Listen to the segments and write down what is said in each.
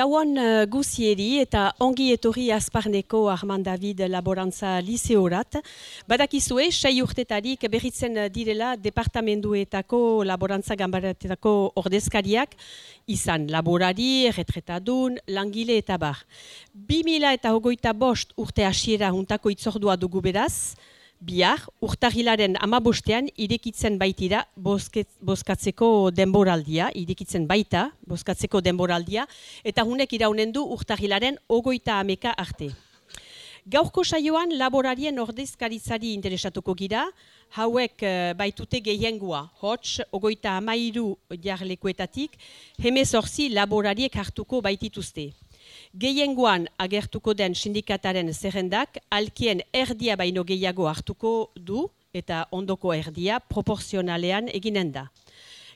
Gauan uh, guzieri eta ongi etorri azparneko Armand David Laborantza Liseorat. Badakizue, sei urtetarik berritzen direla departamenduetako laborantza gambaretako ordezkariak, izan laborari, retretadun, langile eta bar. 2000 eta hogeita bost urte hasiera juntako itzordua dugu beraz, Bihar, urtahilaren amabostean, irekitzen baitira bozkatzeko denboraldia, irekitzen baita bozkatzeko denboraldia, eta hunek iraunen du urtahilaren ogoita ameka arte. Gaurko saioan laborarien ordezkaritzari interesatuko gira, hauek uh, baitute gehiengoa, hots, ogoita amairu jarlekuetatik, hemezorzi laborariek hartuko baitituzte. Gehiengoan agertuko den sindikataren zerrendak, alkien erdia baino gehiago hartuko du, eta ondoko erdia proporzionalean eginen da.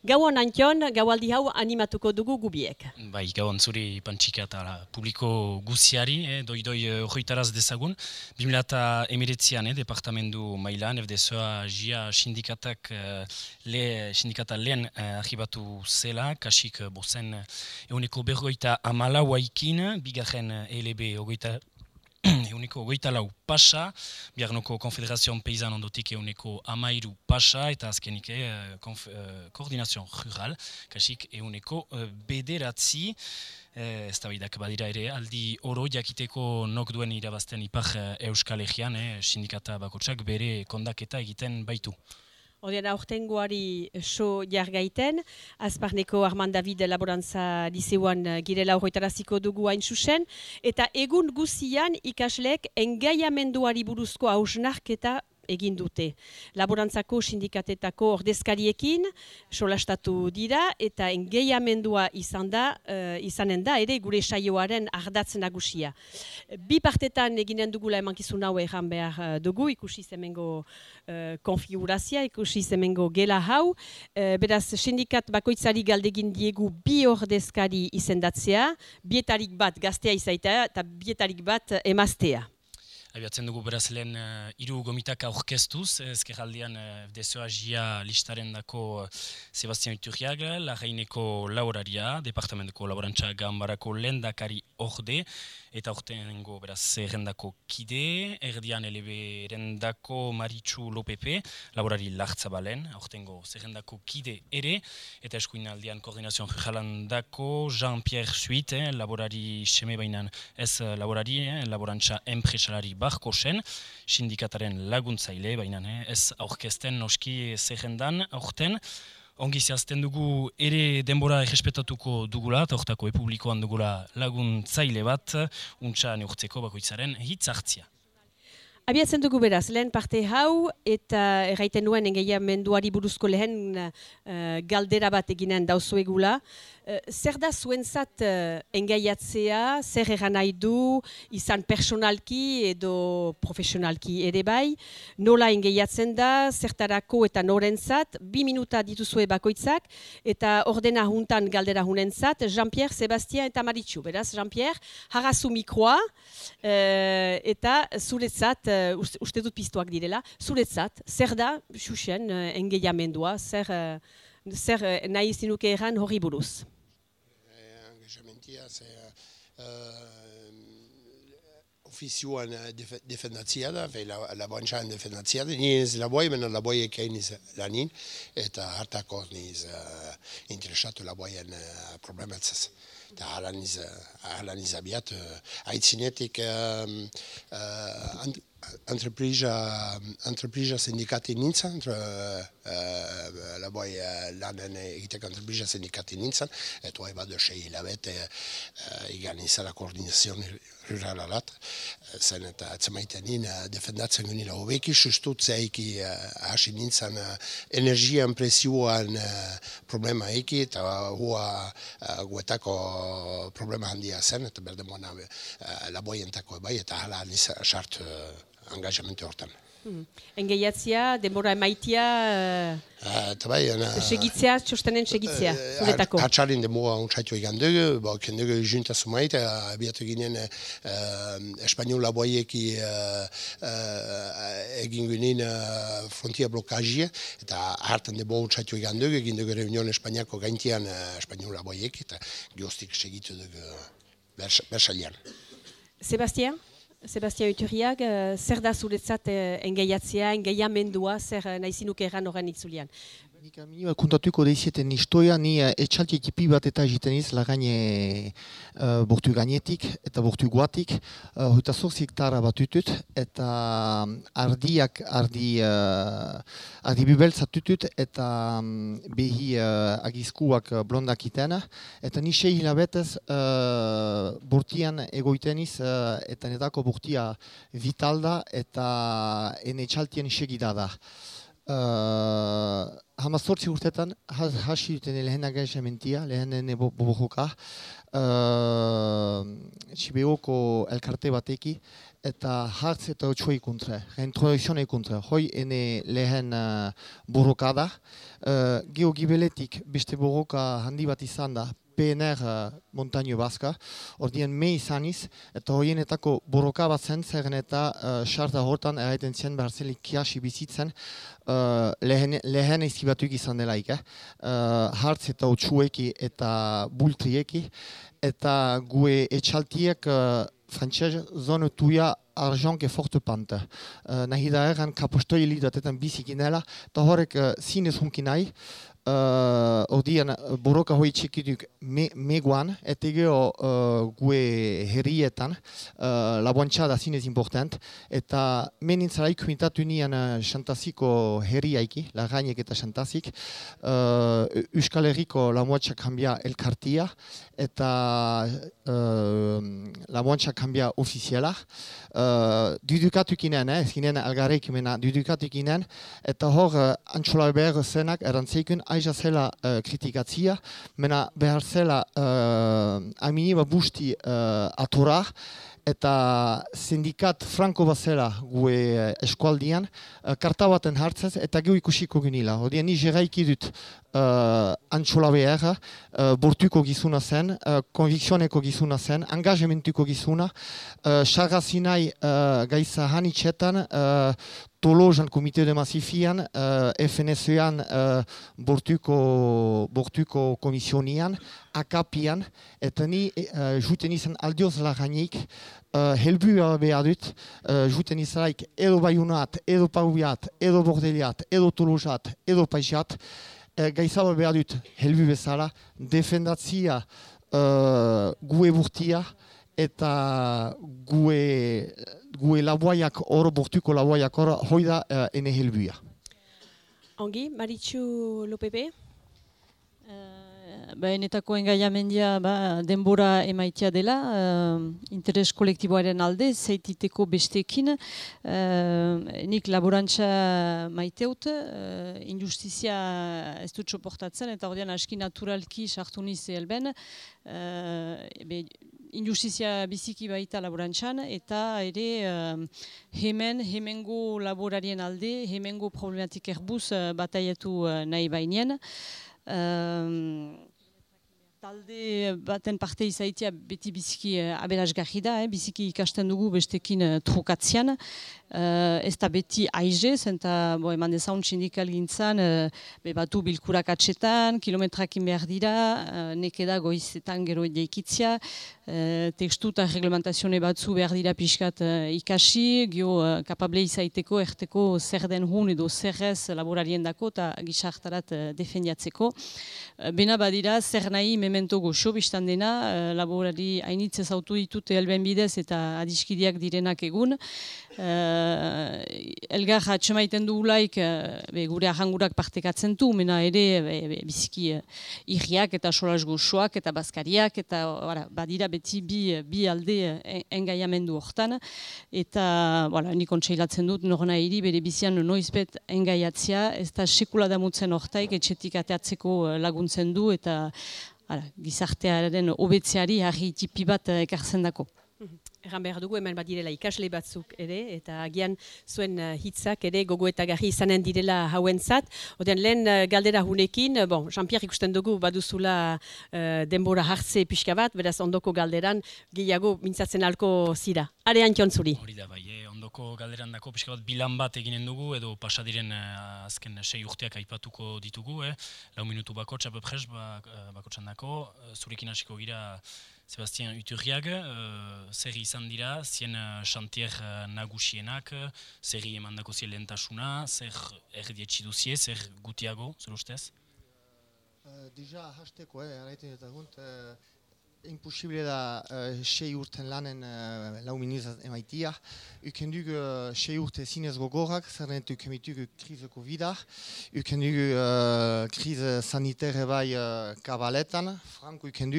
Gauan antion, gaualdi hau animatuko dugu gubiek. Bai, gauan zuri pantxika eta publiko guziari, eh, doi doi horretaraz uh, dezagun. Bimila eta emiretzian, eh, departamendu mailan, FDSOA jia sindikatak, uh, le, sindikata lehen uh, argibatu zela, kasik uh, bozen euneko berroita amala waikin, bigarren ELB ogoita euneko goita lau pasa, biarnoko konfederazioan peizan ondotik euneko amairu pasa, eta azkenik e, konf, e, koordinazioan rural, kasik euneko e, bederatzi, e, ez da badira ere, aldi oro jakiteko nok duen irabazten ipar Euskal Egean, e, sindikata bakotsak bere kondaketa egiten baitu. Horien aurtengoari so jargaiten, azparneko Armand David laborantza liseuan eh, girela horretaraziko dugu hain susen, eta egun guzian ikasleek engaiamenduari buruzko hausnarketa egin dute. Laborantzako sindikatetako ordezkariekin solastatu dira eta engeiamendua izan da, uh, izanen da, ere gure saioaren ardatz nagusia. Bi partetan eginen dugula emankizun hau erran behar uh, dugu, ikusi zemengo uh, konfigurazia, ikusi zemengo gela hau. Beraz, sindikat bakoitzari galdegin diegu bi ordezkari izendatzea, bietarik bat gaztea izaitea eta bietarik bat emaztea. Abiatzen dugu beraz lehen uh, iru gomitak aurkeztuz, ezker aldean uh, FDSOA jia listaren dako uh, Sebastian Iturriag, larraineko laboraria, departamenteko laborantza gambarako lehen dakari orde, eta ortenengo beraz errendako kide, erdian elebe errendako Maritxu Lopepe, laborari lartzabalen, ortengo zerrendako kide ere, eta eskuin aldean koordinazioan jalandako Jean-Pierre Suit, eh, laborari seme bainan ez eh, laborari, eh, laborantza enpresalari barko zen, sindikataren laguntzaile, baina eh, ez aurkesten noski zerrendan aurten, ongi zehazten dugu ere denbora errespetatuko dugula, eta horretako epublikoan dugula laguntzaile bat, untsa neurtzeko bakoitzaren hitz hartzia. Abiatzen dugu beraz, lehen parte hau eta erraiten nuen engeia menduari buruzko lehen uh, galdera bat eginen dauzuegula. Uh, zer da zuentzat uh, engaiatzea, zer eran nahi du, izan personalki edo profesionalki ere bai, nola engaiatzen da, zertarako eta norentzat, bi minuta dituzue bakoitzak, eta ordena juntan galdera hunentzat, Jean-Pierre, Sebastien eta Maritxu. Beraz, Jean-Pierre, harazu mikroa, uh, eta zuretzat, uh, uste dut piztuak direla, zuretzat, zer da, xuxen, uh, engeiamendua, zer, uh, zer nahi zinuke erran hori buruz? Engeiamentia, zer... Uh, ofizioan defendatzia da, fe la, la bantzaan defendatzia da, ni ez laboi, mena laboi ekein iz lanin, eta hartako niz uh, interesatu laboien uh, problematzaz. Eta halan iz, uh, abiat, uh, aitzinetik uh, uh, entreprisa entreprisa sindikati nintzen entre uh, la boy uh, lanen egiteko entreprisa sindikati nintzen eta hori bat sei hilabete uh, igan izan la koordinazioan ruralat zen eta atzemaiten nien uh, defendatzen gunila hobeki sustut zeiki uh, hasi nintzen uh, energian presioan uh, problema eki eta hua uh, guetako problema handia zen eta berde moana uh, la boyentako bai eta hala sartu uh, engajamentu hortan. Hmm. Engeiatzia, denbora emaitia, uh, bai, segitzea, txostenen segitzea, uh, zuretako. Hatxalin denbora untsaitu egan dugu, ba, kendugu junta sumait, abiatu ginen uh, espaniola boieki uh, uh, egin ginen uh, frontia blokazia, eta hartan denbora untsaitu egan dugu, egin dugu reunion espainiako gaintian uh, espaniola boieki, eta gioztik segitu dugu bersalian. Sebastian? Sebastian Uturriak, zer da zuretzat engaiatzea, engaiamendua, zer nahi zinuke erran horren itzulian? Nik minua kontatuko deizieten istoia, ni uh, etxalti ekipi bat eta egiten iz, lagaine uh, bortu gainetik eta bortu guatik, uh, hoita zorzik tara bat utut, eta ardiak, ardi, uh, ardi bibeltza tutut, eta um, behi uh, agizkuak blondak itena, eta ni sei hilabetez uh, bortian egoiten iz, uh, eta netako bortia vitalda, eta ene etxaltien segida da. Uh, hama sortzi urtetan hasi duten lehen agaizementia, lehen ene bobojoka, uh, Txibeoko elkarte bateki, eta hartz eta otxo ikuntre, reintroduzion ikuntre, hoi ene lehen uh, borrokada, uh, geogibeletik beste borroka handi bat izan da, PNR uh, Montaño Baska, ordien me izaniz, eta horienetako borroka bat zen, zerren eta uh, hortan erraiten zen behar zelik kiasi bizitzen, uh, lehen, lehen izkibatuk izan delaik, eh? uh, hartz eta utxueki eta bultrieki, eta gue etxaltiek uh, frantxez zone tuia argent ke forte pante. Uh, nahi da erran kapostoi lidatetan bizikinela, eta horrek uh, zinez hunkinai, uh, odian borroka hoi txikituk me, meguan, eta gero uh, gue herrietan, uh, laboantxa da zinez important, eta menin zara ikumintatu nian uh, xantaziko herriaiki, lagainek eta xantazik, uh, Euskal Herriko lamoatxa kambia elkartia, eta uh, lamoatxa kambia ofiziala, uh, dudukatukinen, eh, ez ginen mena dudukatukinen, eta hor uh, antxola behar zenak erantzeikun aiza zela uh, kritikatzia, mena behar zela uh, aminiba busti uh, atura, eta sindikat franko bazela gue uh, eskualdian, uh, karta baten hartzez, eta gehu ikusiko ginila. Odien, ni jeraiki dut uh, antxola behar, uh, bortuko gizuna zen, uh, konvikzioneko gizuna zen, angajementuko gizuna, uh, sarrazinai uh, gaiza hanitxetan, uh, Tolojan Komite de Masifian, uh, FNS-ean uh, bortuko, bortuko komisionian, akapian, eta ni uh, juten izan aldioz laganik, uh, helbua behar dut, uh, juten izalaik edo baiunat, edo paubiat, edo bordeliat, edo tolojat, edo paixat, uh, gaizaba behar dut helbu bezala, defendatzia uh, gue burtia, eta gue gue laboaiak hor, bortuko laboaiak hor, hoi da uh, ene helbuia. Ongi, Maritxu Lopepe? Uh, ba, enetako engaiamendia ba, denbora emaitia dela, uh, interes kolektiboaren alde, zeititeko bestekin, uh, nik laborantza maiteut, uh, injustizia ez dut soportatzen, eta ordean aski naturalki sartu niz helben, uh, injustizia biziki baita laborantzan, eta ere uh, hemen, hemengo laborarien alde, hemengo problematik erbuz uh, bataiatu uh, nahi bainien. Talde baten parte izaitia beti biziki uh, aberazgarri da, eh? biziki ikasten dugu bestekin uh, trukatzean. Uh, ez da beti aize, zenta bo, eman dezaun txindikal gintzan, uh, batu bilkurak atxetan, kilometrakin behar dira, uh, nekeda goizetan gero edeikitzia, uh, tekstu eta reglementazione batzu behar dira pixkat uh, ikasi, gio uh, kapable izaiteko, erteko zer den hun edo zerrez laborarien dako eta gizartarat uh, defendiatzeko. Uh, bena badira, zer nahi memento goxo biztan dena, uh, laborari hainitz autu ditut elben bidez eta adiskidiak direnak egun. Uh, elgar atxemaiten du ulaik, uh, gure ahangurak partekatzen du, mena ere be, be, biziki irriak eta solas goxoak eta bazkariak, eta bara, badira beti bi, bi alde engaiamendu hortan. Eta voilà, nik ontsailatzen dut, norna hiri bere bizian noizbet engaiatzea, ez da sekula damutzen hortaik, etxetik ateatzeko laguntzen du, eta Hala, gizartearen obetzeari harri tipi bat eh, ekartzen dako. Mhm. Erran behar dugu hemen bat direla ikasle batzuk ere, eta agian zuen uh, hitzak ere gogo eta garri izanen direla hauen zat. Odean lehen uh, galdera hunekin, bon, Jean-Pierre ikusten dugu baduzula uh, denbora hartze pixka bat, beraz ondoko galderan gehiago mintzatzen alko zira. Are antion zuri. Hori da bai, ondoko gaurko galderan dako, pixka bat bilan bat eginen dugu, edo pasadiren uh, azken sei urteak aipatuko ditugu, eh? lau minutu bakotsa pepres ba, bakotsan dako, zurekin hasiko gira Sebastian Uturriag, uh, zer izan dira, zien xantier uh, nagusienak, zer eman dako zien lehentasuna, zer erdietsi duzie, zer gutiago, zer ustez? Uh, Deja, hasteko, eh, arreiten eta gunt, imposible da uh, sei urten lanen uh, lau minizaz emaitia. Uken dugu uh, sei urte zinez gogorak, zerren uken mitugu krize COVID-a. Uken dugu uh, krize sanitaire bai uh, kabaletan, franko uken.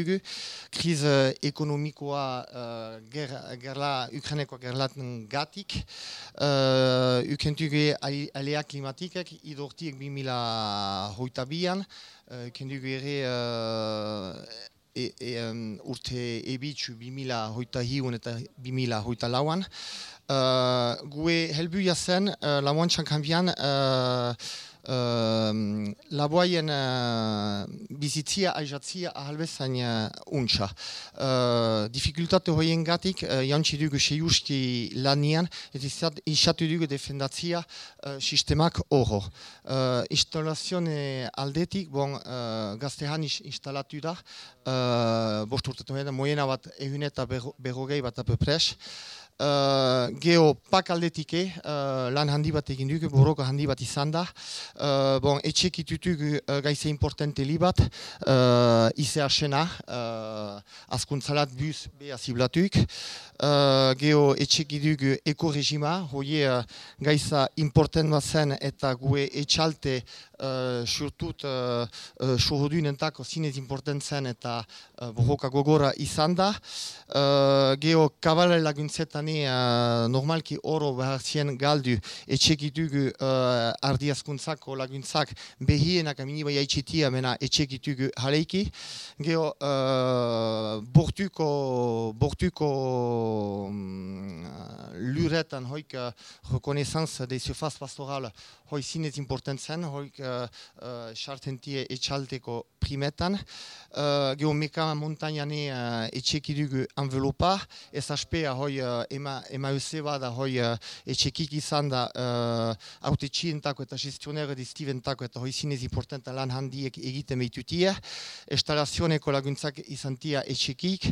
Krize ekonomikoa uh, ger, gerla, ukrenekoa gerlaten gatik. Uh, uken alea klimatikak idortiek 2000 hoita bian. Uh, uken ere uh, e, e, um, urte ebitxu 2000 hoita hiun eta 2000 hoita lauan. Uh, gue helbuia zen, uh, lauan txankambian, uh, uh, laboaien uh, bizitzia aizatzia ahalbezain uh, untxa. Uh, dificultate hoien gatik, uh, jantzi dugu seiuski lanian, eta izatu dugu defendatzia uh, sistemak oro. Uh, instalazione aldetik, bon, uh, gaztehan instalatu da, uh, bost urtetu moiena bat ehun eta berrogei bat apopres, Uh, geo pak aldetike, uh, lan handi bat egin dugu, borroka handi bat izan da. Uh, bon, etxek itutuk uh, gaize importante li bat, uh, ize asena, uh, askuntzalat buz beha ziblatuk. Uh, geo etxek dugu eko regima, hoie uh, gaiza important bat zen eta gue etxalte uh, surtut uh, uh, sohodunentako zinez important zen eta uh, borroka gogora izan da. Uh, geo kabale laguntzetan uh, normalki oro behar zien galdu etxekitugu uh, ardiazkuntzako laguntzak behienak amini bai haitxitia mena etxekitugu jaleiki. Geo, uh, bortuko, bortuko um, luretan hoik uh, rekonesans de surfaz pastoral hoi zinez important zen, hoik uh, uh, chartentie etxalteko primetan. Uh, geo meka montañane uh, etxekidugu envelopa, ez hoi uh, ema, ema da hoi uh, etxekik izan da uh, haute txientako eta gestionere distiventako eta hoi zinez importanta lan handiek egiten behitutie. Estalazioneko laguntzak izan tia etxekik.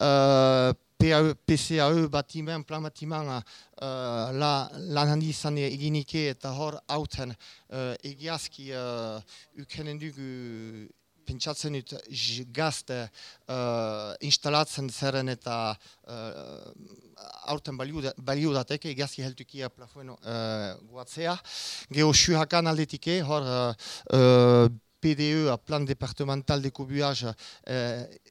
Uh, PCAE batimen, plan batimen uh, la, lan handi izan eginike eta hor hauten uh, egiazki uh, ukenen dugu pentsatzen dut gazte uh, instalatzen zeren eta uh, aurten balio dateke, egiazki heltukia plafoen uh, guatzea. Geo suhakan aldetike, hor uh, PDE, plan departemental de kubuaz, uh,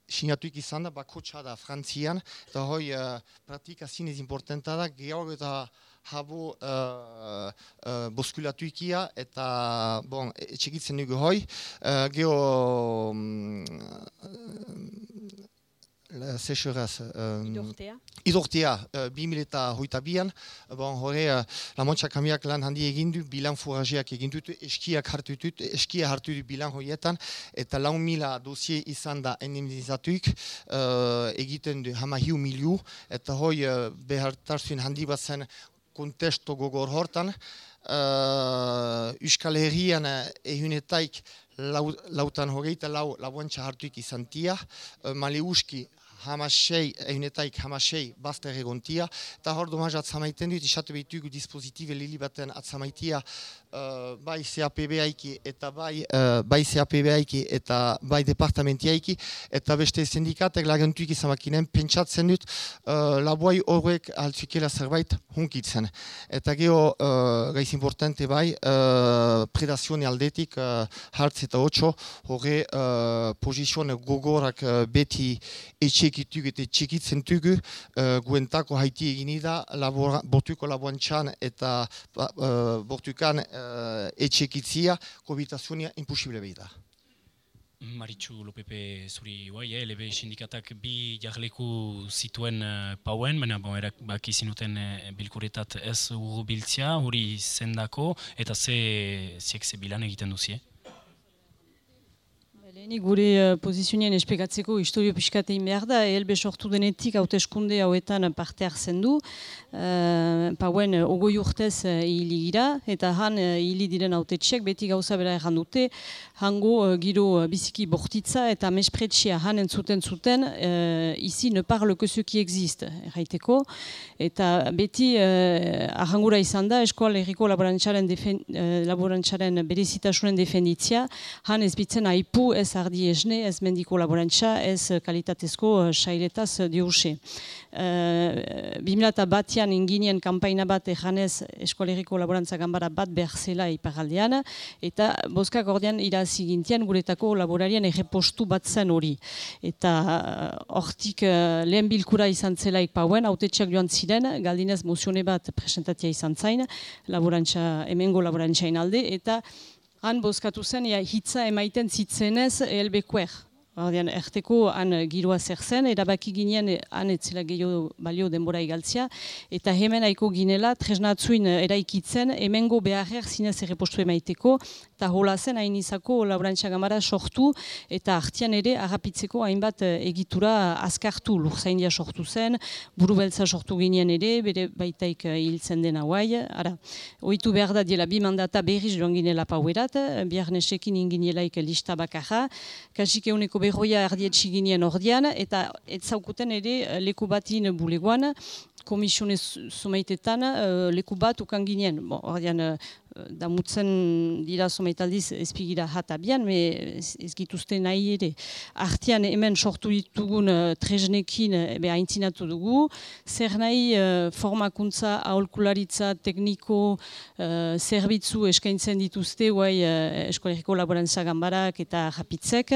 sinatuik izan da, bakotxa da frantzian, eta hoi uh, praktika zinez importanta da, gehiago eta habo uh, uh, boskulatuikia eta bon, etxekitzen dugu hoi. Uh, geho um, sécheresse. Euh, idortea. Idortea, uh, 2000 eta hoita bian. Bon, hore, uh, la montxa kamiak lan handi egin du, bilan furajeak egin dut, eskiak hartu dut, eskia hartu du bilan hoietan, eta lau mila dosie izan da indemnizatuik, uh, egiten du hama hiu miliu, eta hoi uh, behartarzun handi bat zen kontesto gogor hortan. Uh, Euskal Herrian uh, ehunetaik lautan hogeita lau labuantxa hartuik izan tia. Uh, Maleuski hamasei, egunetaik hamasei bazter egontia, eta hor domaz atzamaiten dut, isatu behitugu dispozitive lili baten atzamaitia uh, bai CAPB haiki eta bai, uh, bai CAPB haiki eta bai departamenti haiki, eta beste sindikatek lagentuik izamakinen pentsatzen dut uh, labuai horrek altzukela zerbait hunkitzen. Eta geho uh, gaiz importante bai, uh, predazione aldetik uh, hartz eta otxo, horre uh, pozizione gogorak uh, beti etxe txikituk eta txikitzen tugu, uh, guentako haiti egini da, labora, bortuko laboantxan eta uh, bortukan uh, etxekitzia, COVID-19 imposible behi da. Maritxu Lopepe zuri guai, eh? LB sindikatak bi jarleku zituen uh, pauen, baina bon, erak baki zinuten uh, bilkuretat ez uru biltzia, hori zendako, eta ze ziek ze bilan egiten duzie? Ni gure uh, pozizionien espegatzeko historio pixkatein behar da, elbe sortu denetik hauteskunde hauetan parte hartzen du. Uh, pauen, uh, ogoi urtez uh, hili gira, eta han uh, hili diren hautetxeak beti gauza bera erran dute, hango uh, giro uh, biziki bortitza eta mespretxia han entzuten zuten, uh, izi ne parle que ce qui existe, erraiteko. Eta beti uh, ahangura izan da, eskoal erriko laborantxaren, defen, uh, laborantxaren berezitasunen defenditzia, han ez bitzen aipu ez ardi esne, ez mendiko laborantza, ez kalitatezko uh, sairetaz diuse. Uh, 2000 batian inginien kampaina bat ejanez eskoleriko laborantza gambara bat behar zela iparaldean, eta boskak ordean irazi gintian guretako laborarien errepostu bat zen hori. Eta hortik uh, lehen bilkura izan zela ipauen, haute joan ziren, galdinez mozione bat presentatia izan zain, laborantza, emengo laborantzain alde, eta Han bozkatu zen, ja, hitza emaiten zitzenez elbekuer. Ordean, erteko han giroa zer zen, erabaki ginen han etzela gehiago balio denbora igaltzia, eta hemen aiko ginela, tresnatzuin eraikitzen, hemengo beharrer zinez errepostu emaiteko, eta hola zen hain izako laurantxa gamara sortu, eta artian ere agapitzeko hainbat egitura azkartu, lurzaindia sortu zen, buru beltza sortu ginen ere, bere baitaik hiltzen den hauai, ara, oitu behar da diela bi mandata berriz joan ginela pauerat, bihar nesekin inginelaik lista bakarra, kasik euneko berroia erdietsi ginen ordian, eta ez zaukuten ere eh, leku batin bulegoan, komisione sumaitetan uh, leku bat ukan ginen. Bon, ordian, uh, damutzen dira somaitaldiz ezpigira jatabian, me ez gituzte nahi ere. Artian hemen sortu ditugun uh, treznekin ebe haintzinatu dugu, zer nahi uh, formakuntza, aholkularitza, tekniko, zerbitzu eskaintzen dituzte, guai uh, eskoleriko laborantza gambarak eta japitzek,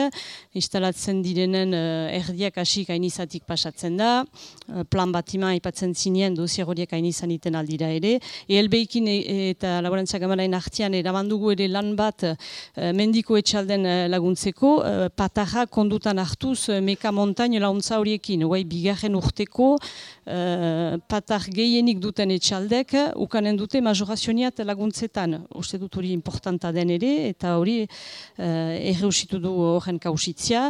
instalatzen direnen uh, erdiak asik hainizatik pasatzen da, uh, plan batima ipatzen zinien dosier horiek hainizan iten aldira ere, ELB-ekin e, eta laborantza kamarain artian erabandugu ere lan bat uh, mendiko etxalden uh, laguntzeko, uh, patarra kondutan hartuz uh, meka montaino launtza horiekin, guai bigarren urteko uh, patar gehienik duten etxaldek, ukanen dute majorazioniat laguntzetan. Uste dut hori importanta den ere, eta hori uh, erreusitu du horren kausitzia.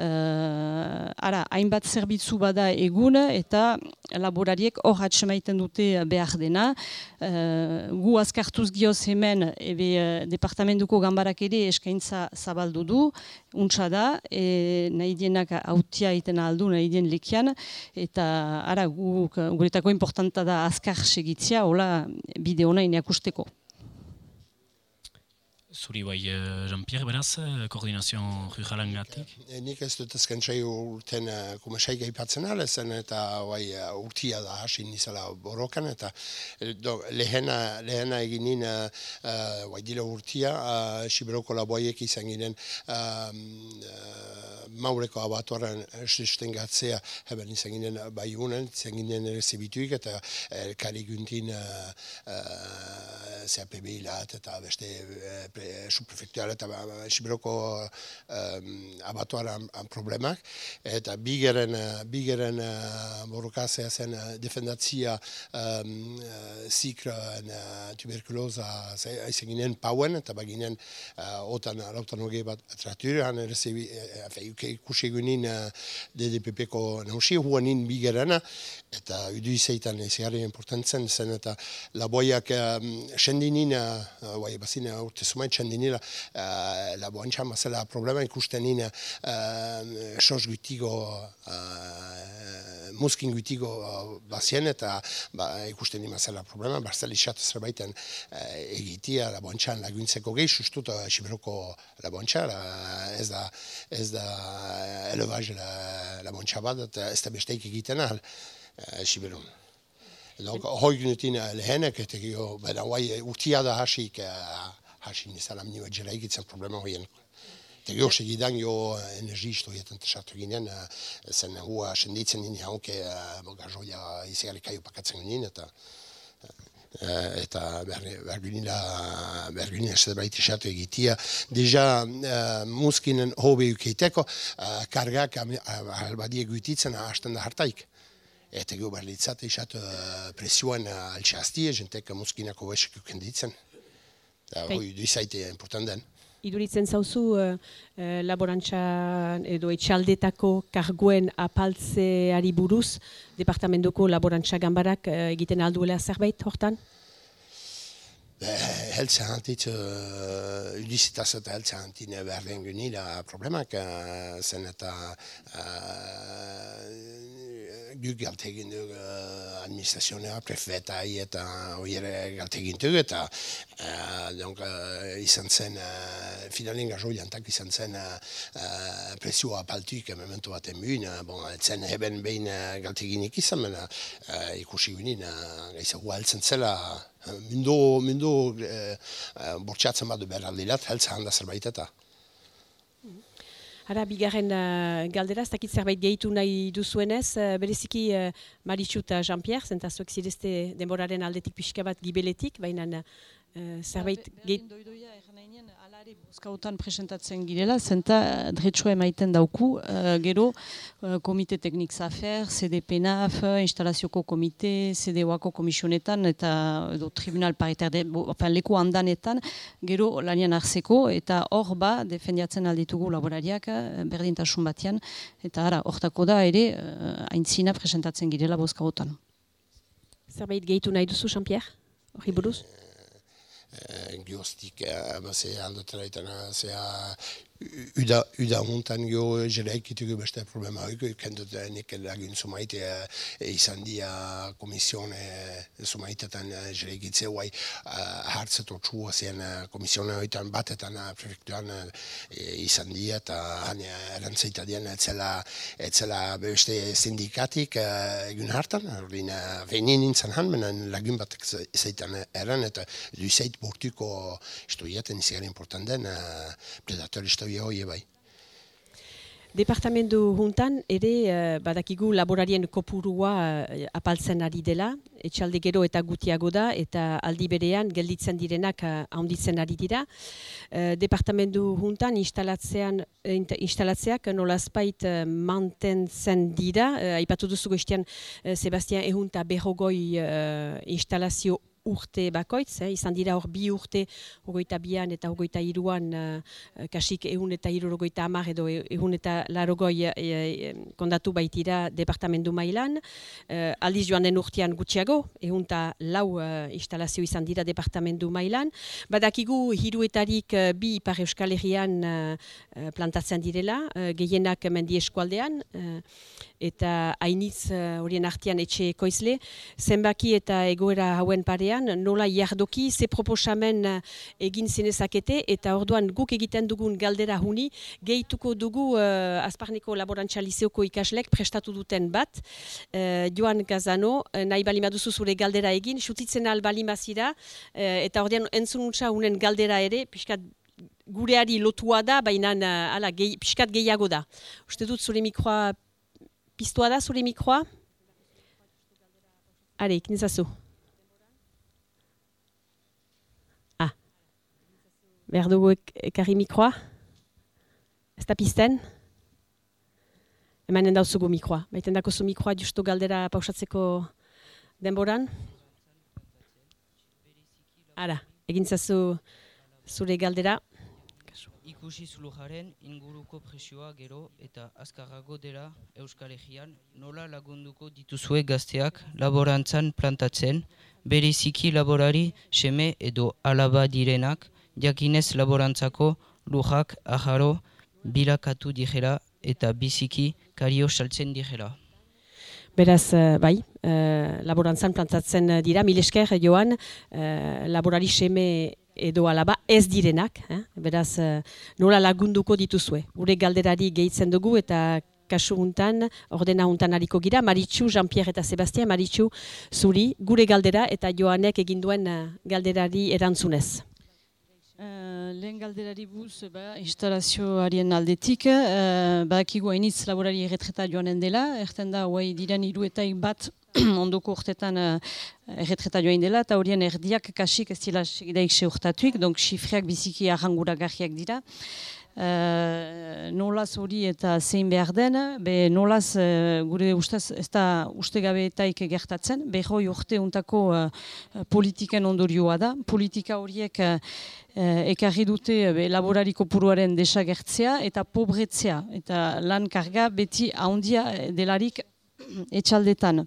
Uh, ara, hainbat zerbitzu bada egun eta laborariek hor atxemaiten dute behar dena. Uh, gu azkartuz gio gioz hemen ebe, uh, departamentuko gambarak ere eskaintza zabaldu du, untsa da, e, nahi dienak autia iten aldu, nahi dien lekian, eta ara gu, guretako importanta da azkar segitzia, hola bide hona ineakusteko. Zuri bai, uh, Jean-Pierre, beraz, uh, koordinazioan rujalan gatik? E, nik ez dut ezken txai urten uh, kumasai gaipatzen alezen, eta bai, urtia da hasi nizela borokan, eta do, lehena, lehena eginin uh, bai, dila urtia, uh, Siberoko laboiek izan ginen uh, maureko abatuaren esisten gatzea, heben izan ginen bai unen, izan ginen zebituik, eta uh, kari guntin uh, uh, CAPB hilat, eta beste uh, subprefektual eta Siberoko um, abatuaran problemak. Eta bigeren, bigeren uh, borrokazea zen uh, defendatzia um, uh, zikroen uh, tuberkuloza aizen ginen pauen, eta baginen uh, otan lautan hoge bat atratur, han ere zebi, ikusi egunin uh, DDPP-ko nausi, huanin bigerena, eta udu izaitan ezeari importantzen zen, eta laboiak um, sendinin, uh, bai, bazina urte sumaitxan dinila uh, la boantxa mazela problema ikusten nina uh, sos gutigo uh, muskin gutigo uh, bazien eta ba, ikusten nina mazela problema barzela isat zerbaiten uh, egitia la boantxan laguntzeko gehi sustut uh, siberoko la boantxa ez da ez da elevaz la, la boantxa bat eta ez da besteik egiten ahal uh, Donc, hoi gynetin lehenek, eta gio, bera, guai, urtia da hasik, hasi nizala minua jera egitzen problema horien. Eta gero segidan jo energi isto jetan tesatu ginen, zen hua senditzen nini hauke gazoia izegale kaio pakatzen ginen, eta eta bergunila bergunila zerbait esatu egitia. Deja uh, muskinen hobe ukeiteko uh, kargak albadie gutitzen hasten da hartaik. Eta gero berlitzate esatu uh, presioan uh, altxastie, jentek muskinako esek ukenditzen. Da, hoi, du izaite important den. iduritzen zauzu uh, uh, laborantza edo etxaldetako karguen apaltzeari buruz, departamentuko laborantza gambarak uh, egiten alduela zerbait hortan? Heltze hantit, uh, ulisitaz eta heltze hantin behar den problemak zen eta guk galtegin duk uh, administrazioa, prefetai eta oiere galtegin duk eta uh, donc, uh, izan zen, uh, finalen gazo jantak izan zen uh, uh, presioa apaltuik memento baten buin, uh, bon, etzen heben behin uh, galteginik izan, mena uh, ikusi gunin, uh, gaizago heltzen zela, uh, mundu, mundu uh, uh, bortxatzen badu behar aldilat, heltzen handa zerbait eta. Hara, bigarren uh, galdera, ez dakit zerbait gehitu nahi duzuenez, uh, bereziki uh, Marichu eta Jean-Pierre, zentazuek zidezte denboraren aldetik pixka bat gibeletik, baina uh, zerbait gehitu alare bozkautan presentatzen girela, zenta eh, dretsua emaiten dauku, uh, gero uh, komite teknik zafer, CDPNAF, instalazioko komite, CDOako komisionetan eta edo tribunal paritar, de, bo, leku handanetan, gero lanian arzeko eta hor ba, defendiatzen alditugu laborariak, berdintasun batean, eta ara, hortako da ere, uh, aintzina presentatzen girela bozkautan. Zerbait gehitu nahi duzu, Jean-Pierre? Horri buruz? Gioztik, ze aldotera itana, zea Uda, uda hontan jo jeleik itugu beste problema hori, kendut nik lagin sumaite e, izan dia komisione sumaitetan jeleik itze guai hartzet otxua zen komisione horietan batetan prefektuan e, izan dia eta han erantzaita dian etzela, etzela beste sindikatik egun hartan, hori venin nintzen han, menen lagun batek zeitan eran eta du zeit bortuko istoietan izan important den predator hoi bai. Departamentu juntan ere uh, badakigu laborarien kopurua uh, apaltzen ari dela, etxalde gero eta gutiago da, eta aldi berean gelditzen direnak uh, handitzen ari dira. Departamentu juntan instalatzean, instalatzeak nolazpait mantentzen dira. Aipatu duzu goiztian Sebastian Ehunta berrogoi instalazio urte bakoitz, eh, izan dira hor bi urte hogeita bian eta hogeita iruan uh, kasik egun eta irurogeita amar edo egun eta larogoi uh, kondatu baitira departamentu mailan. Uh, aldiz joan den urtean gutxiago, egun eta lau uh, instalazio izan dira departamentu mailan. Badakigu hiruetarik uh, bi ipar euskal herrian uh, plantatzen direla, uh, gehienak mendi eskualdean, eta hainitz horien artean etxe ekoizle, zenbaki eta egoera hauen parean, nola jardoki, ze proposamen uh, egin zinezakete, eta orduan guk egiten dugun galdera huni, gehituko dugu uh, Azparneko Laborantza Liseoko ikaslek prestatu duten bat, uh, Joan Gazano, nahi bali maduzu zure galdera egin, sutitzen al bali mazira, uh, eta orduan entzununtza unen galdera ere, pixkat gureari lotua da, baina ala, gehi, pixkat gehiago da. Uste dut zure mikroa Piztua da zure mikroa? Are, ikin ezazu. Ah. Behar dugu ekarri mikroa? Ez da pizten? Emanen dauzugu mikroa. Baiten dako zu mikroa justu galdera pausatzeko denboran? Ara, egin zazu zure galdera ikusi zulujaren inguruko presioa gero eta azkarrago dela Euskal Herrian nola lagunduko dituzue gazteak laborantzan plantatzen, bereziki laborari seme edo alaba direnak, jakinez laborantzako lujak aharo bilakatu dijera eta biziki kario saltzen dijera. Beraz, uh, bai, uh, laborantzan plantatzen dira, milesker joan, uh, laborari seme edo alaba ez direnak, eh? beraz nola lagunduko dituzue. Gure galderari gehitzen dugu eta kasu untan, ordena untan hariko gira, Maritxu, Jean-Pierre eta Sebastian, Maritxu, zuri, gure galdera eta joanek eginduen galderari erantzunez. Uh, lehen galderari buz, ba, instalazioarien aldetik, uh, ba, kigu hainitz laborari erretreta joanen dela, erten da, huai diren iruetaik bat ondoko urtetan erretreta joan dela, eta horien erdiak kasik ez dira segidaik seurtatuik, donk xifreak biziki arrangura dira. Uh, nolaz hori eta zein behar den, be nolaz uh, gure ustez ez da ustegabeetaik gertatzen, behoi urte untako uh, politiken ondorioa da, politika horiek ekarri dute be, laborariko puruaren desagertzea eta pobretzea, eta lan karga beti ahondia delarik etxaldetan.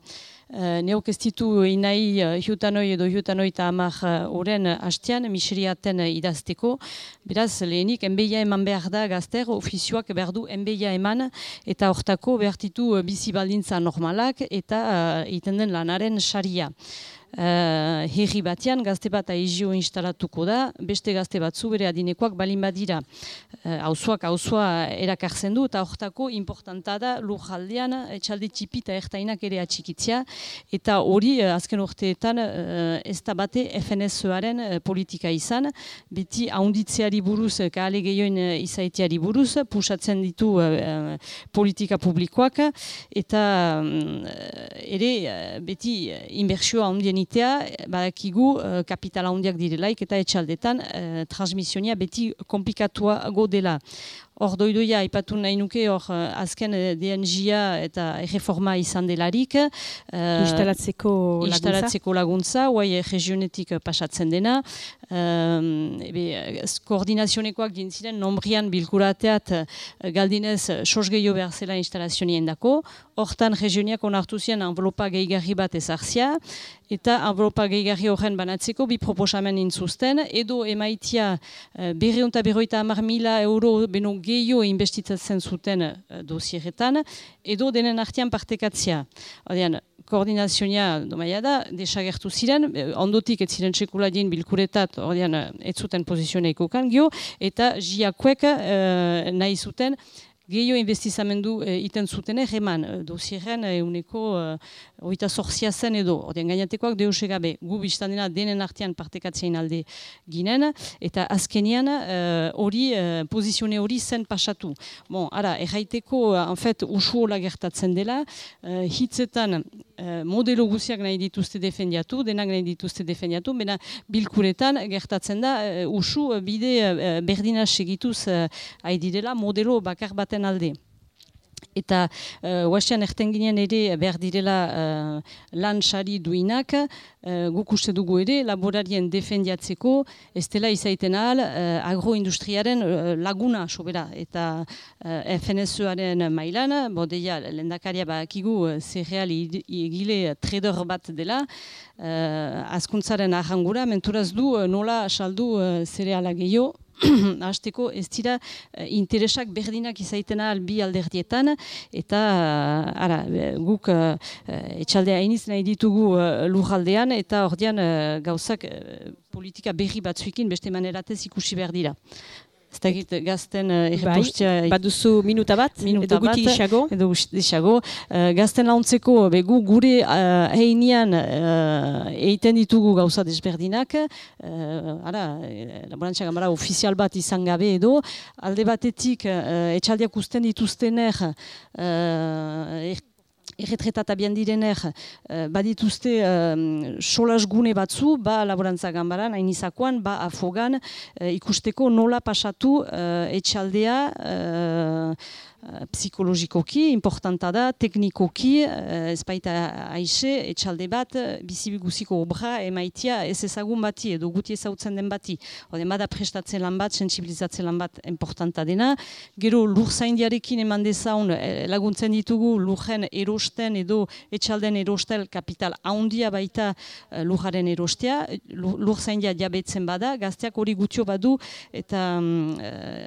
Uh, neok ez ditu inai uh, hiutanoi edo hiutanoi eta amak horren uh, hastean, miseriaten idazteko. Beraz, lehenik, enbeia eman behar da gazter, ofizioak behar du enbeia eman, eta hortako behar ditu bizi baldintza normalak, eta uh, iten den lanaren saria uh, herri batean gazte bat aizio instalatuko da, beste gazte batzu bere adinekoak balin badira. Hauzuak uh, hauzua erakartzen du, eta hortako importanta da lur jaldean etxalde txipi eta ertainak ere atxikitzia, eta hori uh, azken urteetan uh, ez da bate FNSOaren uh, politika izan, beti haunditzeari buruz, kahale gehioin uh, izaiteari buruz, pusatzen ditu uh, politika publikoak, eta um, ere beti inbertsioa handien egitea, badakigu uh, kapitala handiak direlaik eta etxaldetan uh, transmisionia beti komplikatua dela. Hor doidoia, ipatu nahi nuke, hor uh, azken uh, DNG-a eta erreforma izan delarik. Uh, instalatzeko laguntza. Instalatzeko laguntza, guai regionetik pasatzen dena. Um, ebe, koordinazionekoak dintziren, nombrian bilkurateat galdinez sosgeio behar zela instalazionien dako. Hortan regioniak onartu zian envelopa gehigarri bat ezartzia, eta envelopa gehigarri horren banatzeko bi proposamen intzuzten, edo emaitia uh, berreunta berroita amar mila euro beno gehiago investitzatzen zuten uh, dosieretan, edo denen artean partekatzia. Odean, koordinazioa domaia da, desagertu ziren, eh, ondotik ez ziren txekula dien bilkuretat, ordean, ez zuten pozizioneiko kan, eta jiakuek uh, nahi zuten, Gehiago investizamendu e, iten zuten egeman, e, dosierren e, uneko e, oita zorzia zen edo, ordean gainatekoak deus egabe, gu biztandena denen artean partekatzein alde ginen, eta azkenian hori, e, pozizione hori zen pasatu. Bon, ara, erraiteko, en fait, usuola gertatzen dela, e, hitzetan e, modelo guziak nahi dituzte defendiatu, denak nahi dituzte defendiatu, bena bilkuretan gertatzen da, usu bide e, berdina segituz e, direla modelo bakar bat alde. Eta uh, huastean erten ginen ere behar direla uh, lan sari duinak, uh, guk uste dugu ere laborarien defendiatzeko, ez dela izaiten ahal uh, agroindustriaren uh, laguna sobera. Eta uh, FNSOaren mailan, bodeia lendakaria bakigu uh, zerreal egile trader bat dela, uh, askuntzaren ahangura, menturaz du nola saldu uh, zereala gehiago, hasteko ez dira uh, interesak berdinak izaitena albi alderdietan eta uh, ara, guk uh, etxaldea iniz nahi ditugu uh, lujaldean eta ordean uh, gauzak uh, politika berri batzuekin beste maneratez ikusi behar dira. Ez da egit gazten uh, errepostia... Bai, bat duzu minuta bat, minuta edo guti isago. Edo isago. Uh, gazten launtzeko, begu gure uh, heinean uh, eiten ditugu gauza desberdinak. Uh, ara, laborantza gamara ofizial bat izan gabe edo. Alde batetik, uh, etxaldiak usten dituztener, uh, abian direner uh, badituzte uh, solas gune batzu, ba laborantza gambaran, hain izakoan, ba afogan uh, ikusteko nola pasatu uh, etxaldea Eh, psikologikoki, importanta da, teknikoki, uh, ez baita aixe, etxalde bat, bizibiguziko obra emaitia ez ezagun bati, edo guti ezautzen den bati. Hode, bada prestatzen lan bat, sensibilizatzen lan bat importanta dena. Gero, lur zaindiarekin eman dezaun, eh, laguntzen ditugu lurren erosten edo etxalden erostel kapital haundia baita lurraren erostea. Lur zaindia diabetzen bada, gazteak hori gutio badu, eta um,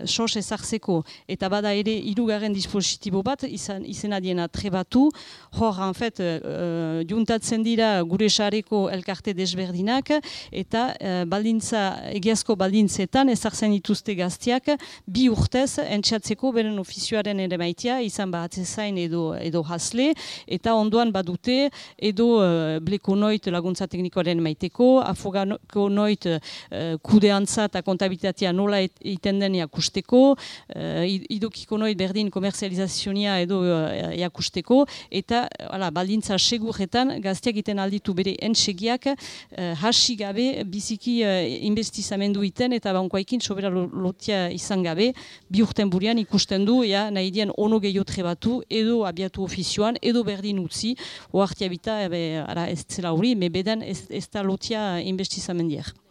sos ezartzeko, eta bada ere irugarren dispositibo bat, izan, izena diena trebatu, hor, en fet, uh, juntatzen dira gure sareko elkarte desberdinak, eta uh, baldintza, egiazko baldintzetan, ezartzen dituzte gaztiak, bi urtez, entxatzeko beren ofizioaren ere maitea, izan ba atzezain edo, edo hasle, eta ondoan badute, edo uh, bleko noit laguntza teknikoaren maiteko, afogako noit uh, kudeantza eta kontabilitatea nola iten den jakusteko, uh, idokiko noit berdin komerzializazionia edo uh, jakusteko, eta ala, baldintza segurretan gazteak iten alditu bere entsegiak uh, hasi gabe biziki uh, investizamendu iten eta bankoaikin sobera lotia izan gabe bi urten burian ikusten du ja, nahi dien ono gehiot batu edo abiatu ofizioan edo berdin utzi oartia bita ara ez zela hori, me beden ez, ez da lotia investizamendiak.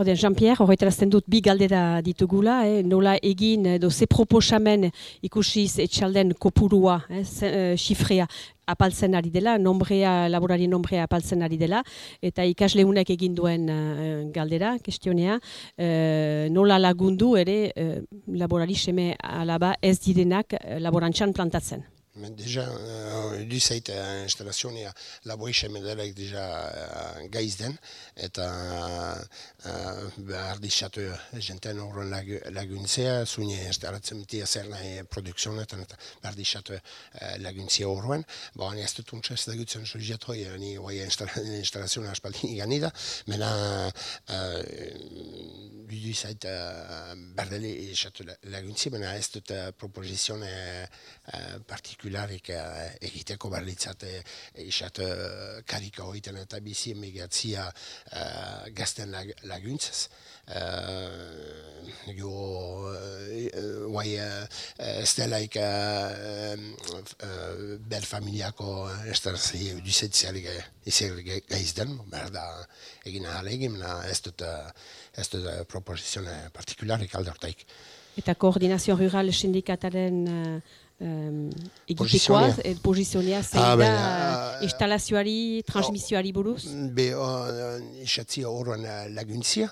Oden, Jean-Pierre, horretarazten dut bi galdera ditugula, eh? nola egin edo ze proposamen ikusiz etxalden kopurua, eh? xifrea apaltzen ari dela, nombrea, laborari nombrea apaltzen ari dela, eta ikasleunek egin duen uh, galdera, kestionea, uh, nola lagundu ere uh, laborari seme alaba ez direnak uh, laborantxan plantatzen. Deja, uh, du zait uh, instalazioa laboixe medelaik deja uh, gaiz den, eta uh, behar dixatu jenten horren lag, laguntzea, zune instalatzen mitia zer nahi produksionetan, eta behar dixatu uh, laguntzea horren. Ba, ani ez dut untsa ez dagutzen sujet hoi, ani hoi instalazioa aspaldi ganida, mena uh, du zait uh, berdele esatu laguntzea, mena ez dut uh, proposizione uh, partikularik uh, egiteko berlitzate isat uh, karika hoiten eta bizi emegatzia uh, gazten lag, laguntzez. Uh, jo, uh, guai, uh, ez delaik bel familiako estarazio duzetzialik izan gaiz berda egin ahal egin, ez dut, ez dut proposizione partikularik aldortaik. Eta koordinazio rural sindikataren uh, um, egitekoaz, pozizionea, zein ah, da uh, instalazioari, transmisioari buruz? Be, uh, isatzia horren uh, laguntzia,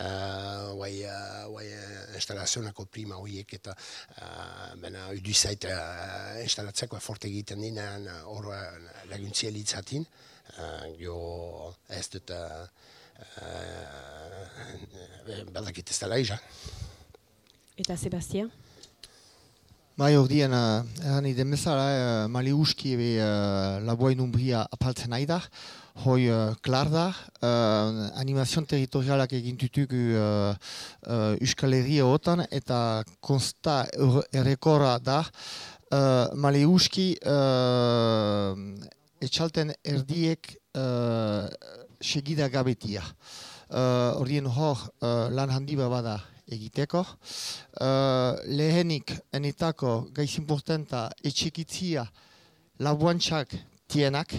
uh, guai, uh, instalazionako prima horiek eta uh, bena udu zait uh, instalatzeko forte egiten dinan hor uh, laguntzia litzatin, uh, jo ez dut uh, uh, badakit ez dela Eta Sebastian? Bai, hor dien, uh, eran iden bezala, uh, mali uski ebe uh, laboa inumbria apaltzen nahi da, hoi uh, klar da, uh, animazion territorialak egintutuk uh, uh, Herria otan, eta konsta errekora da, uh, mali uh, etxalten erdiek uh, segida gabetia. Hor uh, dien hor uh, lan handi bada egiteko. Uh, lehenik, enetako, gaiz importanta, etxikitzia labuantxak tienak,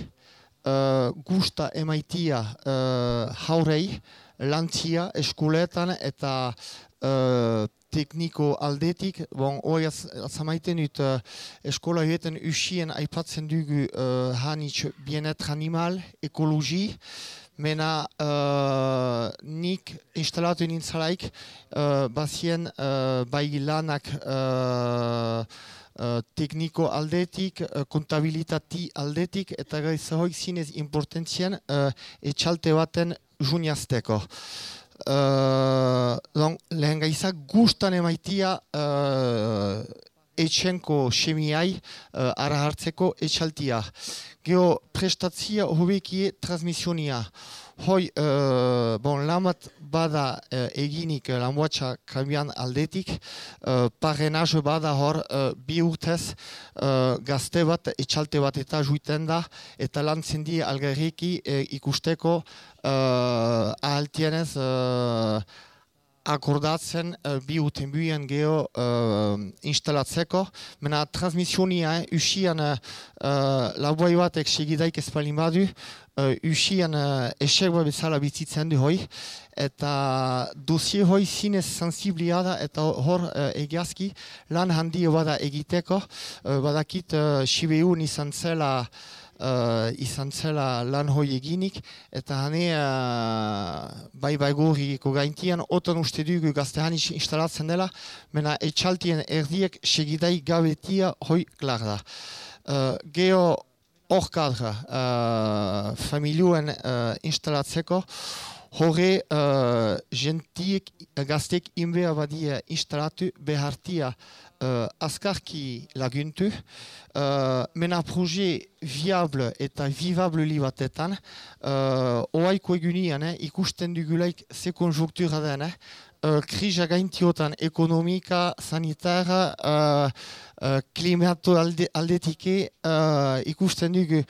uh, gusta emaitia uh, haurei, lantzia, eskuletan eta uh, tekniko aldetik, bon, hori azamaiten dut uh, eskola hieten usien aipatzen dugu uh, hanitz bienet animal, ekologi, mena uh, nik instalatu nintzalaik uh, bazien uh, bai lanak uh, uh, tekniko aldetik, uh, kontabilitati aldetik, eta gai zahoik zinez importantzien uh, etxalte baten juniazteko. Uh, lehen gaizak gustan emaitia uh, etxenko semiai uh, ara hartzeko etxaltia. Geo prestatzia hobekie transmisionia. Hoi, uh, bon, lamat bada uh, eginik uh, lanboatxa kambian aldetik, uh, parenaz bada hor uh, bi urtez uh, gazte bat, etxalte bat eta juiten da, eta lan zindi algerriki uh, ikusteko uh, ahaltienez uh, akordatzen uh, bi uten buien geho uh, instalatzeko. Mena transmisionia, eh, usian uh, labuai batek segidaik espalin badu, uh, usian uh, esek bezala bizitzen du hoi. Eta dosie hoi zinez sensiblia da eta hor uh, egiazki lan handi bada egiteko. Uh, badakit uh, Sibeun izan zela uh, izan zela lan hoi eginik, eta hane uh, bai bai gurriko gaintian, otan uste dugu gazte hani instalatzen dela, mena etxaltien erdiek segidai gabetia hoi klar da. Uh, Geo hor kadra uh, familiuen uh, instalatzeko, Hore, uh, gentiek gaztek inbea badia instalatu behartia uh, azkarki laguntu, uh, mena proje viable eta vivable li batetan, uh, oaiko egunean, eh, ikusten dugulaik ze konjunktura den, eh, krisa gaintiotan ekonomika, sanitara, uh, uh, klimatu alde, aldetike uh, ikusten dugu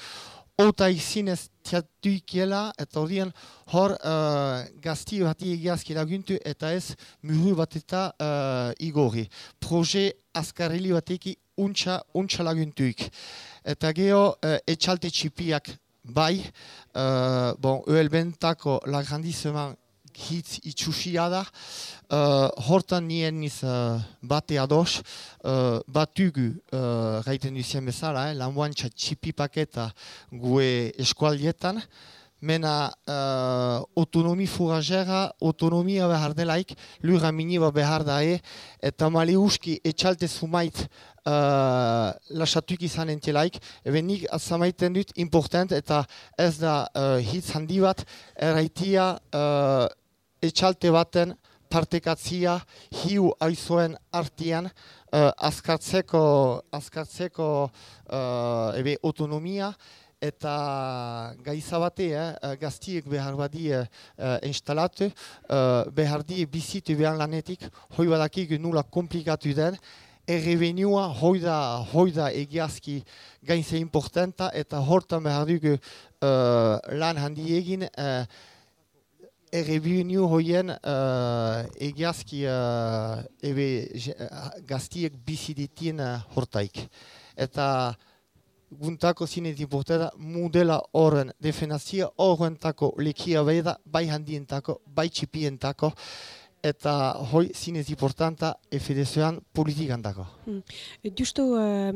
ota izinez tiatuikiela eta horien hor uh, gazti bati egiazki laguntu eta ez muru bat eta uh, igorri. Proje azkarreli bateki untxa, untxa laguntuik. Eta geho uh, etxalte txipiak bai, uh, bon, bentako lagrandizeman hitz itxusia da, uh, hortan nien niz uh, bate ados, uh, batugu uh, gaiten duzien bezala, eh, lan txipi paketa gue eskualdietan, mena uh, autonomi furagera, autonomia behar delaik, lura miniba behar dae, eta mali uski etxalte zumait uh, lasatuk izan entelaik, eben nik azamaiten dut important eta ez da uh, hitz handi bat, erraitia uh, etxalte baten partekatzia hiu aizoen artian uh, azkartzeko, azkartzeko ebe autonomia, eta gaiza bate, eh, gaztiek behar badi uh, instalatu, uh, behar di bizitu behar lanetik, hoi badakik nula komplikatu den, errevenua hoi da, hoi da egiazki gainze importanta, eta hortan behar dugu uh, lan handi egin, uh, errebinu hoien uh, egiazki uh, ebe gaztiek biziditien uh, hortaik. Eta guntako zinez importera modela horren defenazia horrentako lekia beda bai handientako, bai txipientako eta hoi zinez importanta FDSoan politikan dago. Hmm. Justo uh,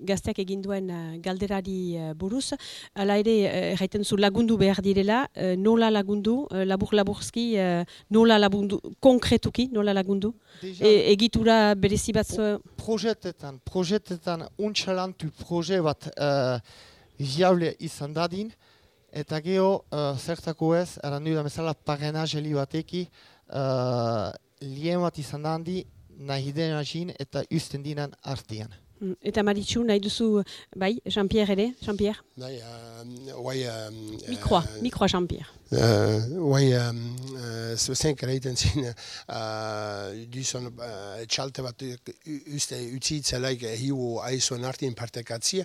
gazteak egin duen uh, galderari uh, buruz, ala ere erraiten zu lagundu behar direla, nola lagundu, labur-laburzki, uh, nola lagundu, konkretuki, nola lagundu? E, egitura berezi bat zo... Projetetan, projetetan untxalantu proje bat uh, jaule izan dadin, eta geho, uh, zertako ez, erandu da mesela parenazeli bateki, uh, lehen bat izan da handi nahi den hagin eta usten dinan artian. Mm, eta Maritxu, nahi duzu, bai, Jean-Pierre ere, Jean-Pierre? Nahi, uh, oai... Uh, mikroa, uh, mikroa Jean-Pierre. Oai, zuzen karaiten zin, duzon txalte bat uste utzitzelaik hiu aizoen artien partekatzia,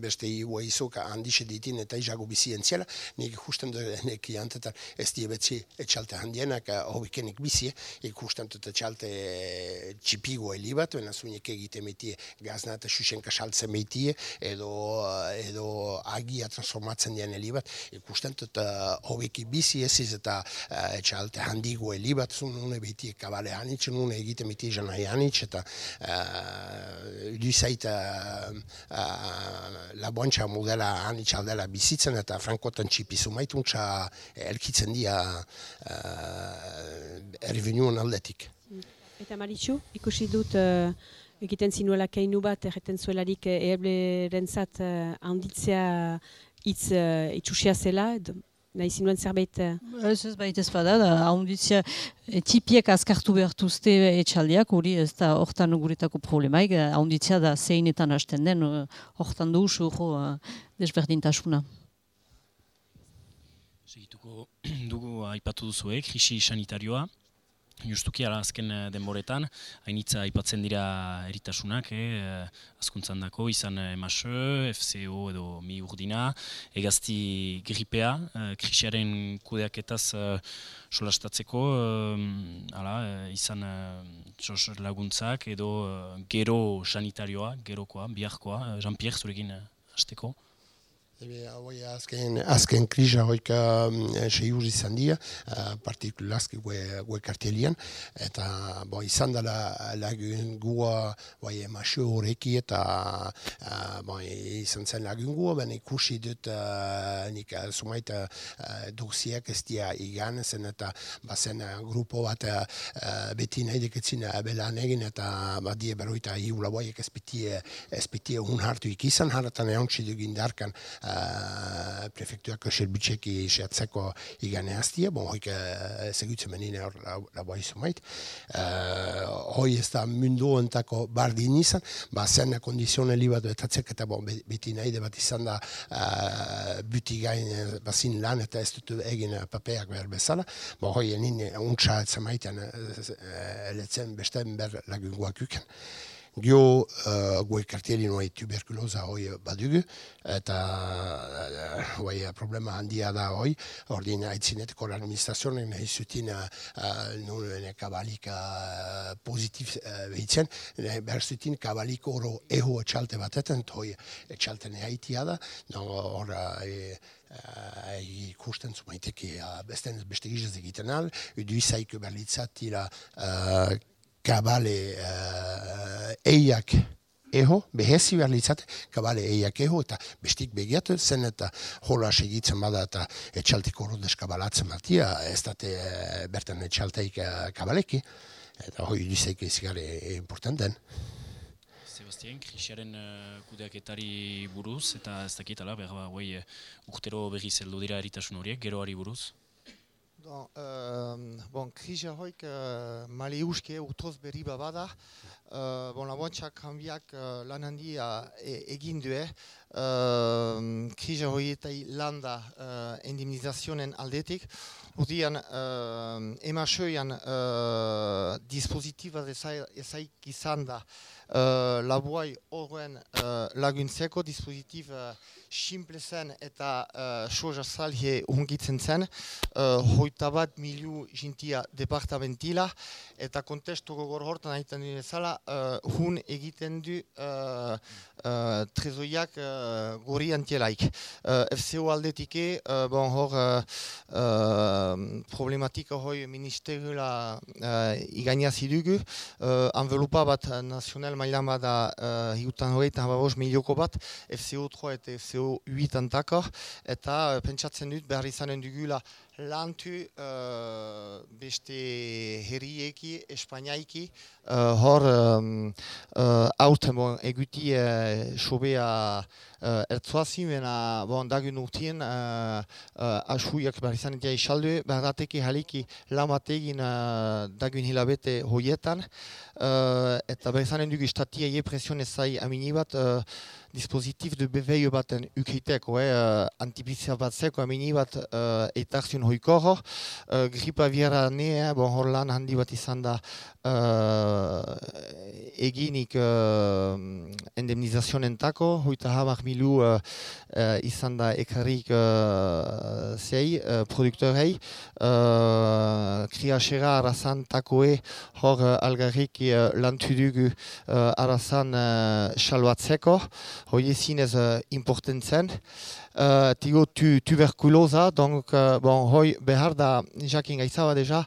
beste hiu aizok handixe ditin eta izago bizien ziela, nik justen denek jantetan ez diebetzi etxalte handienak hobikenik bizie, ikusten dut etxalte txipigo helibat, bena zuinek egite metie gazna eta susenka saltzen metie, edo, edo agia transformatzen dien helibat, ikusten dut hobeki bizi ez eta uh, etxalte handigo heli bat zuen nune beti kabale hanitz, nune egiten beti jana hanitz, eta uh, du zait uh, uh, laboantxa modela hanitz aldela bizitzen eta frankotan txipizu maituntza elkitzen dia uh, errevenuan aldetik. Eta Maritxu, ikusi dut uh, egiten zinuela keinu bat, erreten zuelarik eble rentzat uh, handitzea itz uh, itxusia zela, nahi zinuen zerbait? Eh? Ez ez baita ez bada, da ahonditzia e, tipiek azkartu behartuzte etxaldiak, hori ez da hortan guretako problemaik, ahonditzia da zeinetan hasten den, hortan du usu uh, desberdintasuna. Segituko dugu aipatu duzuek, krisi sanitarioa, Justuki, ala azken eh, denboretan, hainitza aipatzen dira eritasunak, eh, azkuntzan dako, izan eh, MHE, FCO edo mi urdina, egazti gripea, eh, krisiaren kudeaketaz eh, solastatzeko, eh, ala, eh, izan eh, laguntzak edo eh, gero sanitarioa, gerokoa, biharkoa, eh, Jean-Pierre zurekin eh, hasteko. Ebe, hauai, azken, azken krisa hoik um, sei urri izan dira, uh, partikulazki gue, gue kartelian, eta bo, izan dela lagun gua bai, emasio horreki eta uh, bo, izan zen lagun gua, ben ikusi dut uh, nik sumait uh, doksiak ez dia igan zen eta bazen uh, grupo bat uh, beti nahi deketzin uh, belan egin eta ba, die beroita hiula boiek ez bitie, ez bitie un hartu ikizan, hartan egon txidu gindarkan uh, prefektuak serbitxeki sehatzeko igane hastia, bon, hoik uh, segutzen menine hor laboa izo mait. Uh, hoi ez da mundu ontako bardin izan, ba zen kondizioneli bat etatzek eta bon, beti nahi bat izan da uh, buti gain bazin lan eta ez dut egin papeak behar bezala. Bon, hoi nine untsa etzen maitean uh, eletzen beste ber lagunguak uken. Gio, uh, goe kartieri noai tuberkuloza hoi badugu, eta uh, problema handia da hoi, ordin haitzineteko l'administrazionen nahi zutin uh, nuen kabalik uh, positif uh, behitzen, behar zutin kabalik oro eho etxalte batetan, hoi etxalten haitia da, no, hor e, uh, ikusten zumaiteki uh, beste gizaz egiten al, udu izaik berlitzatila uh, kabale uh, eiak eho, behezi behar litzate, kabale eiak eho, eta bestik begiatu zen, eta hola segitzen bada, eta etxaltik horrodez kabalatzen batia, ez date uh, bertan etxalteik uh, kabaleki, eta hoi duzeik ezigare importanten. Sebastian, krisiaren uh, kudeaketari buruz, eta ez dakitala, behar ba, urtero berri zeldu dira eritasun horiek, geroari buruz? Bon, uh, bon krisia hoik uh, mali uske urtoz berri bada. Uh, bon, laboantxak hanbiak uh, lan handia e egin due. Uh, krisia hoietai landa uh, indemnizazionen aldetik. Urdian, uh, emasoian uh, dispositiba ezaik izan da uh, laboai horren uh, laguntzeko dispositif uh, simple zen eta uh, soja salhe ungitzen zen, uh, hoita bat jintia departamentila, eta kontestu gogor hortan ahitan duen uh, hun egiten du uh, uh, trezoiak uh, gori antielaik. Uh, FCO aldetike, uh, bon hor uh, uh, problematika hoi ministerioa uh, igainia zidugu, uh, envelopa bat nazional mailan bada uh, hiutan hori eta milioko bat, FCO 3 eta FCO 8 antako, eta uh, pentsatzen dut behar izanen dugula lantu uh, beste herrieki, espainiaiki, uh, hor um, uh, aurten bon, eguti uh, sobea uh, ertzoazi, bena bon, dagun urtien uh, uh, asuiak behar izan egia isaldu, behar dateki haliki lamategin uh, dagun hilabete hoietan, uh, eta behar izan dugu istatia ie presion ezai amini bat, uh, dispositif de beveio baten ukriteko, eh, uh, antipizia bat zeko amini bat uh, etarzion hoikoro. Uh, gripa biara ne, bon, hor lan handi bat izan da uh, eginik uh, indemnizazionen tako, hoita hamar milu uh, uh, izan da ekarrik uh, zei, uh, produktorei. Uh, kriasera arazan takoe hor uh, algarrik uh, lantu dugu uh, arazan uh, salbatzeko, hoi ezinez uh, importantzen. Uh, tigo tu, tuberculosa, donc uh, bon, hoi behar da, jakin gaizaba deja,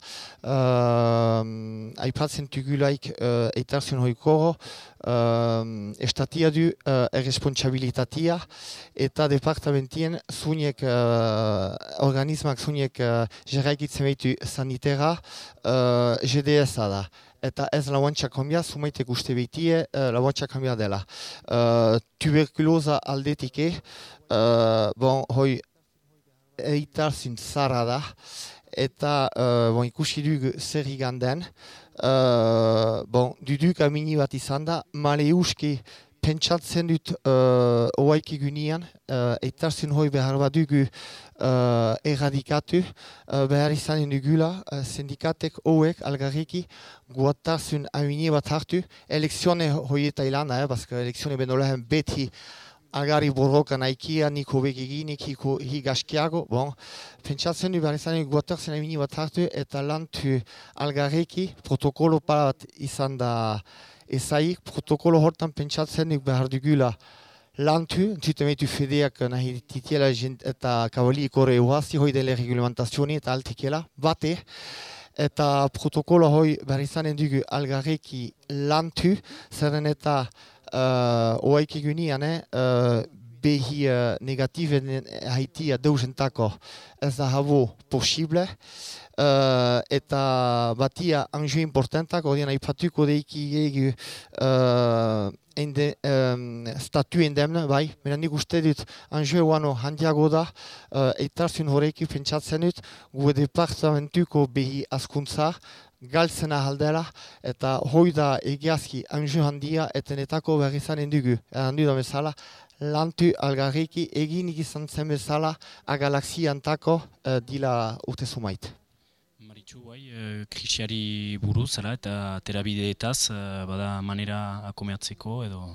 uh, aipatzen tugulaik uh, eitarzun hoi koro, uh, estatia du uh, erresponsabilitatia eta departamentien zuniek uh, organismak zuniek uh, jeraikitzen behitu sanitera uh, GDS-a da eta ez lauantxa kambia, sumaite guzti behitie, uh, lauantxa kambia dela. Uh, tuberkuloza aldetike, uh, bon, hoi, eitarzun zara da, eta uh, bon, ikusi duk zer iganden, uh, bon, duduk amini bat izan da, male uski pentsatzen dut uh, oaik egunean, uh, eitarzun hoi behar bat dugu uh, erradikatu, uh, behar izan dugula, uh, sindikatek hoek algarriki guatarzun amini bat hartu, elekzione hoi eta ilana, eh, bazka elekzione benolehen beti agari borroka naikia, niko begiginik, hiko higaskiago, bon, pentsatzen du behar izan guatarzun amini bat hartu, eta lantu algarriki protokolo bat izan da ezaik protokolo hortan pentsatzen duk behar dugula lantu, entzutemetu fedeak nahi titiela eta kabali ikore euhazi hoi dele reglementazioni eta altikela, bate, eta protokolo hoi behar izanen dugu algarreki lantu, zerren eta uh, oaik egunean, uh, behi uh, negativen haitia deusentako ez da habo posible. Uh, eta batia anju importantak, odian aipatuko deiki egu uh, ende, um, statu endemna, bai, mena nik uste dut anju eguano handiago da, uh, eitarzun horreki pentsatzen dut, gu departamentuko behi askuntza, galtzena aldera, eta hoi da egiazki anju handia etenetako berri zanen dugu. Handu da bezala, lantu algarriki egin izan zen bezala a galaxiantako uh, dila urte sumait. Maritxu, bai, uh, krisiari buruz, ala, eta terabideetaz, uh, bada manera akomeatzeko edo...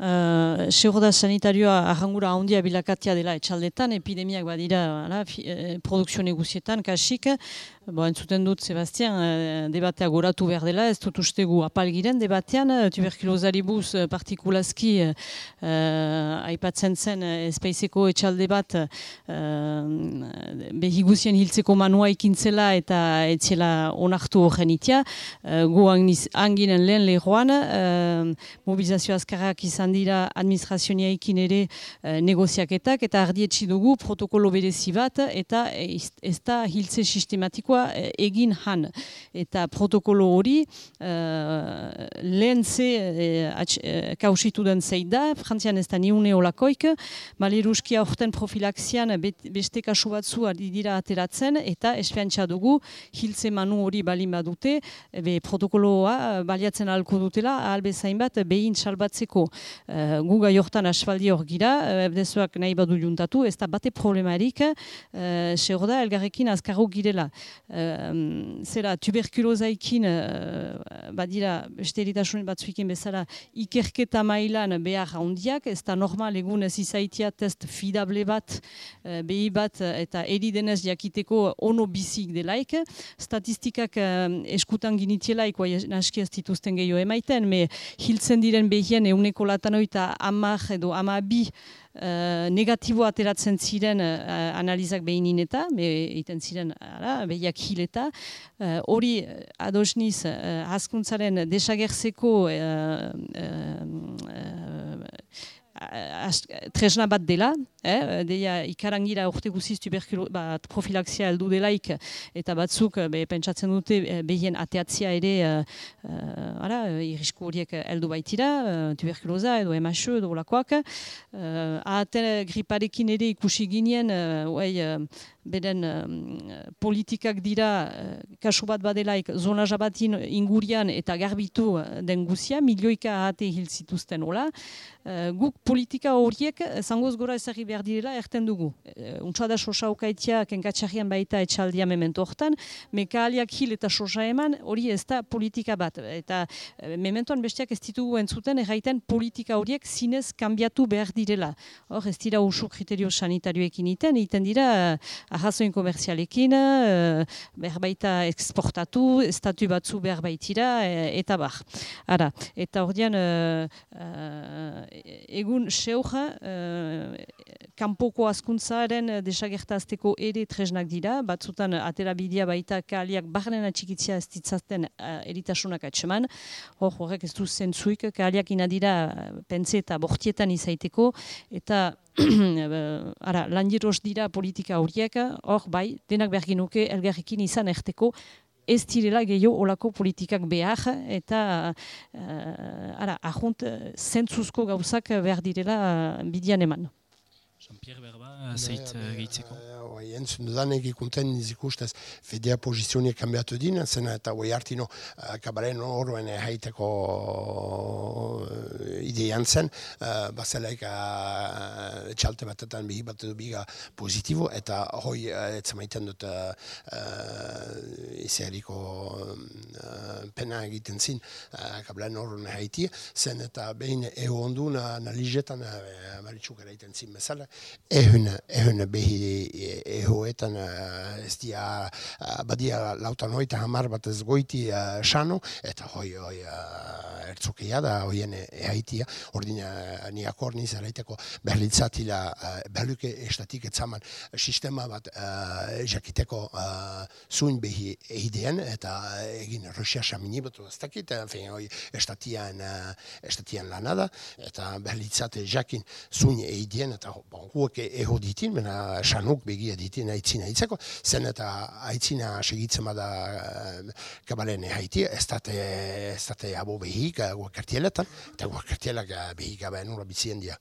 Uh, Segoda sanitarioa ahangura handia bilakatia dela etxaldetan, epidemiak badira ala, fi, eh, produkzio neguzietan, kasik, Bo, entzuten dut, Sebastian, eh, debatea goratu behar dela, ez dut ustegu apalgiren debatean, eh, tuberkulozari buz eh, partikulazki uh, aipatzen zen espaizeko etxalde bat uh, behiguzien hiltzeko manua ikintzela eta etxela onartu horren itia. Uh, gu anginen lehen lehoan, uh, mobilizazio azkarrak izan dira administrazionia ikin ere uh, negoziaketak eta ardietsi dugu protokolo berezi bat eta ez da hiltze sistematikoa Eh, egin han. Eta protokolo hori uh, lehen ze uh, kausitu den zei da, frantzian ez da niune olakoik, maleruskia orten profilaxian beste kasu batzu dira ateratzen, eta espiantza dugu hiltze manu hori balin badute, be protokoloa baliatzen alko dutela, albe zain bat behin salbatzeko. Uh, guga jortan asfaldi hor gira, ebdezuak nahi badu juntatu, ez da bate problemarik, uh, segur da, elgarrekin azkarro girela zera tuberkulozaikin uh, badira beste eritasunen batzuikin bezala ikerketa mailan behar handiak, ez da normal egun ez izaitia test fidable bat uh, behi bat eta eridenez jakiteko ono bizik delaik. Statistikak uh, eskutan ginitielaik, naski ez dituzten gehiago emaiten, me hiltzen diren behien euneko latanoita amak edo amabi Uh, negatibo ateratzen ziren uh, analizak behinin eta, egiten ziren ara, behiak hileta. Uh, hori uh, adosniz uh, askuntzaren desagertzeko uh, tresna bat dela, eh? deia ikarangira urte guziz tuberkulo, ba, profilaxia heldu delaik, eta batzuk be, pentsatzen dute eh, behien ateatzia ere uh, uh, ara, irrisku horiek heldu baitira, uh, tuberkuloza edo MHE edo olakoak. Uh, ahaten griparekin ere ikusi ginen, uh, beren politikak dira uh, kasu bat badelaik zona jabatin ingurian eta garbitu den guzia, milioika ahate hil zituzten hola. Uh, guk politika horiek zangoz gora ezagri behar direla erten dugu. E, Untsa da sosa okaitia kenkatxarrian baita etxaldia memento hortan, mekaaliak hil eta sosa eman hori ez da politika bat. Eta e, mementoan bestiak ez ditugu entzuten erraiten politika horiek zinez kanbiatu behar direla. Hor ez dira usu kriterio sanitarioekin iten, iten dira uh, ahazoin komerzialekin, uh, behar baita eksportatu, estatu batzu behar baitira, eta bar. Ara, eta hor dian, egun seuja, uh, kanpoko askuntzaren desagertazteko ere tresnak dira, batzutan atera bidea baita kaliak barren atxikitzia ez ditzaten uh, eritasunak atseman, hor horrek ez du zentzuik, kaliak inadira pentsa eta bortietan izaiteko, eta ara, lan dira politika horiek, hor bai, denak berginuke elgarrekin izan erteko, ez direla gehiago olako politikak behar. Eta uh, ara, ahunt zentzuzko gauzak behar direla bidian eman. Jean-Pierre Berba, zeit uh, gehitzeko? Bai, entzun dudanek ikunten izikustez fedea pozizionik kanbiatu din, zena eta oi hartino uh, kabaren horren haiteko uh, ideian zen, uh, bazelaik uh, txalte batetan bihi bat edo biga pozitibo, eta hoi uh, etzamaiten dut uh, uh, izeriko uh, pena egiten zin uh, kabaren horren haiti, zen eta behin eo ondu analizetan uh, maritxuk eraiten zin bezala, ehun, ehun behi ehoetan ez dia badia lautan hoita hamar bat ez goiti sano, eta hoi, hoi ertzukia da hoien ehaitia, ordina ni akor niz eraiteko berlitzatila berluke estatik etzaman sistema bat jakiteko zuin behi ehidean, eta egin Rusia samini batu ez dakit, hoi estatian, estatian lanada, eta berlitzate jakin zuin ehidean, eta bon, eho ditin, mena sanuk begia ditin aitzina itzeko, zen eta aitzina segitzen bada uh, kabalen haiti, ez date, ez date abo behik uh, guakartieletan, eta guakartielak uh, behik abe nula bitzien dia.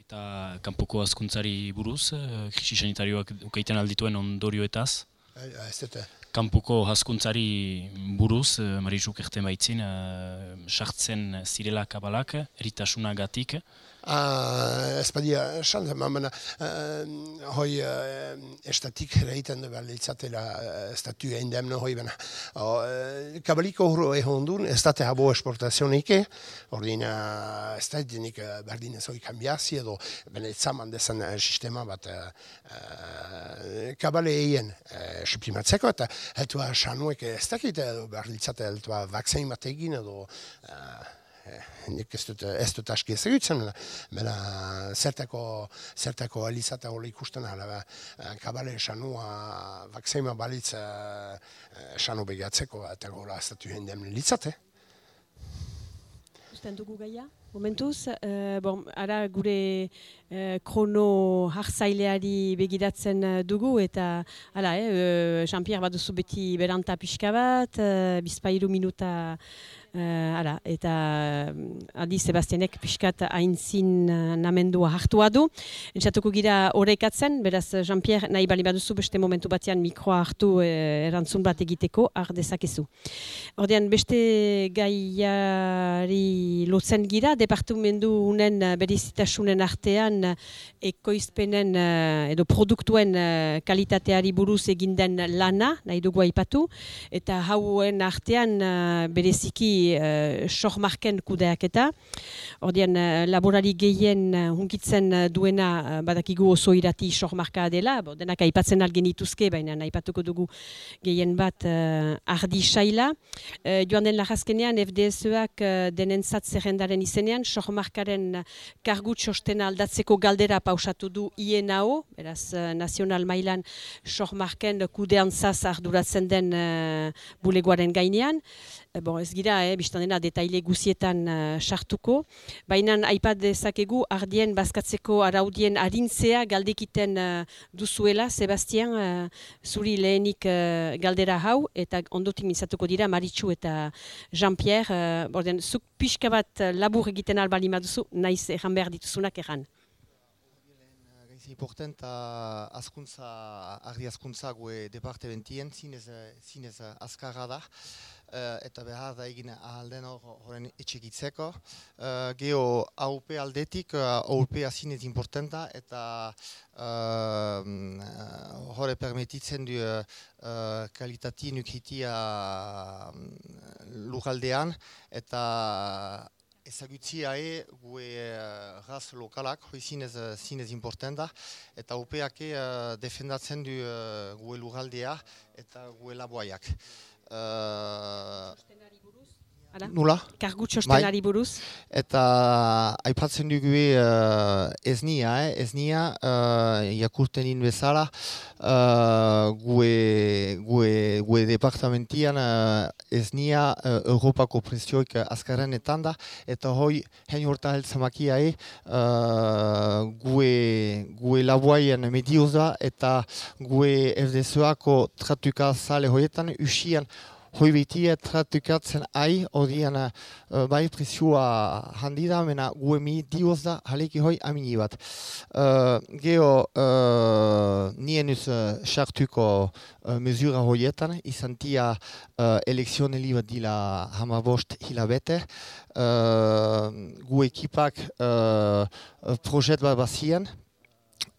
Eta kanpoko askuntzari buruz, krisi sanitarioak ukaiten aldituen ondorioetaz? Ez dute. Kampuko haskuntzari buruz, Marizuk erten baitzin, sartzen zirela kabalak, eritasuna gatik, ez badia, esan zen, mamena, uh, hoi uh, estatik duela litzatela estatu egin demno hoi bena. Uh, kabaliko hurro ehon duen, ez date habo esportazionik, ordin uh, ez da dinik uh, berdin ez hoi kambiazi edo, bena itzaman desan uh, sistema bat uh, uh, kabale egin uh, suprimatzeko, eta heltua sanuek ez dakit edo berdiltzate heltua vaksein bat egin edo uh, nik ez dut, ez dut aski ezagutzen, bera zertako, zertako alizata hori ikusten, hala, kabale esanua, vakseima balitz esanu begatzeko, eta gola ez dut litzate. Usten dugu gaia? Momentuz, bon, ara gure krono harzaileari begiratzen dugu, eta hala, eh, Jean-Pierre bat duzu beti beranta pixka bat, bizpairu minuta ara, eta uh, Adi Sebastianek pixkat haintzin uh, namendua hartua du. Entzatuko gira horrekatzen, beraz Jean-Pierre nahi bali baduzu beste momentu batean mikroa hartu erantzun bat egiteko, ar dezakezu. Ordean beste gaiari lotzen gira, departumendu unen berizitasunen artean ekoizpenen edo produktuen kalitateari buruz eginden lana, nahi dugu aipatu, eta hauen artean bereziki uh, sohmarken kudeak eta. Ordean, uh, laborari gehien uh, hunkitzen duena uh, badakigu oso irati sohmarka dela, bo, denak aipatzen algen ituzke, baina aipatuko dugu gehien bat uh, ardi saila. Uh, joan den lagazkenean, FDSoak uh, denen zerrendaren izenean, sohmarkaren kargu txostena aldatzeko galdera pausatu du INAO, beraz, uh, nazional mailan sohmarken kudean zaz arduratzen den uh, bulegoaren gainean. Bon, ez gira, eh, biztan dena detaile guzietan uh, sartuko. Baina aipat dezakegu ardien bazkatzeko araudien arintzea galdekiten uh, duzuela, Sebastian, uh, zuri lehenik uh, galdera hau, eta ondotik mizatuko dira Maritxu eta Jean-Pierre. Uh, borden, zuk pixka bat labur egiten albali maduzu, naiz erran behar dituzunak erran. Importanta askuntza, ardi askuntza gue departementien, zinez, zinez azkarra da. Uh, eta behar da egin ahalden horren etxekitzeko. Uh, geho AUP aldetik, uh, AUP azinez importanta eta uh, horre permititzen du uh, kalitati nukhitia lujaldean eta ezagutzia e gue uh, raz lokalak, hoi zinez, zinez importanta eta AUP-ak uh, defendatzen du uh, gue lujaldea eta gue laboaiak. Uh, Nula? Kargu txostenari bai. buruz. Eta aipatzen dugu uh, ez nia, eh? ez nia, uh, jakurten bezala, uh, gue, gue, gue departamentian uh, ez nia uh, Europako presioik azkaren etan da, eta hoi, hein horta heltzamakia e, uh, gue, gue laboaien medioz da, eta gue FDSOako tratuka zale hoietan, usian, hoi behitia tratukatzen ai, odian uh, bai presioa handi da, mena guemi dioz da, haleki hoi amini bat. Uh, Geo, uh, nien uz sartuko uh, mesura hoietan, izan tia uh, elekzioneli bat dila hamabost hilabete, uh, gu ekipak uh, projet bat bazien,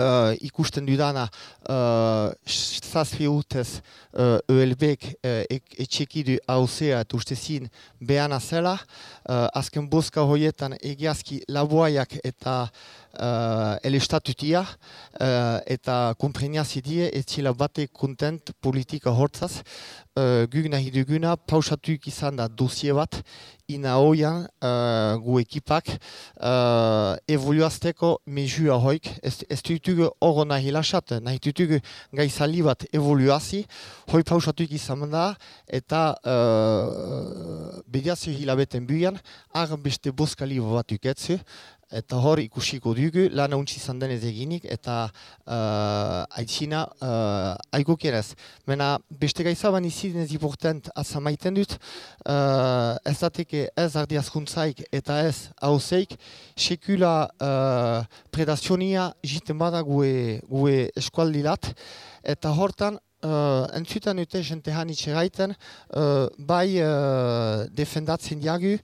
uh, ikusten dudana uh, zazpi urtez uh, ELB-ek uh, etxekidu hauzea eta ustezin behana zela. Uh, azken boska horietan egiazki laboaiak eta uh, elestatutia uh, eta kompreniazidie etzila bate kontent politika hortzaz. Uh, Guk nahi duguna pausatuik izan da dosie bat ina hoian uh, gu ekipak uh, evoluazteko mezua hoik. Ez, ez dutugu oro nahi lasat, nahi dutugu gaizali bat evoluazi, hoi pausatuik izan da eta uh, bediazio hilabeten buian, arren beste boskali bat uketzu, eta hor ikusiko dugu lan hauntzi izan denez eginik eta uh, aitzina uh, aiko kierez. Mena beste gaizaban iziden ez iportent azamaiten dut, uh, ez dateke ez ardi azkuntzaik eta ez hauzeik, sekula uh, predazionia jiten bada gue, gue eskualdilat, eta hortan Uh, entzutan dute jente hanitxe gaiten, uh, bai uh, defendatzen diagu,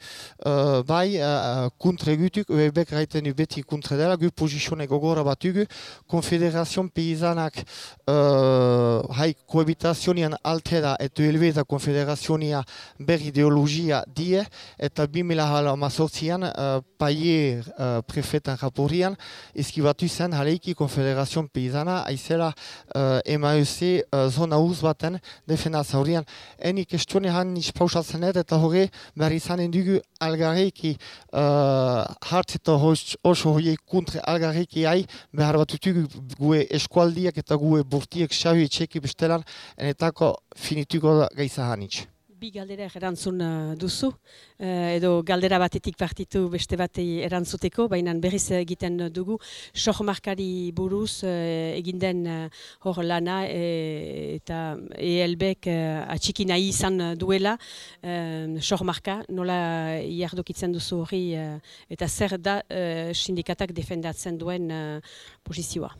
uh, bai uh, kontre gutuk, uebek gaiten du beti kontre dela, gu pozizione gogora batugu, konfederazion peizanak uh, hai kohabitazionian altera eta elbeza konfederazionia ber ideologia die, eta 2000 amazortzian uh, paie uh, prefetan raporian, eskibatu zen haleiki konfederazion peizana, aizela uh, MAEC uh, zona uz baten defendaz horian. Eni kestione han nis pausatzen edo eta hori behar izanen dugu algarreki uh, hart eta oso hori kontre algarreki ai behar bat utugu gue eskualdiak eta gue burtiek xahui etxeki bestelan enetako finituko gaiza hanitz bi galdera erantzun uh, duzu, uh, edo galdera batetik partitu beste batei erantzuteko, baina berriz egiten dugu, sohmarkari buruz uh, egin den hor lana eta ELBek atxiki nahi izan duela, sohmarka, nola jardokitzen duzu hori, eta zer da sindikatak defendatzen duen posizioa.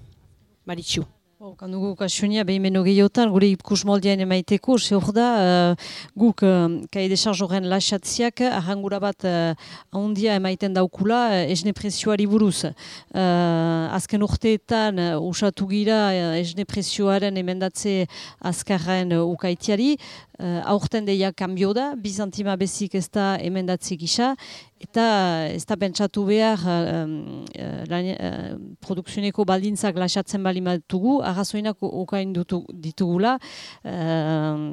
Maritxu. Bo, kandugu kasunia behimeno gehiotan, gure ipkus moldean emaiteko, zehor da, uh, guk uh, kaide horren lasatziak, ahangura bat uh, ahondia emaiten daukula, uh, esne presioari buruz. Uh, azken urteetan, uh, usatu gira, uh, esne presioaren emendatze azkarren uh, ukaitiari, uh, aurten deia kambio da, bizantima bezik ez da emendatze gisa, eta ez da pentsatu behar uh, uh, produksioneko baldintzak lasatzen bali matugu, arrazoinak okain ditugula, uh,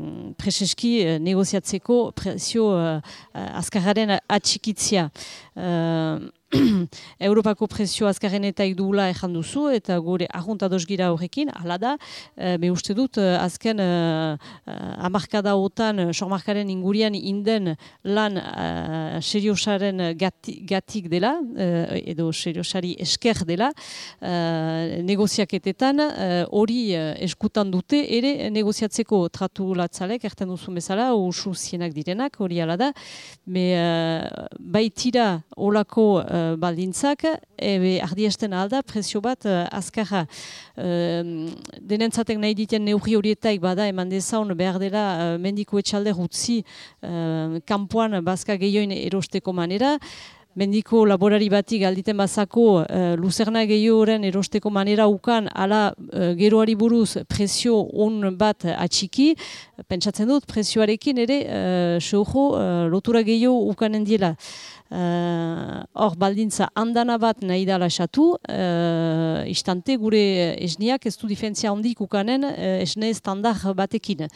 preseski negoziatzeko presio uh, azkararen atxikitzia. Europako presio azkarrenetaik duela ezan duzu, eta gure ahuntadoz gira horrekin, ala da, e, me uste dut, eh, azken e, amarkada otan, sormarkaren ingurian inden lan e, seriosaren gatik dela, edo seriosari esker dela, e, negoziaketetan hori eskutan dute, ere negoziatzeko tratu latzalek, erten duzu bezala, usu direnak, hori ala da, me baitira olako baldintzak, ebe ardiesten alda, presio bat uh, azkarra. Uh, denentzatek nahi diten neurri horietaik bada, eman dezaun behar dela uh, mendiko etxalde utzi uh, kampuan bazka gehioin erosteko manera, Mendiko laborari batik alditen bazako uh, luzerna gehioren erosteko manera ukan ala uh, geroari buruz presio on bat atxiki, pentsatzen dut presioarekin ere uh, uh, lotura gehio ukanen diela. Eh, hor uh, baldintza andana bat nahi da lasatu, uh, istante gure esniak ez du difentzia hondik ukanen uh, esne standar batekin.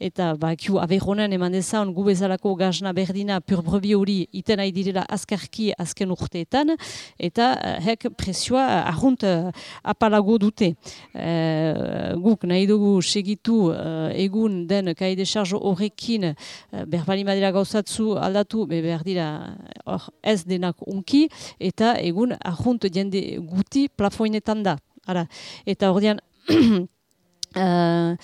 Eta bakiu aberonen eman dezan gu bezalako gazna berdina purbrebi hori iten nahi direla azkarki azken urteetan, eta uh, hek presioa ahunt uh, apalago dute. Uh, guk nahi dugu segitu uh, egun den kaide charge horrekin uh, berbali madera gauzatzu aldatu, be behar dira ez denak unki, eta egun ahunt jende guti plafoinetan da. Ara, eta hor dian, uh,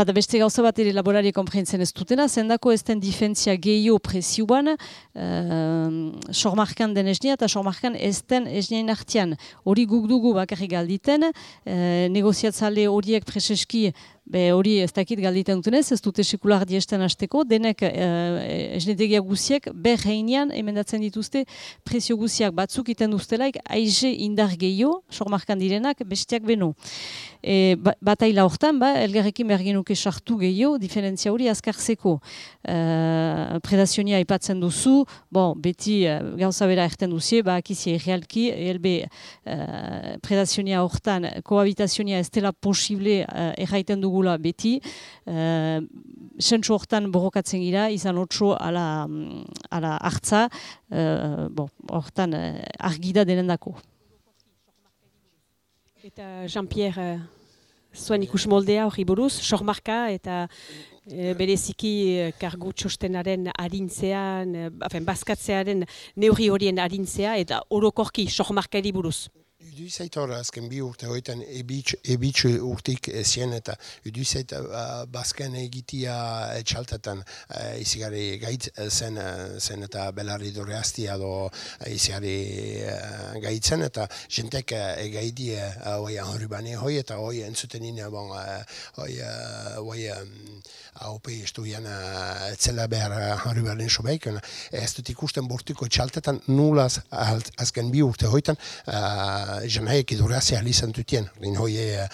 Bada beste gauza bat ere laborari konprentzen ez dutena, zendako ez den difentzia gehiago presioan, uh, sormarkan den esnia eta sormarkan ez den esniain artian. Hori guk dugu bakarri galditen, uh, negoziatzale horiek preseski Be hori ez dakit galditen dutenez, ez dute sekular diesten hasteko, denek eh, esnetegia guziek berreinean emendatzen dituzte prezio guziak batzuk iten duztelaik aize indar gehiago, sormarkan direnak, bestiak beno. E, ba, bataila hortan, ba, elgarrekin behar genuke sartu gehiago, diferentzia hori azkarzeko. E, predazionia aipatzen duzu, bon, beti e, gauza bera erten duzie, ba, akizie realki, elbe e, predazionia hortan, kohabitazionia ez dela posible e, erraiten dugula beti, e, sentsu hortan borrokatzen gira, izan otso ala, ala hartza, e, bon, hortan e, argida denendako. Eta Jean-Pierre, zuen ikus hori buruz, sormarka eta e, bereziki kargu txostenaren harintzean, e, bazkatzearen neurri horien harintzea eta orokorki sormarkari buruz. Uduzait hor, azken bi urte horietan ebitx urtik zien eta uduzait uh, bazken egitia etxaltetan uh, izigari gaitz zen, zen eta belarri dure hastia do izigari uh, gaitzen eta jentek uh, egaidi hoi uh, anrubane hoi eta hoi entzuten ina bon, hoi uh, hoi um, estudian uh, etzela behar anrubane sobeiken ez dut ikusten bortuko etxaltetan nulaz azken bi urte horietan uh, janaik idurazia alizan dutien. Lehen hoi e,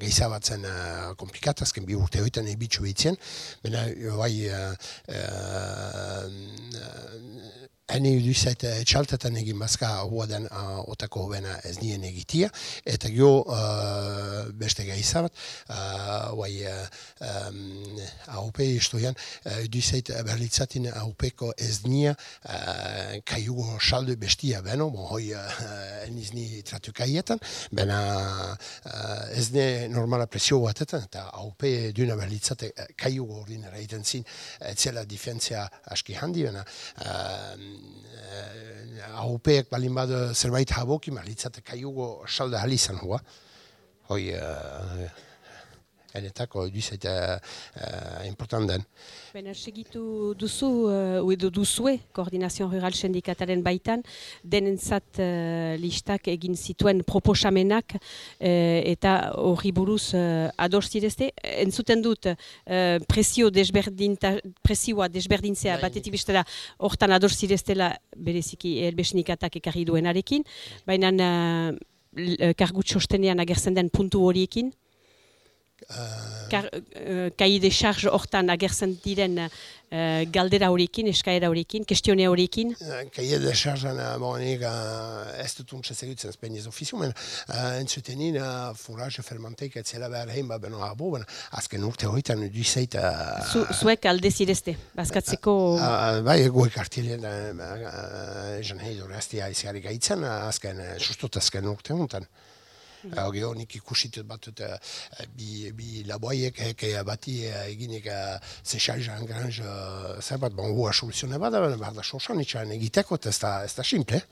gehizabatzen e, komplikat, azken bi urte hoitan ebitxu behitzen. Bena, bai, Hene uduzet etxaltetan egin bazka hua den uh, otako hobena ez nien egitia, eta gio uh, beste gaisa bat, uh, bai, uh, um, AOP istoian, uh, uduzet berlitzatin AOPko ez nia uh, kaiugo saldo bestia beno, bon, hoi uh, eniz ni tratu kaietan, bena uh, ez ne normala presio batetan, eta AOP duna berlitzate kaiugo ordinera egiten zin, etzela difentzia aski handi, bena, uh, uh, AOP-ek balin badu zerbait haboki, malitzate kaiugo salda halizan hua. Hoi, uh, enetako duzet uh, uh, important den. Bena, segitu duzu, uh, edo duzue, Koordinazio Rural Sindikataren baitan, denentzat uh, listak egin zituen proposamenak uh, eta horri buruz uh, adorzirezte. Entzuten dut, uh, presio desberdinta, presioa desberdintzea Bain. batetik bestela hortan adorzireztela bereziki elbesnikatak ekarri duenarekin, baina uh, kargu txostenean agertzen den puntu horiekin. Kar, uh, kai de charge hortan agertzen diren uh, galdera horiekin, eskaera horiekin, kestione horiekin? Uh, kai de charge uh, bon, uh, ez dut untsa zegutzen ez ofizio, men uh, entzuten nien uh, furage fermenteik etzela behar hein, ba, beno abo, ben, azken urte horietan duzeit... Uh, Zu, zuek alde zirezte, bazkatzeko... Uh, uh, bai, egoek artilean, uh, jen hei dure izgari gaitzen, uh, azken, uh, justot azken urte honetan. Mm -hmm. nik ikusitut batut uh, bi, bi laboiek eke bati uh, eginik uh, zexaiz angranj uh, zerbat, bon, hua soluzione bada, behar da sosan itxan egiteko, ez da, ez da simple.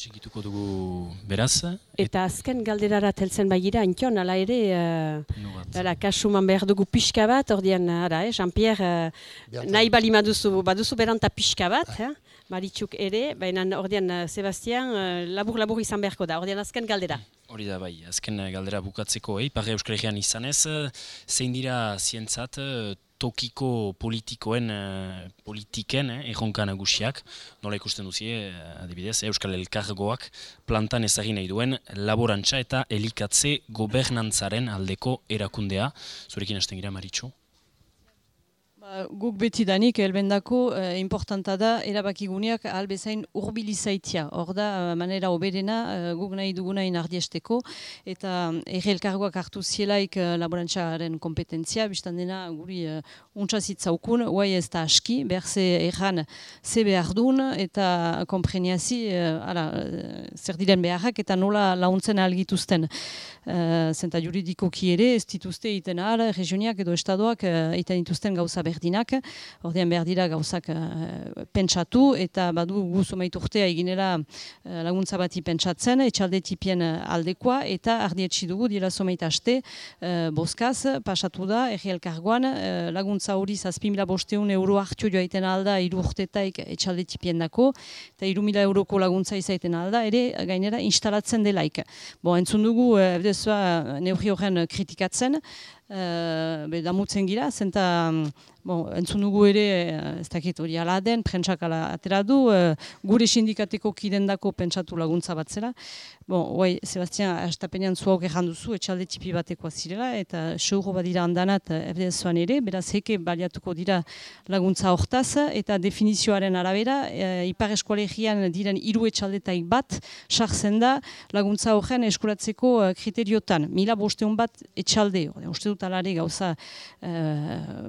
Segituko dugu beraz. Eta azken galderara teltzen bagira, ention, ala ere, uh, dara, kasuman behar dugu pixka bat, ordean, ara, eh, Jean-Pierre, uh, nahi bali baduzu, baduzu beranta pixka bat, eh, Maritxuk ere, baina ordean, Sebastian, labur-labur izan beharko da, ordean azken galdera. Hori da, bai, azken galdera bukatzeko, eh, parre euskal izanez, zein dira zientzat, tokiko politikoen politiken eh, erronka nagusiak, nola ikusten duzie, adibidez, Euskal Elkargoak plantan ezagin nahi duen laborantza eta elikatze gobernantzaren aldeko erakundea. Zurekin hasten gira, Maritxo? Guk beti danik, elbendako, eh, importanta da, erabakiguneak albezain urbilizaitia. Hor da, eh, manera oberena, eh, guk nahi duguna inardiesteko, eta eh, errelkargoak hartu zielaik eh, laborantzaren kompetentzia, biztan dena guri eh, untsazitzaukun, guai ez da aski, behar ze erran ze behar duen, eta kompreniazi, eh, zer diren beharrak, eta nola launtzen algituzten. Eh, zenta juridikoki ere, ez dituzte iten ahal, regioniak edo estadoak uh, iten dituzten gauza behar berdinak, ordean behar dira gauzak pentsatu, eta badu guzu urtea eginela laguntza bati pentsatzen, etxalde tipien aldekoa, eta ardietxi dugu dira someita aste, boskaz, pasatu da, erri elkargoan, laguntza hori zazpimila bosteun euro hartio joaiten alda iru urtetaik etxalde tipien dako, eta iru euroko laguntza izaiten alda, ere gainera instalatzen delaik. Bo, entzun dugu, e, neurri horren kritikatzen, e, be, damutzen gira, zenta bon, entzun dugu ere, ez dakit hori ala den, prentsak ala atera du, gure sindikateko kidendako pentsatu laguntza bat zela. Bon, oai, Sebastian, astapenean zu hauk duzu, etxalde tipi batekoa zirela, eta seuro badira handanat FDS-oan ere, beraz heke baliatuko dira laguntza hortaz, eta definizioaren arabera, e, ipar eskolegian diren hiru etxaldetaik bat, sartzen da laguntza horren eskuratzeko kriteriotan. Mila bosteun bat etxalde, uste dut alare gauza e,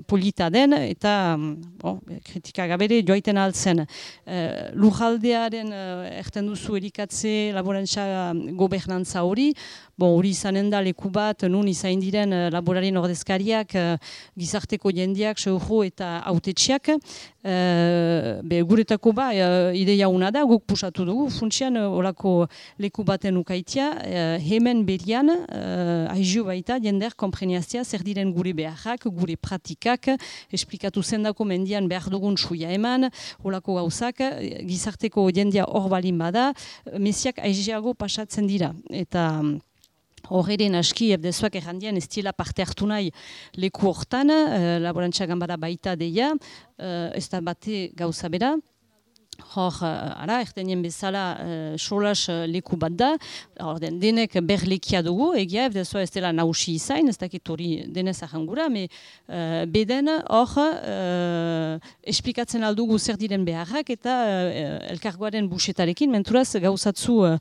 polita den, eta bon, kritika gabere joaiten altzen. E, lujaldearen e, erten duzu erikatze laborantza gobernantza hori, bon, izanen da leku bat, nun izain diren uh, laborarien ordezkariak, uh, gizarteko jendiak, seujo eta autetxiak, uh, be, guretako ba, uh, ideia una da, guk pusatu dugu, funtsian, uh, leku baten ukaitia, uh, hemen berian, uh, aizio baita, jender kompreniazia, zer diren gure beharrak, gure pratikak, esplikatu zendako mendian behar dugun suia eman, olako gauzak, gizarteko jendia hor balin bada, mesiak aiziago pasatzen dira. Eta horren aski ebdezuak errandian ez diela parte hartu nahi leku hortan, uh, laborantza gambara baita deia, uh, ez da bate gauza bera, Hor, uh, ara, ertenien bezala uh, solas uh, leku bat da, hor den, denek berlekia dugu, egia, ez ez dela nausi izain, ez dakit hori denez ahangura, me uh, beden hor uh, esplikatzen aldugu zer diren beharrak eta uh, elkargoaren busetarekin, menturaz gauzatzu uh,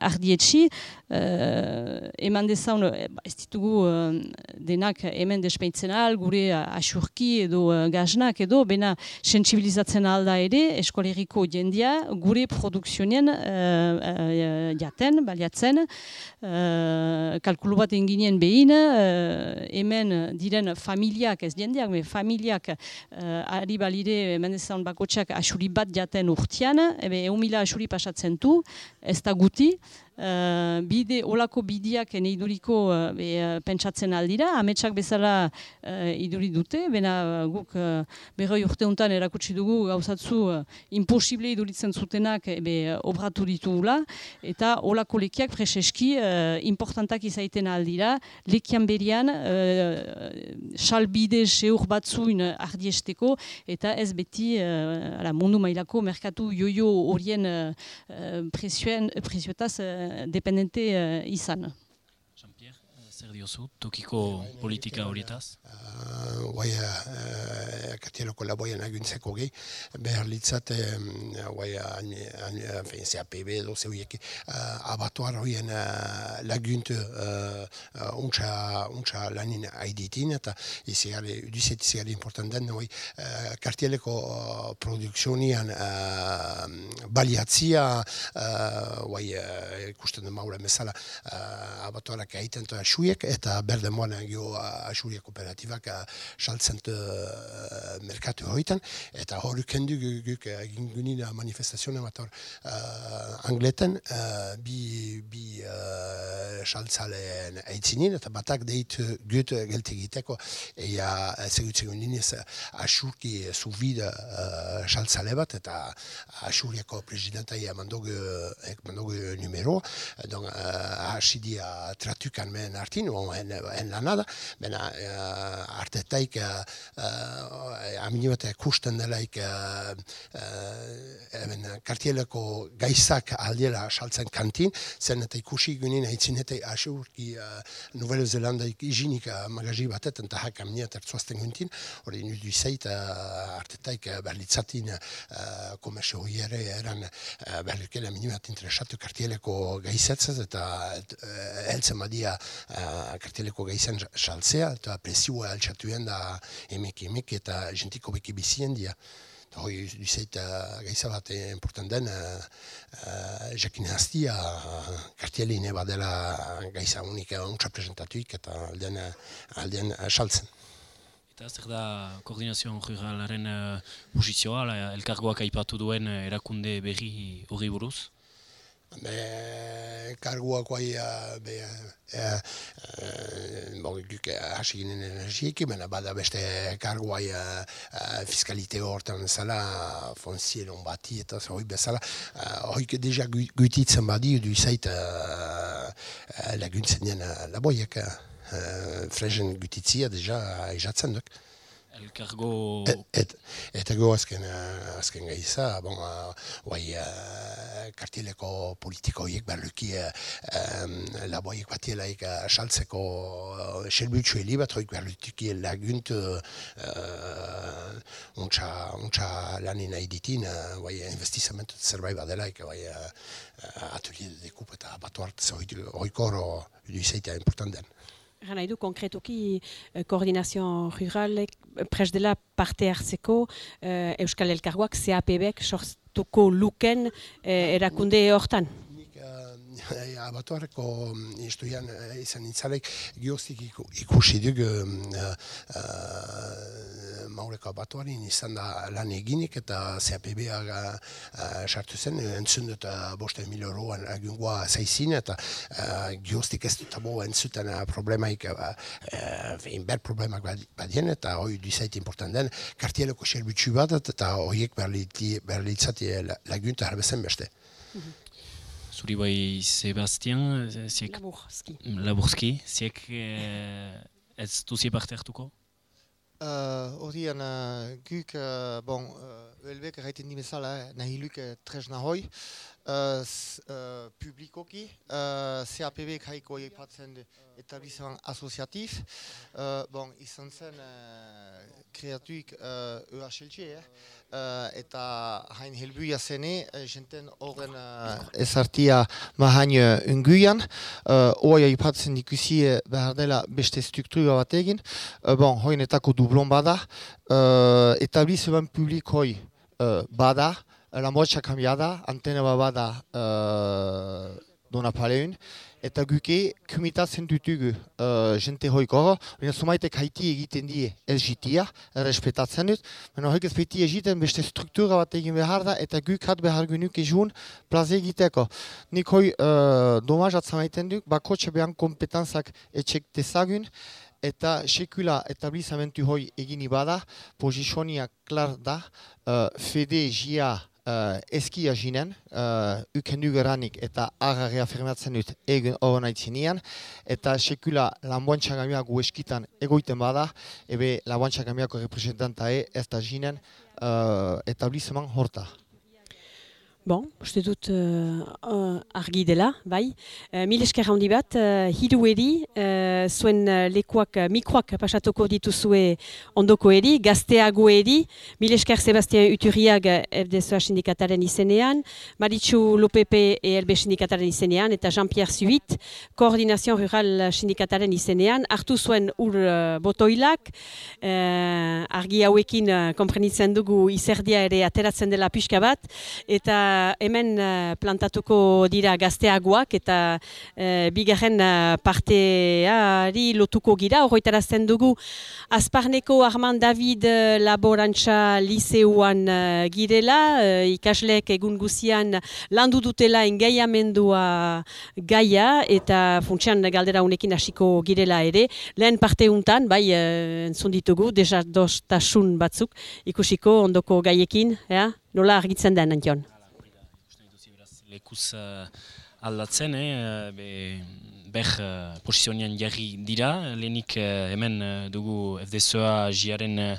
ardietxi, uh, eman dezaun, ez ditugu uh, denak hemen despeitzen al, gure asurki edo uh, gaznak edo, bena sensibilizatzen alda ere, eskole herriko jendia gure produkzionen uh, uh, jaten, baliatzen, uh, kalkulu bat enginen behin, hemen diren familiak, ez jendiak, me familiak ari balire, hemen ezan bakotxak asuri bat jaten urtean, ebe eumila asuri pasatzen du, ez da guti, uh, bide, olako bidiak neiduriko uh, be, uh, pentsatzen aldira, ametsak bezala uh, iduri dute, bena guk uh, berroi urte honetan erakutsi dugu gauzatzu uh, imposible iduritzen zutenak be, obratu ditugula, eta olako lekiak preseski uh, importantak izaiten aldira, lekian berian uh, salbide seur batzuin ardiesteko, eta ez beti uh, ala, mundu mailako merkatu joio horien uh, presioen, presioetaz dependente izan. Zer diozu, tokiko politika horietaz? Guai, uh, uh, katieloko laboia naguntzeko gehi, behar litzat, guai, CAPB edo zeuiek, abatuar horien lagunt untsa lanin haiditin, eta izi gale, udizet izi gale importanten, guai, kartieleko produkzionian baliatzia, guai, ikusten den maura mesala, abatuarak egiten eta xuiek, eta berde moan egio asuri kooperatibak saltzen merkatu horietan, eta hori kendu guk egin gunin manifestazioa bat hor uh, angleten, uh, bi, bi uh, saltzaleen eitzinin, eta batak deit gut gelte egiteko, ea segutzen gunin ez asurki zubida uh, saltzale bat, eta asuriako presidenta ea mandogu, mandogu numero, donc uh, hasidia tratukan men artin, en, en lanada, bena uh, artetaik uh, uh, aminibat kusten delaik uh, uh, kartieleko gaizak aldiela saltzen kantin, zen eta ikusi gunin haitzin eta asurki uh, Novela Zelandaik izinik uh, magazi batet, eta hak aminiat ertzuazten guntin, hori nudu izait uh, artetaik uh, berlitzatin uh, komersio hiere eran uh, berlikele aminibat interesatu kartieleko gaizetzez, eta heltzen badia uh, kartieleko gaizan saltzea, eta presioa altxatuen da emek emek eta jentiko beki bizien dia. Hoi, duzeit, gaiza bat important den, uh, uh, jakin hastia, uh, kartieline badela gaiza unik, untsa presentatuik eta aldean, aldean saltzen. Eta zer da koordinazioan ruralaren uh, posizioa, elkargoak aipatu duen erakunde berri hori buruz? Be, karguak guai, be, e, e, hasi ginen energiek, baina bada beste karguai e, fiskalite hortan zela, fonzien hon bati eta hori bezala, hoik deja gutitzen badi, du izait laguntzen dien laboiek, frezen gutitzia deja ejatzen duk. Elkargo... Et, eta go azken, azken gaiza, bon, guai, uh, kartileko politikoiek berluki uh, um, laboiek batielaik uh, saltzeko uh, selbutsu heli bat hoik berlutuki lagunt uh, untxa, untxa lanin nahi ditin, uh, guai, investizamentu zerbait badelaik, guai, uh, atelier de dekup eta batu hartz hoik oro du izaitea important den. Egan nahi du, konkretuki eh, koordinazio ruralek eh, pres dela parte hartzeko eh, Euskal Elkargoak CAPBek sortuko luken eh, erakunde hortan? Eh, abatuareko istuian mm, izan nintzalek gioztik ikusi duk uh, maureko abatuarin izan da lan eginik eta CAPB sartu zen, entzun dut boste mil euroan agungoa zaizin eta uh, gioztik ez dut abo entzuten problemaik uh, ber problemak badien eta hoi duzait important den kartieleko serbitzu bat eta horiek berlitzati lagunta harbezen beste. Mhm zuri bai Sebastian, ziek... Laburski. Laburski, ziek eh, ez duzi parte hartuko? Horien, uh, uh, guk, uh, bon, uh, elbek erraiten dimezala, eh, nahi luk uh, tresna hoi, uh, uh, publikoki, uh, CAPB kaiko eipatzen etablissement asociatif, uh, bon, izan zen uh, kreatuik uh, EHLG, eh? uh, eta hain helbuia zene, uh, jenten horren uh, ezartia mahain unguian, uh, oa ipatzen ikusi behar dela beste struktura bat egin, uh, bon, hoinetako dublon bada, uh, etablissement publik hoi uh, bada, la moitza kambiada, antena bada uh, dona paleun, eta guke kumitatzen dutugu uh, jente hoiko, baina sumaitek haiti egiten die ez jitia, respetatzen dut, baina hoik ez beti egiten beste struktura bat egin behar da, eta guk hat behar genuk egun plaze egiteko. Nik hoi uh, domaz atzamaiten duk, bako behan kompetantzak etxek dezagun, eta sekula etablizamentu hoi egini bada, pozizionia klar da, uh, fede jia uh, eskia jinen, uh, ukendu geranik eta aga reafirmatzen dut egun hori nahi eta sekula lanboantxa gamiak eskitan egoiten bada, ebe lanboantxa gamiako representanta ez da jinen uh, etablizeman horta. Bon, uste dut uh, argi dela, bai. Uh, mil esker handi bat, uh, hiru eri, uh, zuen lekuak, mikroak pasatuko dituzue ondoko eri, gazteago eri, mil esker Sebastian Uturiak FDSOA sindikataren izenean, Maritxu Lopepe ELB sindikataren izenean, eta Jean-Pierre Suit, Koordinazio Rural sindikataren izenean, hartu zuen ur botoilak, argi hauekin uh, komprenitzen dugu izerdia ere ateratzen dela pixka bat, eta hemen uh, plantatuko dira gazteagoak eta uh, bigarren parteari lotuko gira. Horroitarazten dugu Azparneko Armand David Laborantza Liseuan girela, uh, ikasleek egun guzian landu dutela engaiamendua gaia eta funtsian galdera unekin hasiko girela ere. Lehen parte untan, bai, entzun ditugu, deja dostasun batzuk, ikusiko ondoko gaiekin, ja? nola argitzen den, Antion? Lekuz uh, aldatzen, eh, be, ber uh, posizionian jarri dira, lehenik uh, hemen uh, dugu FDSOA jiaren uh,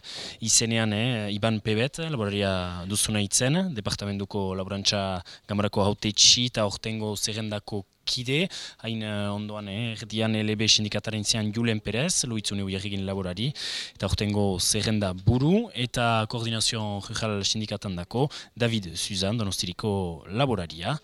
izenean, eh, Iban Pebet, laboraria duzuna itzen, departamentuko laborantza gamarako haute txi eta ortengo zerrendako kide, hain uh, ondoan, eh, erdian LB sindikataren zian Julen Perez, loitzun egu jarrikin laborari, eta ortengo zerrenda buru, eta koordinazio rural sindikatan dako, David Suzan, donostiriko laboraria.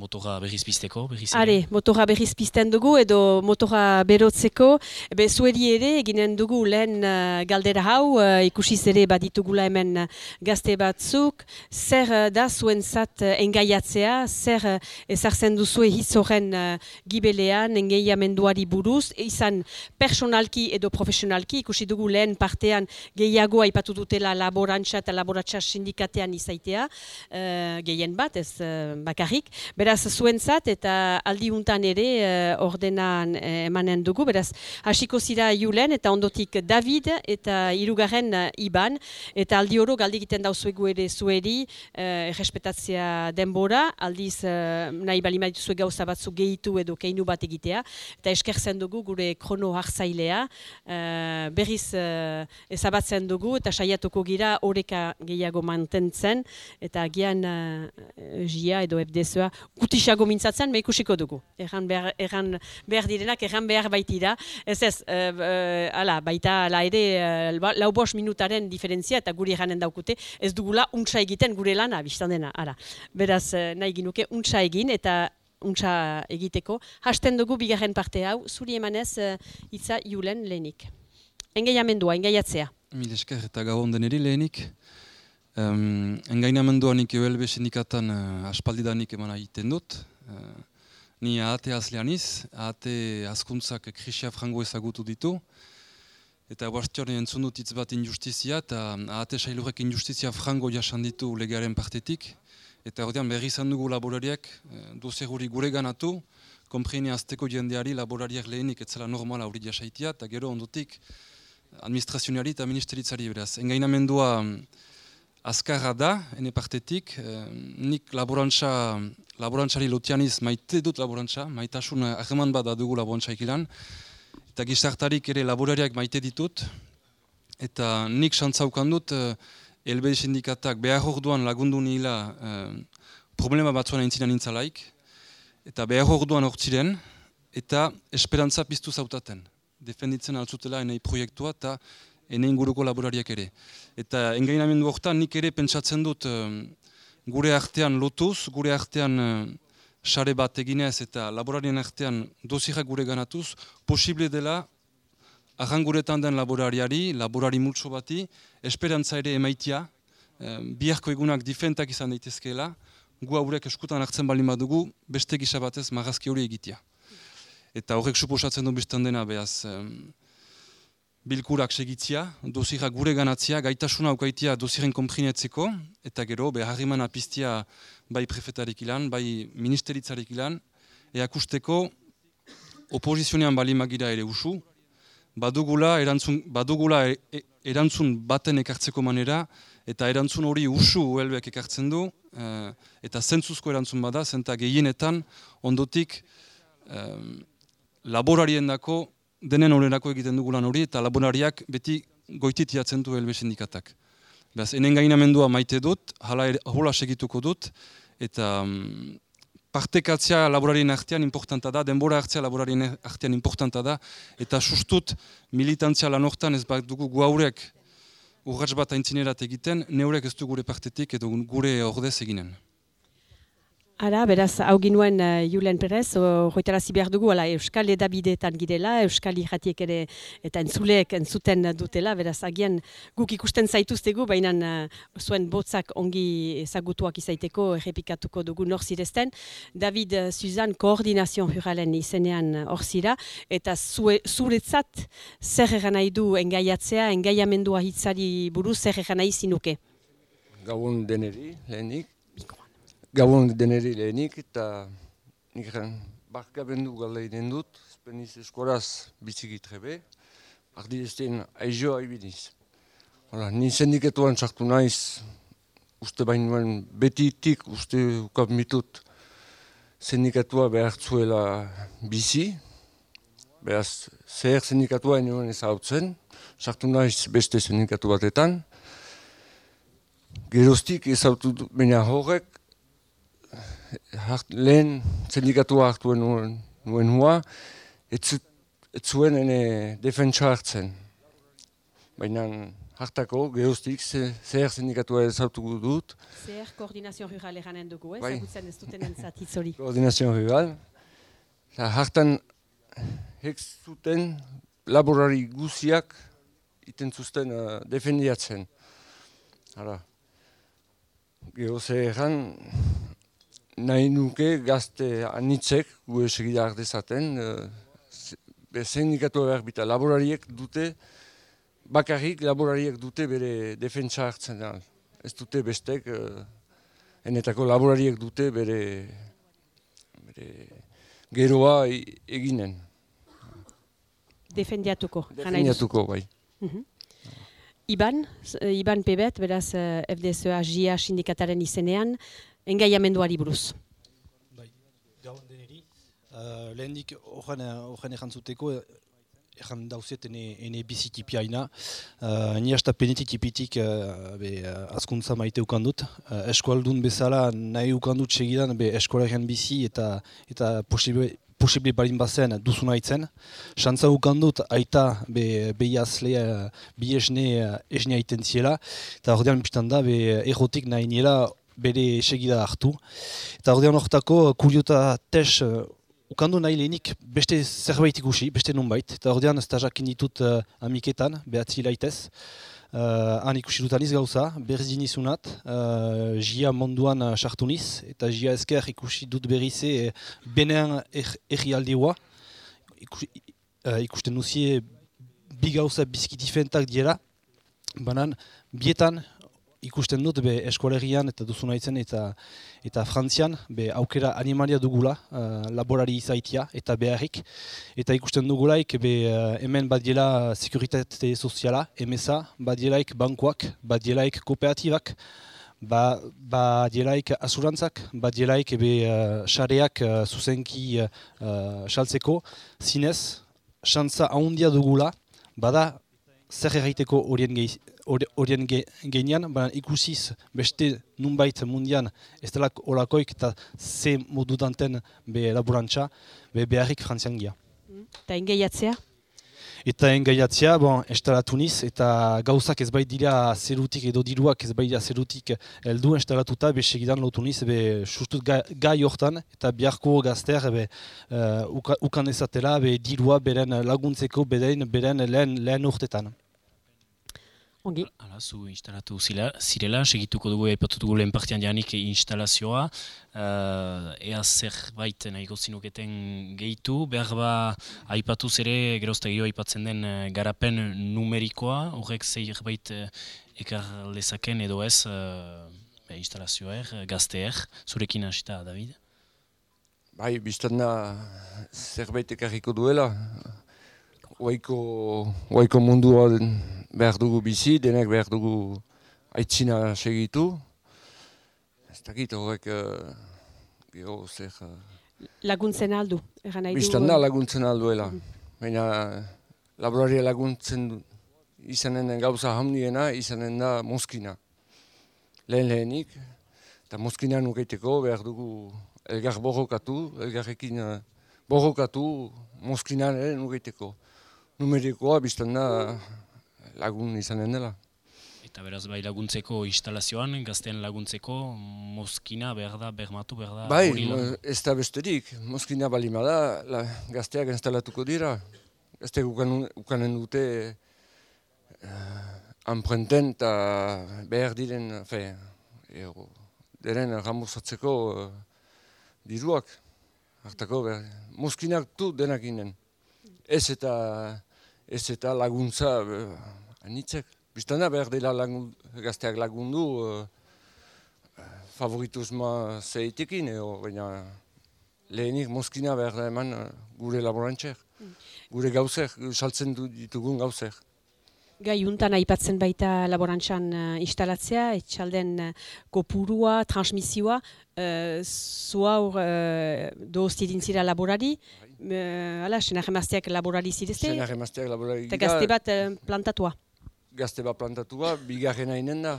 Motora berriz pizteko, berriz Are, motora berriz pizten dugu edo motora berotzeko. Ebe, zueri ere, eginen dugu lehen uh, galdera hau, uh, ikusiz ere baditugula hemen uh, gazte batzuk. Zer uh, da zuen zat uh, engaiatzea, zer uh, ezartzen duzu ehiz horren uh, gibelean, engaiamenduari buruz, izan personalki edo profesionalki, ikusi dugu lehen partean gehiago aipatu dutela laborantza eta laboratza sindikatean izaitea, uh, gehien bat, ez uh, bakarrik. Beraz, zuentzat eta aldiuntan ere uh, ordenan uh, emanen dugu. Beraz, hasiko zira Julen eta ondotik David eta hirugarren uh, Iban. Eta aldi oro galdi egiten dauzuegu ere zueri, uh, errespetatzea denbora, aldiz uh, nahi bali maituzu gauza batzu gehitu edo keinu bat egitea. Eta eskertzen dugu gure krono hartzailea, uh, berriz uh, ezabatzen dugu eta saiatuko gira oreka gehiago mantentzen eta gian uh, jia edo FDSoa gutisago mintzatzen, me ikusiko dugu. Erran behar, erran behar direnak, erran behar baitira. Ez ez, uh, ala, baita ala ere, uh, lau bos minutaren diferentzia eta guri erranen daukute, ez dugula untsa egiten gure lana, biztan dena. Ala. Beraz, nahi ginuke untsa egin eta untsa egiteko. Hasten dugu bigarren parte hau, zuri emanez uh, itza julen lehenik. Engaiamendua, engaiatzea. Mil esker eta gabon deneri lehenik. Um, engainamendua nik EULB sindikatan uh, aspaldidanik eman egiten dut. Uh, ni ahate azlean iz, ahate askuntzak krisia frango ezagutu ditu. Eta guaztior entzun dut hitz bat injustizia, eta ahate sailurek injustizia frango jasan ditu legearen partetik. Eta ordean berri izan dugu laborariak, uh, doze gure ganatu, kompreni azteko jendeari laborariak lehenik etzela normala hori jasaitia, eta gero ondotik administrazionari eta ministeritzari beraz. Engainamendua azkarra da, ene partetik, eh, nik laborantza, laborantzari lotianiz maite dut laborantza, maitasun ahreman bat dugu laborantza ikilan, eta gizartarik ere laborariak maite ditut, eta nik xantzaukan dut, eh, LB sindikatak behar orduan lagundu nila eh, problema batzuan entzinan nintzalaik, eta behar orduan hortziren, eta esperantza piztu zautaten. Defenditzen altzutela enei proiektua, eta ene inguruko laborariak ere. Eta engainamendu horretan nik ere pentsatzen dut gure artean lotuz, gure artean sare bat eginez eta laborarien artean dozirrak gure ganatuz, posible dela arranguretan den laborariari, laborari multso bati, esperantza ere emaitia, biharko egunak difentak izan daitezkeela, gu haurek eskutan hartzen bali badugu, beste gisa batez magazki hori egitea. Eta horrek suposatzen du biztan dena behaz, bilkurak segitzia, dozira gure ganatzia, gaitasuna aukaitia doziren komprinetzeko, eta gero, beharriman apistia bai prefetarik ilan, bai ministeritzarik ilan, eakusteko opozizionean bali magira ere usu, badugula erantzun, badugula e, e, erantzun baten ekartzeko manera, eta erantzun hori usu uelbeak ekartzen du, uh, eta zentzuzko erantzun bada, zenta gehienetan ondotik um, laborarien dako denen horrenako egiten dugu lan hori, eta laborariak beti goitit jatzen du helbe sindikatak. Beraz, enen gainamendua maite dut, hala hola segituko dut, eta um, partekatzea laborarien artean importanta da, denbora hartzea laborarien artean importanta da, eta sustut militantzia lan hortan ez bat dugu guaurek urratz bat aintzinerat egiten, neurek ez du gure partetik edo gure ordez eginen. Ara, beraz, hau ginuen uh, Julen Perez, hoitarazi behar dugu, ala, Euskal Edabideetan girela, Euskal Iratiek ere, eta entzuleek entzuten dutela, beraz, agian guk ikusten zaituztegu, baina uh, zuen botzak ongi ezagutuak izaiteko, errepikatuko dugu nor zirezten. David uh, Suzan, koordinazio juralen izenean hor eta zue, zuretzat zer egan nahi du engaiatzea, engaiamendua hitzari buruz zer egan nahi zinuke? Gabon deneri, lehenik, Gabon deneri lehenik eta nik egin barka bendu gala iden dut, espeniz eskoraz biziki trebe, ardi ez den aizoa ibiniz. Hala, ni sendiketuan sartu naiz, uste bain nuen betitik, uste ukap mitut sendikatua behar zuela bizi, behaz zer sendikatua nuen ez hau zen, sartu naiz beste sendikatu batetan, Geroztik ez hau baina horrek, hart, lehen sindikatua hartu nuen, nuen hua, ez, zuen ene defentsa hartzen. baina hartako, geroztik, ze, zer sindikatua ezautuko dut. Zer koordinazio rural eranen dugu, ez? Bai. Zagutzen ez duten entzat hitz hori. Koordinazio rural. Eta hartan, hek zuten laborari guziak iten zuzten uh, defendiatzen. Hala. Gero zehan, nahi nuke gazte anitzek, gu segida ardezaten, uh, be sindikatu behar bita, laborariek dute, bakarrik laborariek dute bere defentsa hartzen da. Ez dute bestek, uh, enetako laborariek dute bere, bere geroa e- eginen. Defendiatuko. Definiatuko, bai. Iban, z- eh, Iban Pebet, beraz eh, FDSOA JIA sindikataren izenean, engaiamenduari buruz. Bai, gabon deneri. Uh, lehendik horren horren erantzuteko, ejan dauzet ene, ene bizitipia ina. Uh, ni hasta penetik ipitik uh, azkuntza maite ukandut. Uh, eskualdun bezala nahi ukandut segidan be eskolaren bizi eta eta posible posible balin bazen duzuna itzen. Xantza ukandut aita be, behiazle uh, bi esne, esne aiten ziela. Eta ordean biztan da be errotik nahi niela bere segida hartu. Eta ordean hortako kuriota tes uh, ukandu nahi lehenik beste zerbait ikusi, beste nunbait. Eta ordean stajakin ditut uh, amiketan, behatzi laitez. Uh, han ikusi dutaniz gauza, berdin izunat, uh, jia monduan uh, sartu niz, eta jia esker ikusi dut berrize eh, benean er, errialdeua. Ikusi, uh, ikusten duzie bi gauza bizki difentak diela, banan bietan ikusten dut be eskolegian eta duzu naitzen eta eta Frantzian be aukera animalia dugula uh, laborari izaitia eta beharrik. Eta ikusten dugulaik be uh, hemen badiela sekuritate soziala, emesa, badielaik bankuak, badielaik kooperatibak, ba, badielaik asurantzak, badielaik be uh, sareak uh, zuzenki uh, saltzeko, zinez, xantza ahondia dugula, bada zer erraiteko horien gehi, horien ge, geinean, baina ikusiz beste nunbait mundian ez dela olakoik eta ze modu danten be laborantza, be beharrik frantzian gia. Eta engaiatzea? Eta engaiatzea, bon, estalatu niz, eta gauzak ez bait dira zerutik edo diruak ez bait dira zerutik heldu estalatuta, be segidan lotu niz, be sustut gai, gai hortan, eta biharko gazter, be uh, uka, ukan ezatela, be dirua beren laguntzeko, beren, beren lehen, lehen urtetan. Ongi. Hala, zu instalatu zila, zirela, segituko dugu aipatu dugu lehen partian janik instalazioa. Uh, ea zerbait nahiko zinuketen gehitu, behar ba aipatuz ere, gerozta gehiago aipatzen den eh, garapen numerikoa, horrek zerbait uh, ekar lezaken edo ez uh, be, instalazioer, gazteer, zurekin hasita, David? Bai, biztan da zerbait ekarriko duela. Oaiko, oaiko mundua behar dugu bizi, denek behar dugu aitzina segitu. Ez dakit horrek uh, gero zer... Uh, Laguntzen aldu, eran nahi du. biztan da eh, laguntzen alduela. Baina laboraria laguntzen du- izanen den gauza hamniena, izanen da moskina. Lehen lehenik, eta moskina nukeiteko behar dugu elgar borrokatu, elgarrekin uh, borrokatu moskinan ere nukeiteko. Numerikoa biztan da lagun izanen dela. Eta beraz bai laguntzeko instalazioan, gazteen laguntzeko, mozkina behar da, bermatu behar da. Bai, ez da besterik, moskina balima da, la, gazteak instalatuko dira. Gazteak ukan, ukanen dute uh, amprenten eta behar diren, fe, ero, deren ramurzatzeko uh, diruak. Hartako, behar, moskinak du denak inen. Ez eta, ez eta laguntza uh, anitzek. Biztana behar dela lagun, gazteak lagundu, uh, favoritusma zeitekin, edo, baina lehenik moskina behar da eman eh, gure laborantzer. Gure gauzer, saltzen ditugun gauzer. Gai untan aipatzen baita laborantzan uh, instalatzea, etxalden uh, kopurua, transmisioa, uh, zu haur uh, dozti dintzira laborari, uh, ala, senar emazteak laborari zirezte, Senar emazteak laborari eta gira, gazte bat uh, plantatua. gazte bat plantatua, bigarrena inen da.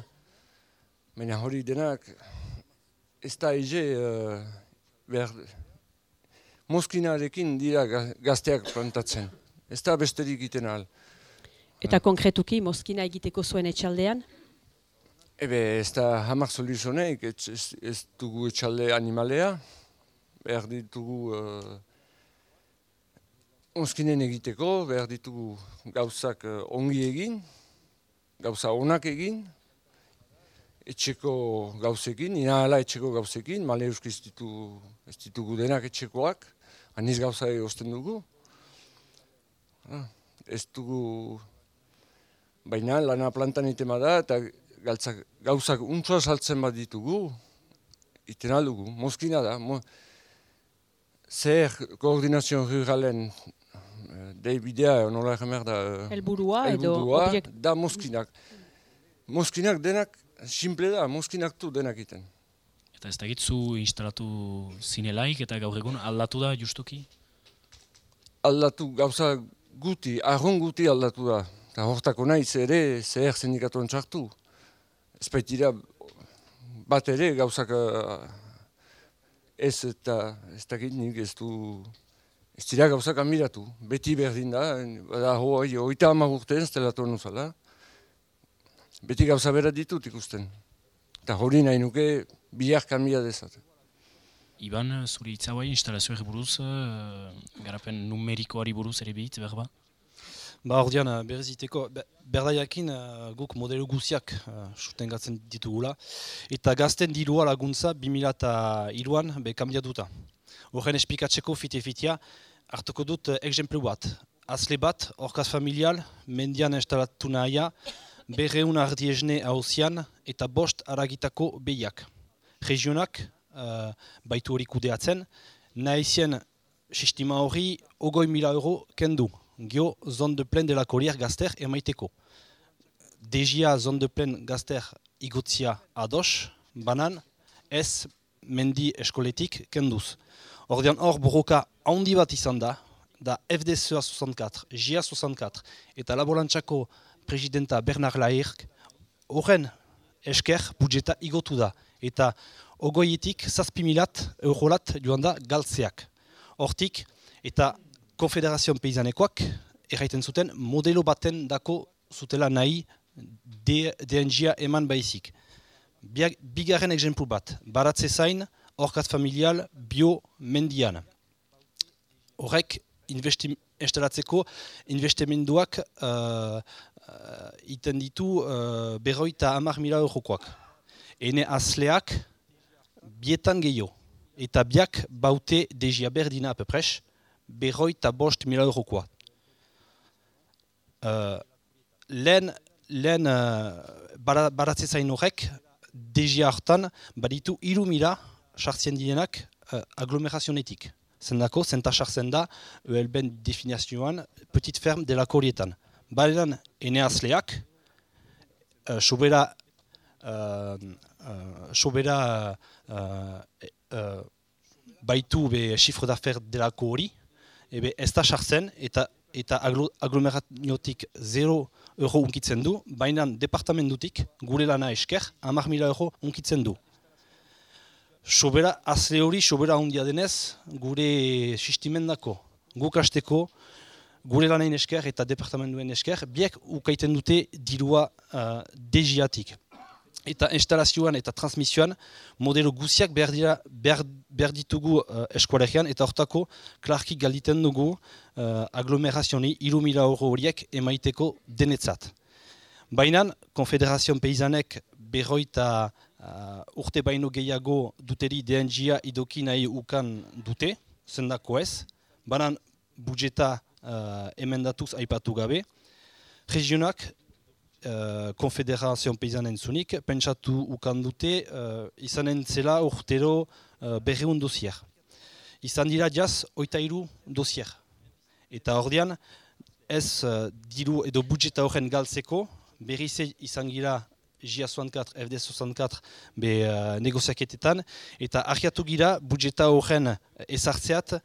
Baina hori denak, ez da eze, uh, behar, moskinarekin dira ga- gazteak plantatzen. Ez da besterik iten ahal. Eta konkretuki, mozkina egiteko zuen etxaldean? Ebe, ez da hamar soluzioneik, ez, ez, ez dugu etxalde animalea, behar ditugu uh, onskinen egiteko, behar ditugu gauzak uh, ongi egin, gauza onak egin, etxeko gauzekin, ina ala etxeko gauzekin, male eusk ez, ditu, ez ditugu denak etxekoak, aniz gauza egozten dugu. Ah, ez dugu, baina lana plantan itema da, eta galtzak, gauzak untsua saltzen bat ditugu, iten aldugu, moskina da. Mo, zer koordinazio ruralen eh, dei bidea, nola egemer da... Eh, elburua edo objekt... Da moskinak. Moskinak denak simple da, moskinak du denak iten. Eta ez da gitzu instalatu zinelaik eta gaur egun aldatu da justuki? Aldatu gauza guti, arron guti aldatu da. Eta hortako nahi ere zeher sindikatuan txartu. Ez baitira bat ere gauzak uh, ez eta ez da nik ez du ez dira gauzak amiratu. Beti berdin da, da hoi, oita ama urte ez delatu nuzala beti gauza bera ditut ikusten. Eta hori nahi nuke biak kanbia dezat. Iban, zuri itzauai instalazioak buruz, uh, garapen numerikoari buruz ere bit, berba? Ba, ordean, uh, bereziteko, berdaiakin uh, guk modelo guziak uh, suten gatzen ditugula. Eta gazten dirua laguntza 2002an be kambiatuta. Horren espikatzeko fite-fitea, hartuko dut uh, exemplu bat. Azle bat, orkaz familial, mendian instalatu nahia, berreun ardiesne hauzian eta bost aragitako behiak. Regionak, uh, baitu hori kudeatzen, nahizien sistema hori ogoi mila euro kendu. Gio, zon de plen dela korier gazter emaiteko. Dejia zon de plen gazter igutzia ados, banan, ez mendi eskoletik kenduz. Ordean hor borroka handi bat izan da, da FDSA 64, GIA 64 eta laborantzako presidenta Bernard Lairk, horren esker budjeta igotu da. Eta ogoietik zazpimilat eurolat joan da galtzeak. Hortik, eta konfederazioan peizanekoak, erraiten zuten modelo baten dako zutela nahi DNGa eman baizik. Bigarren exemplu bat, baratze zain, orkat familial, bio mendian. Horrek, instalatzeko investimenduak uh, uh, iten ditu uh, berroita hamar mila eurokoak. Ene azleak bietan gehiago. Eta biak baute dezia berdina apepres, berroita bost mila eurokoak. Uh, lehen lehen uh, baratze zain horrek, dezia hartan baditu iru mila sartzen direnak uh, aglomerazionetik. Zendako, zenta sartzen da, ELBen definizioan, petit ferm dela korietan. Baedan eneazleak, uh, sobera, uh, uh, sobera uh, baitu be chifre d'affaire delako hori, ebe ez da sartzen eta eta aglomeratiotik 0 euro unkitzen du, baina departamentutik gure lana esker, hamar mila euro unkitzen du. Sobera, azle hori, sobera handia denez, gure sistimendako, guk hasteko, gure lanain esker eta departamentuen esker, biek ukaiten dute dirua uh, dejiatik. Eta instalazioan eta transmisioan modelo guziak behar, dira, behar, behar ditugu uh, eskualegian eta hortako klarki galditen dugu uh, aglomerazioni iru mila euro horiek emaiteko denetzat. Baina, Konfederazioan Peizanek berroita uh, urte baino gehiago duteri DNGa idoki nahi ukan dute, zendako ez, banan budjeta uh, emendatuz aipatu gabe. Regionak, uh, Konfederazioan Peizanen zunik, pentsatu ukan dute, uh, izanen zela urtero uh, berreun dosier. Izan dira jaz, oita iru dosier. Eta ordean, ez uh, diru edo budjeta horren galtzeko, berriz izan gira GIA64, FD64 be uh, negoziaketetan, eta argiatu gira budjeta horren ezartzeat,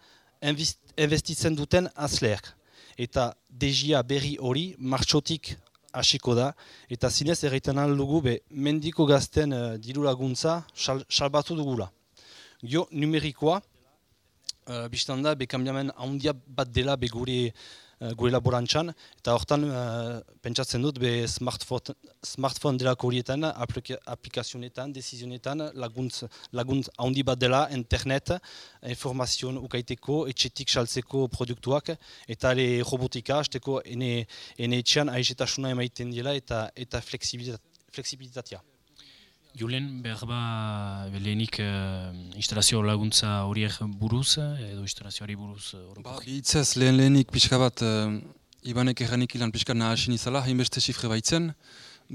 investitzen duten azleak. Eta DGA berri hori martxotik hasiko da, eta zinez erreiten dugu be mendiko gazten uh, diru laguntza salbatu dugula. Gio numerikoa, uh, biztan be kambiamen handia bat dela be gure gure laborantxan, eta hortan uh, pentsatzen dut be smartphone, smartphone dela aplika, aplikazionetan, desizionetan, laguntz, laguntz handi bat dela, internet, informazion ukaiteko, etxetik saltzeko produktuak, eta ere robotika, azteko ene, ene etxean aizetasuna emaiten dela eta, eta fleksibilitatea. Julen, behar ba, lehenik uh, instalazio laguntza horiek buruz, edo instalazioari buruz? Uh, ba, bihitzez, lehen lehenik pixka bat, uh, Ibanek erranik ilan pixka nahasin izala, hainbeste sifre baitzen.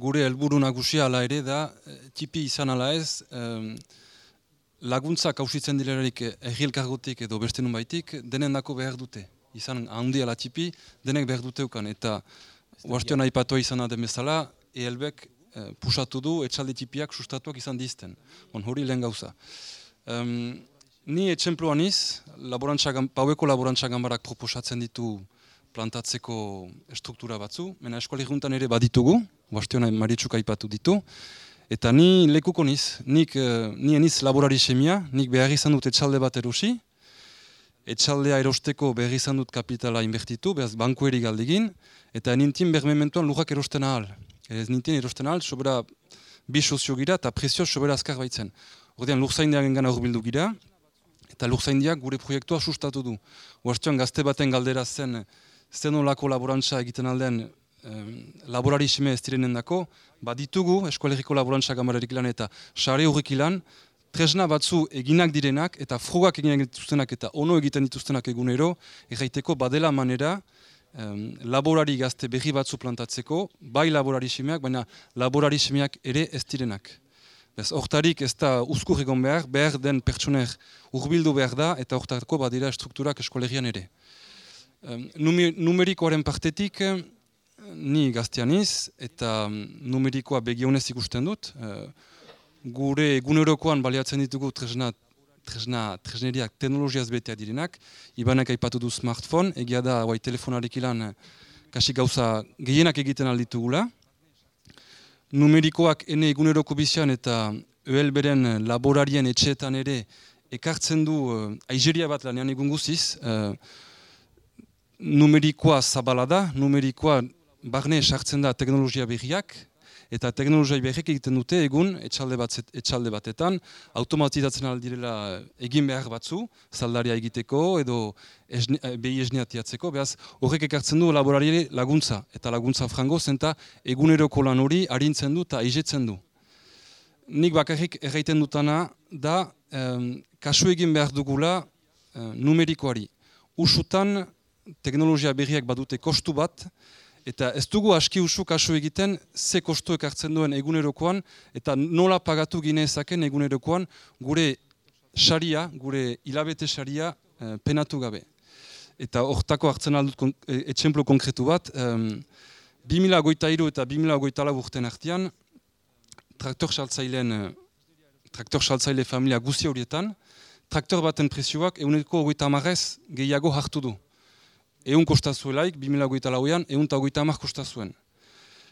Gure helburu nagusia ala ere da, tipi izan ala ez, um, laguntza kausitzen dilerarik errielkargotik edo beste nun baitik, denen dako behar dute. Izan handi ala tipi, denek behar duteukan. Eta, uartio nahi patoa izan adem bezala, ehelbek Eh, pusatu du etxalde tipiak sustatuak izan dizten. On hori lehen gauza. Um, ni etxemploan iz, paueko laborantza gambarak proposatzen ditu plantatzeko struktura batzu, mena eskuali juntan ere baditugu, bastiona maritzuk aipatu ditu, eta ni lekuko niz, nik, uh, ni eniz laborari semia, nik behar izan dut etxalde bat erosi, etxaldea erosteko behar izan dut kapitala inbertitu, behaz bankueri galdegin, eta nintin bermementuan lujak erosten ahal ez nintzen erosten alt, sobera bi sozio gira eta prezio sobera azkar baitzen. Ordean lurzaindean gana horbildu gira, eta lurzaindiak gure proiektua sustatu du. Oartxoan gazte baten galdera zen, zenolako laborantza egiten aldean eh, laborari sime ez direnen dako, baditugu eskualeriko laborantza gamararik lan eta sare horrek ilan, tresna batzu eginak direnak eta frugak eginak dituztenak eta ono egiten dituztenak egunero, erraiteko badela manera, um, laborari gazte berri batzu plantatzeko, bai laborari semeak, baina laborari semeak ere ez direnak. Bez, hortarik ez da uzkur egon behar, behar den pertsoner urbildu behar da, eta hortarako badira strukturak eskolegian ere. Um, numerikoaren partetik, ni gazteaniz, eta numerikoa begionez ikusten dut, uh, gure egunerokoan baliatzen ditugu tresna tresna, tresneriak teknologiaz betea direnak, ibanek aipatu du smartphone, egia da, guai telefonarik ilan, eh, kasi gauza gehienak egiten alditugula. Numerikoak ene eguneroko bizian eta EL beren laborarien etxeetan ere ekartzen du uh, aizeria bat lanean egun guziz. Uh, numerikoa zabala da, numerikoa barne sartzen da teknologia berriak, eta teknologia berrek egiten dute egun etxalde, bat, etxalde batetan, automatizatzen aldirela egin behar batzu, zaldaria egiteko edo esne, eh, behi esneatiatzeko, behaz horrek ekartzen du laborari laguntza, eta laguntza frango zenta eguneroko lan hori harintzen du eta aizetzen du. Nik bakarrik erraiten dutana da kasu egin behar dugula um, numerikoari. Usutan teknologia berriak badute kostu bat, Eta ez dugu aski usu kasu egiten ze kostu ekartzen duen egunerokoan eta nola pagatu ginezaken egunerokoan gure saria, gure hilabete saria eh, penatu gabe. Eta hortako hartzen aldut e, etxemplo konkretu bat, um, 2008 eta 2008 urten artean, traktor saltzailean, eh, traktor saltzaile familia guzi horietan, traktor baten presioak eguneko goita amarrez gehiago hartu du egun kostazuelaik, 2008 lauean, egun eta goita amak kostazuen.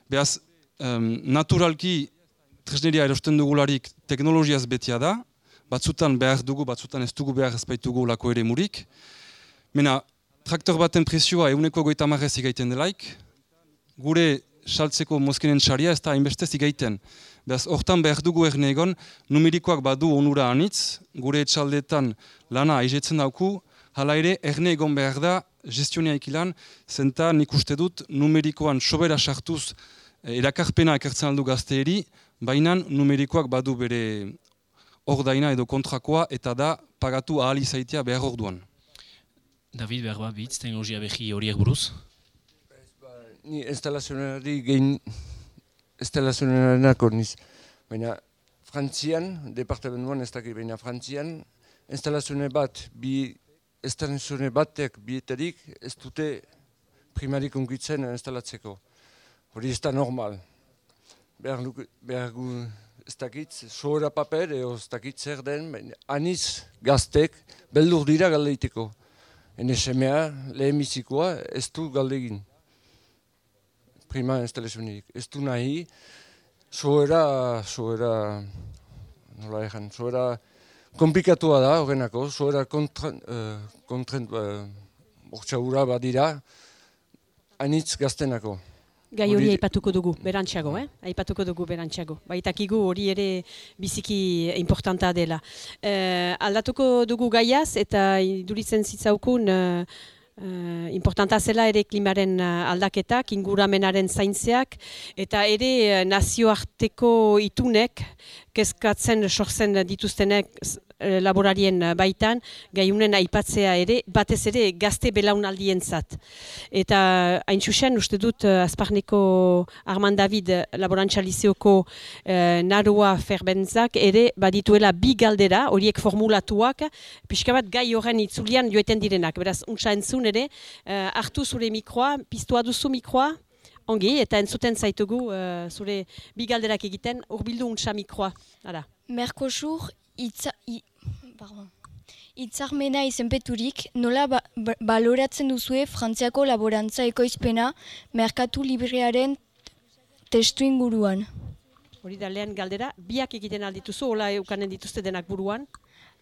Beaz, um, naturalki, tresneria erosten dugularik teknologiaz betia da, batzutan behar dugu, batzutan ez dugu behar ezpaitugu lako ere murik. Mena, traktor baten presioa eguneko goita amarrez igaiten delaik, gure saltzeko mozkenen txaria ez da hainbeste zigaiten. Beaz, hortan behar dugu erne egon, numerikoak badu onura anitz, gure etxaldetan lana aizetzen dauku, hala ere, erne egon behar da, gestionia ikilan, zenta nik uste dut numerikoan sobera sartuz eh, erakarpena ekartzen aldu gazteeri, baina numerikoak badu bere ordaina edo kontrakoa eta da pagatu ahal izaitia behar orduan. David, behar bat bitz, teknologia behi horiek buruz? Ni instalazionari gein instalazionarena niz. Baina Frantzian, departamentuan ez dakit, baina Frantzian instalazione bat bi estranzune batek bietarik ez dute primarik ungitzen instalatzeko. Hori ez da normal. Behar, behar gu ez dakit, sohora paper, eo ez dakit zer den, aniz gaztek beldur dira galdeiteko. Semea, lehemizikoa, ez du galdegin. Prima instalazionik. Ez du nahi, sohora, sohora, nola egan, sohora, Komplikatua da, horrenako, zoera kontren, uh, kontren uh, badira, anitz gaztenako. Gai hori aipatuko dugu, berantxago, eh? Aipatuko dugu berantxago. Baitakigu hori ere biziki importanta dela. Eh, aldatuko dugu gaiaz eta iduritzen zitzaukun eh, eh, importanta zela ere klimaren eh, aldaketak, inguramenaren zaintzeak eta ere eh, nazioarteko itunek kezkatzen sortzen dituztenek laborarien eh, baitan, gaiunen aipatzea ere, batez ere gazte belaunaldientzat. Eta hain txusen, uste dut, eh, Azparneko Armand David eh, Laborantza Liseoko eh, Narua Ferbenzak ere badituela bi galdera, horiek formulatuak, pixka bat gai horren itzulian joeten direnak. Beraz, untsa entzun ere, eh, hartu zure mikroa, piztua duzu mikroa, ongi, eta entzuten zaitugu eh, zure bi galderak egiten, urbildu untsa mikroa. Hala. Mercosur itza, i, pardon. Itzarmena izenpeturik, nola ba, ba- baloratzen duzue Frantziako laborantza ekoizpena merkatu librearen testu inguruan. Hori da lehen galdera, biak egiten aldituzu, hola eukanen dituzte denak buruan.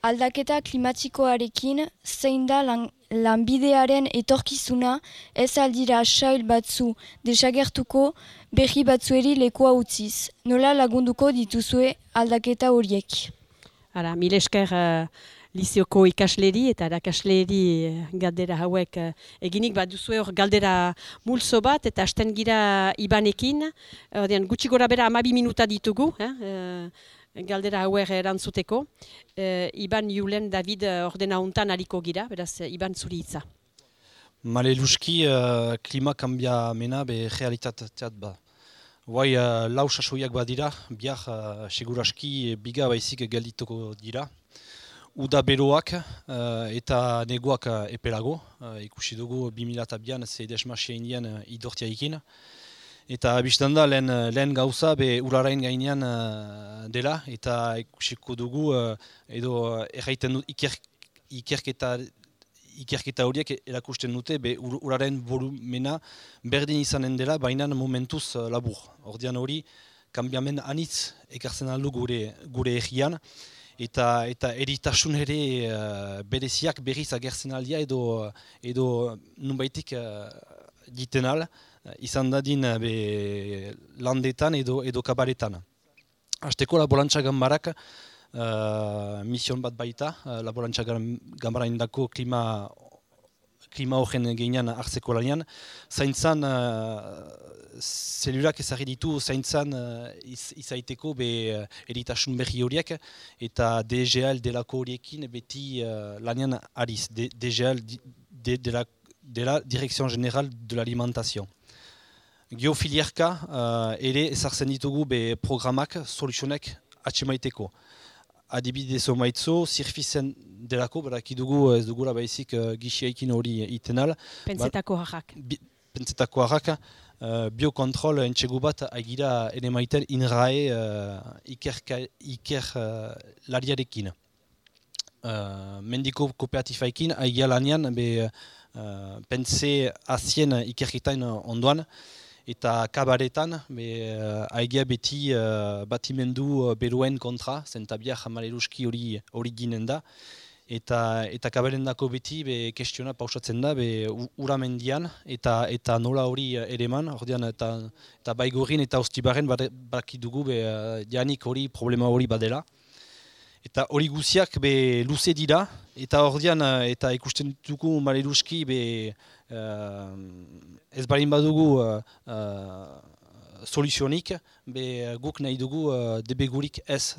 Aldaketa klimatikoarekin zein da lan, lanbidearen etorkizuna ez aldira sail batzu desagertuko berri batzueri lekua utziz. Nola lagunduko dituzue aldaketa horiek? Hala, mil esker uh, lizioko ikasleri eta erakasleri uh, galdera hauek uh, eginik bat duzue hor galdera multzo bat eta hasten gira ibanekin. Ordean, gutxi gora bera amabi minuta ditugu, eh, uh, galdera hauek erantzuteko. Uh, Iban Julen David uh, ordena hontan hariko gira, beraz, uh, Iban zuri hitza. Maleluski, uh, klima kambia mena be realitateat ba. Guai, uh, lau sasoiak badira, biar uh, seguraski biga baizik geldituko dira. Uda beroak uh, eta negoak uh, epelago, uh, ikusi dugu 2002an ze desmasia indian uh, idortia ikin. Eta biztan da lehen, lehen gauza be urarain gainean uh, dela eta ikusiko dugu uh, edo erraiten du iker, ikerketa ikerketa horiek erakusten dute be ur- uraren volumena berdin izanen dela, baina momentuz uh, labur. Ordian hori, kanbiamen anitz ekartzen aldu gure, gure egian, eta, eta eritasun ere uh, bereziak berriz agertzen aldia edo, edo nunbaitik uh, diten al, izan dadin be, landetan edo, edo kabaretan. Azteko laborantza gambarak uh, mision bat baita, uh, laborantza gam- gambarain dako klima klima horren geinean hartzeko lanean. Zaintzan, uh, zelulak ezagri ditu zaintzan uh, iz, izaiteko be uh, eritasun berri horiek eta DGL delako horiekin beti uh, lanean ariz. D- DGL de, de, la, de la Direction Générale de l'Alimentation. Geofiliarka uh, ere ezartzen ditugu be programak, soluzionek atxemaiteko. Adibidez omaitzo, zirfizen delako, beraki dugu ez dugula baizik uh, gixiaikin hori itenal. Pentsetako harrak. Bi, pentsetako harrak, uh, biokontrol entxegu bat agira ere maiten inrae uh, iker, iker uh, lariarekin. Uh, mendiko kooperatifaikin aigia lanean be, uh, pentse azien ikerketain ondoan eta kabaretan be, uh, aigia beti uh, batimendu uh, beruen kontra, zentabia jamaleruski hori hori ginen da. Eta eta kabarendako beti be kestiona pausatzen da be uramendian eta eta nola hori eh, ere eman. Ordean eta eta baigorin eta ostibaren baki dugu be eh, janik hori problema hori badela eta hori guziak be luze dira. Eta ordean eh, eta ikusten dugu maleruski be eh, ez balin badugu uh, uh, soluzionik. Be guk nahi dugu uh, debegurik ez.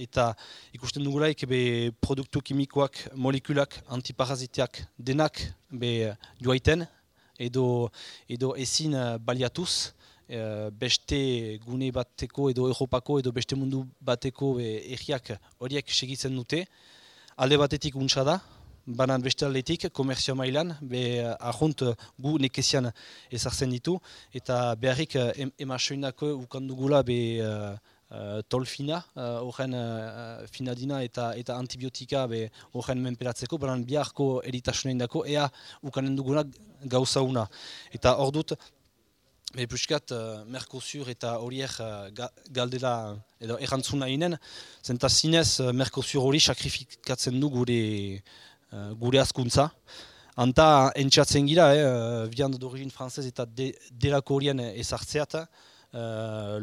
Eta ikusten dugulaik be produktu kimikoak, molekulak, antiparaziteak denak be joaiten edo, edo ezin uh, baliatuz eh, beste gune bateko edo Europako edo beste mundu bateko be, erriak horiek segitzen dute. Alde batetik untsa da, banan beste aldetik, komerzio mailan, be ahunt gu nekezian ezartzen ditu, eta beharrik eh, em, emasoinako ukandugula be uh, uh, tolfina, horren uh, finadina eta eta antibiotika be horren menperatzeko, banan biharko eritasunen dako, ea ukanen duguna gauza una. Eta hor dut, be puskat uh, Mercosur eta horiek uh, ga, galdera edo errantzuna inen, zenta zinez uh, Mercosur hori sakrifikatzen du gure, uh, gure askuntza. Anta entxatzen gira, eh, viande d'origine frances eta de, delako horien ezartzeat, uh,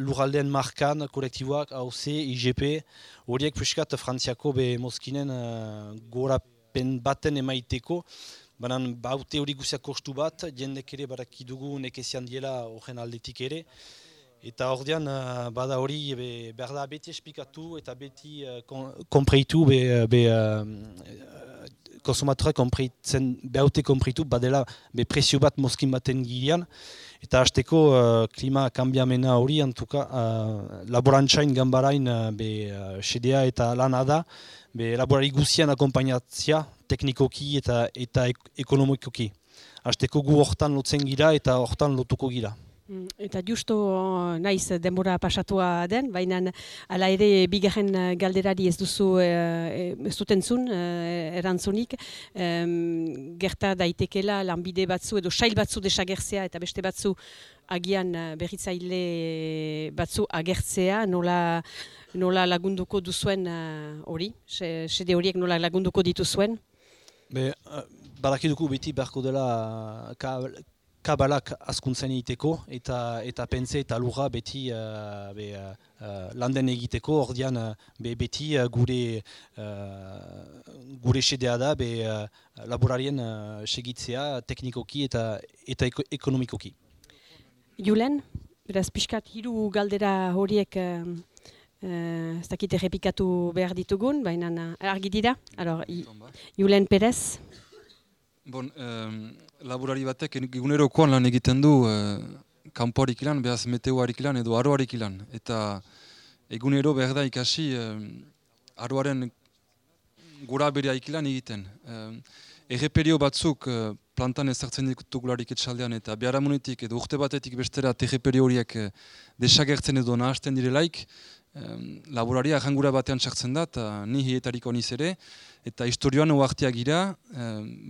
lurraldean markan, kolektiboak, AOC, IGP, horiek puskat frantziako be moskinen uh, gorapen baten emaiteko, banan baute hori guziak kostu bat, jendek ere barakidugu nekezian diela horren aldetik ere, Eta ordean, uh, bada hori behar da beti esplikatu eta beti uh, konpreitu be, be, konsumatorak konpreitzen, behaute konpreitu, badela be presio bat mozkin baten gilean. Eta hasteko uh, klima kanbiamena hori, antuka, uh, laborantzain gambarain uh, be uh, sedea eta lana da, be laborari guzian akompainatzia teknikoki eta eta ekonomikoki. Hasteko gu hortan lotzen gira eta hortan lotuko gira. Mm, eta justo naiz denbora pasatua den, baina ala ere bigarren galderari ez duzu e, ez dutentzun e, erantzunik. E, gerta daitekela lanbide batzu edo sail batzu desagertzea eta beste batzu agian berritzaile batzu agertzea, nola, nola lagunduko duzuen hori, sede horiek nola lagunduko dituzuen? Be, barakiduko beti beharko dela kabalak askuntzen egiteko eta eta pentsa eta lurra beti uh, be, uh, landen egiteko ordian be, beti uh, gure uh, gure sedea da be uh, laborarien uh, segitzea teknikoki eta eta ekonomikoki. Julen, beraz pixkat hiru galdera horiek uh, uh, ez dakit errepikatu behar ditugun, baina argi dira. Julen Perez. Bon, um laborari batek egunerokoan lan egiten du e, kanpoarik ilan, behaz meteoarik ilan edo aroarik ilan. Eta egunero behar da ikasi e, aroaren gura berea ikilan egiten. E, erreperio batzuk e, plantan ezartzen ditugularik etxaldean eta biharamunetik edo urte batetik bestera erreperio horiek e, desagertzen edo nahazten direlaik, laboraria jangura batean sartzen da, eta ni hietariko niz ere, eta historioan oartiak gira,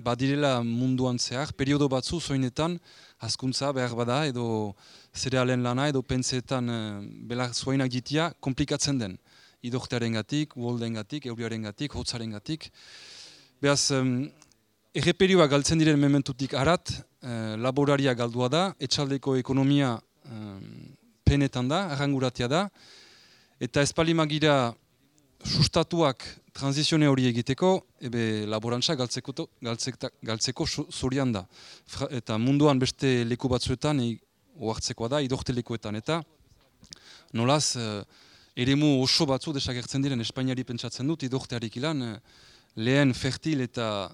badirela munduan zehar, periodo batzu zoinetan, hazkuntza behar bada, edo zerealen lana, edo pentseetan e, belar zoinak ditia, komplikatzen den. Idortearen gatik, uolden gatik, euriaren gatik, hotzaren gatik. Beaz, erreperioa galtzen diren mementutik arat, e, laboraria galdua da, etxaldeko ekonomia penetan da, arranguratia da, Eta ez magira sustatuak transizione hori egiteko, ebe laborantza galtzeko, galtzeko zorian da. eta munduan beste leku batzuetan, e, oartzekoa da, idorte lekuetan. Eta nolaz, e, eremu oso batzu desagertzen diren Espainiari pentsatzen dut, idortearik ilan, e, lehen fertil eta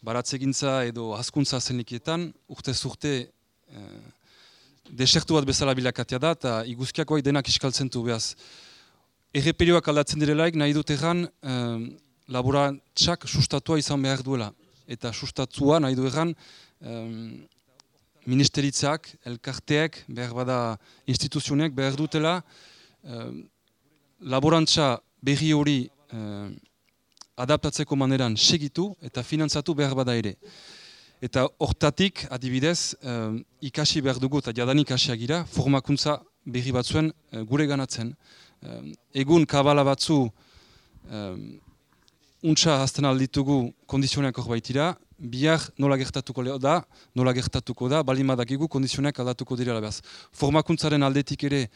baratzegintza edo haskuntza zenikietan, urte zurte e, desertu bat bezala bilakatea da, eta iguzkiakoak denak iskaltzen du behaz. Erreperioak aldatzen direlaik nahi dut egan eh, laborantzak sustatua izan behar duela. Eta sustatua nahi du egan eh, ministeritzak, elkarteak, behar bada instituzionek behar dutela eh, laborantza berri hori eh, adaptatzeko maneran segitu eta finantzatu behar bada ere. Eta hortatik, adibidez, eh, ikasi behar dugu eta jadanik ikasiagira, formakuntza berri batzuen eh, gure ganatzen egun kabala batzu um, untsa hazten alditugu kondizioneak hor baitira, bihar nola gertatuko da, nola gertatuko da, bali madakigu kondizioneak aldatuko dira labaz. Formakuntzaren aldetik ere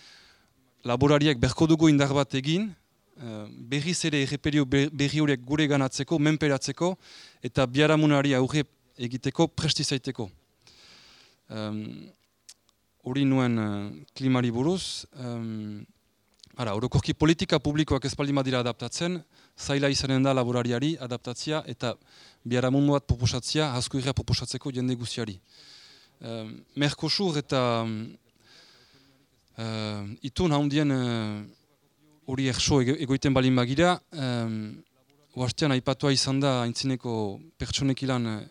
laborariak berko dugu indar bat egin, uh, berriz ere erreperio berri horiek gure ganatzeko, menperatzeko, eta biharamunari aurre egiteko prestizaiteko. Hori nuen uh, klimari buruz, Ara, orokorki politika publikoak ez baldin badira adaptatzen, zaila izanen da laborariari adaptatzia eta biara mundu bat proposatzia, hasko irra proposatzeko jende guziari. Uh, Merkosur eta uh, itun haundien hori uh, erso egoiten balin bagira, um, oastean aipatua izan da haintzineko pertsonek ilan uh,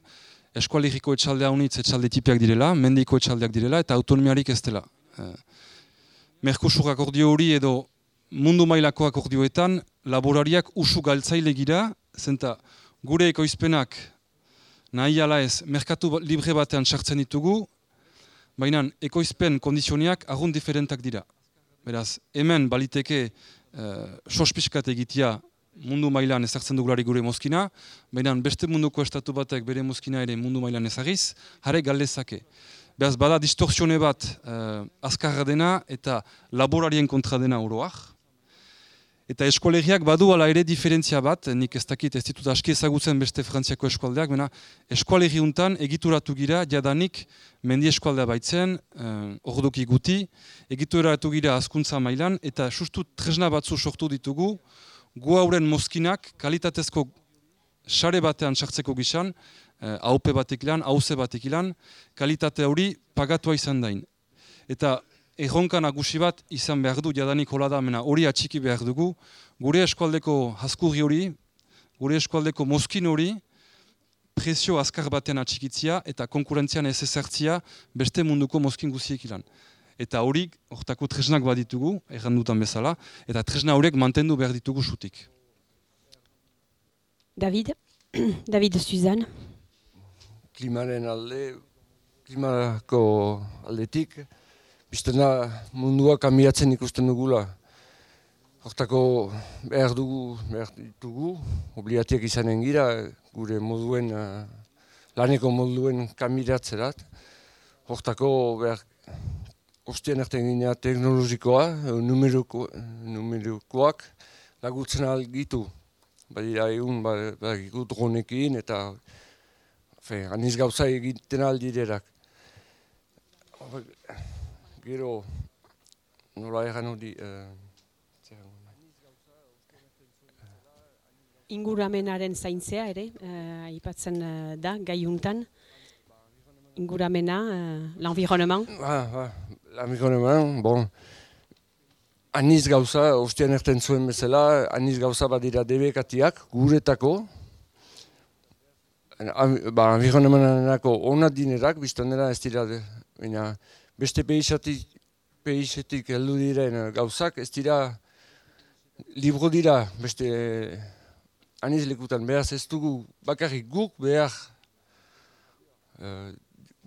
eskualeriko etxalde haunitz etxalde tipiak direla, mendiko etxaldeak direla eta autonomiarik ez dela. Uh, Merkosur akordio hori edo mundu mailako akordioetan laborariak usu galtzaile gira, zenta gure ekoizpenak nahi ala ez merkatu libre batean sartzen ditugu, baina ekoizpen kondizioniak agun diferentak dira. Beraz, hemen baliteke uh, sospiskat egitea mundu mailan ezartzen dugulari gure mozkina, baina beste munduko estatu batek bere mozkina ere mundu mailan ezagiz, jare galdezake. Beaz, bada distorsione bat uh, azkarra dena eta laborarien kontra dena oroak. Eta eskolegiak badu ala ere diferentzia bat, nik ez dakit ez ditut aski ezagutzen beste frantziako eskualdeak, baina eskualegi untan egituratu gira, jadanik mendi eskualdea baitzen, uh, orduki guti, egituratu gira azkuntza mailan, eta sustu tresna batzu sortu ditugu, gu hauren mozkinak kalitatezko sare batean sartzeko gizan, eh, AOP batek lan, hauze batek lan, kalitate hori pagatua izan dain. Eta erronka nagusi bat izan behar du, jadanik hola da, mena hori atxiki behar dugu, gure eskualdeko haskurri hori, gure eskualdeko mozkin hori, presio azkar batean atxikitzia eta konkurentzian ez ezertzia beste munduko mozkin guziek ilan. Eta hori, hortako tresnak baditugu, errandutan bezala, eta tresna horiek mantendu behar ditugu sutik. David, David Suzanne. Klimaren alde, klimako aldetik, biztena mundua kamiatzen ikusten dugula. Hortako behar dugu, behar ditugu, obliatiak izanen gira, gure moduen, uh, laneko moduen kamiratzerat. Hortako behar, ostien erten gina teknologikoa, numerokoak, lagutzen algitu badira egun badakiku dronekin eta fe, aniz gauza egiten aldirerak. Gero, nola egan hori... Uh, Inguramenaren zaintzea ere, uh, aipatzen uh, da, gaiuntan. Inguramena, uh, l'environnement. Ah, ah, l'environnement, bon aniz gauza, ostian erten zuen bezala, aniz gauza badira debekatiak, guretako, ba, environnemanako onat dinerak, biztan dira ez dira, baina beste peisatik, peisatik heldu diren gauzak, ez dira, libro dira, beste aniz lekutan, behaz ez dugu bakarrik guk behar, uh,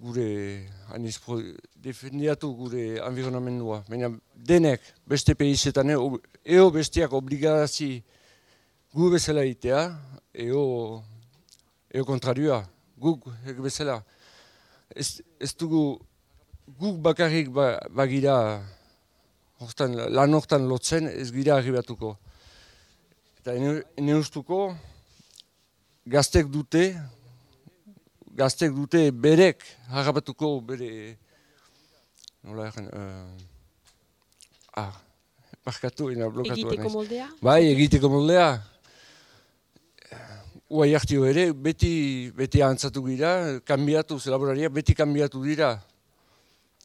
gure aniz defendiatu gure environamendua. Baina denek beste peizetan eo bestiak obligazi gu bezala itea, eo, eo kontrarioa, guk bezala. Ez, ez dugu guk bakarrik ba, bagira hortan, lan hortan lotzen ez gira arribatuko. Eta ene ustuko gaztek dute gaztek dute berek harrapatuko bere... Nola egin... Uh, ah, markatu, ina blokatu. Egiteko moldea? Bai, egiteko moldea. Ua jartio ere, beti, beti antzatu gira, kanbiatu, zelaboraria, beti kanbiatu dira.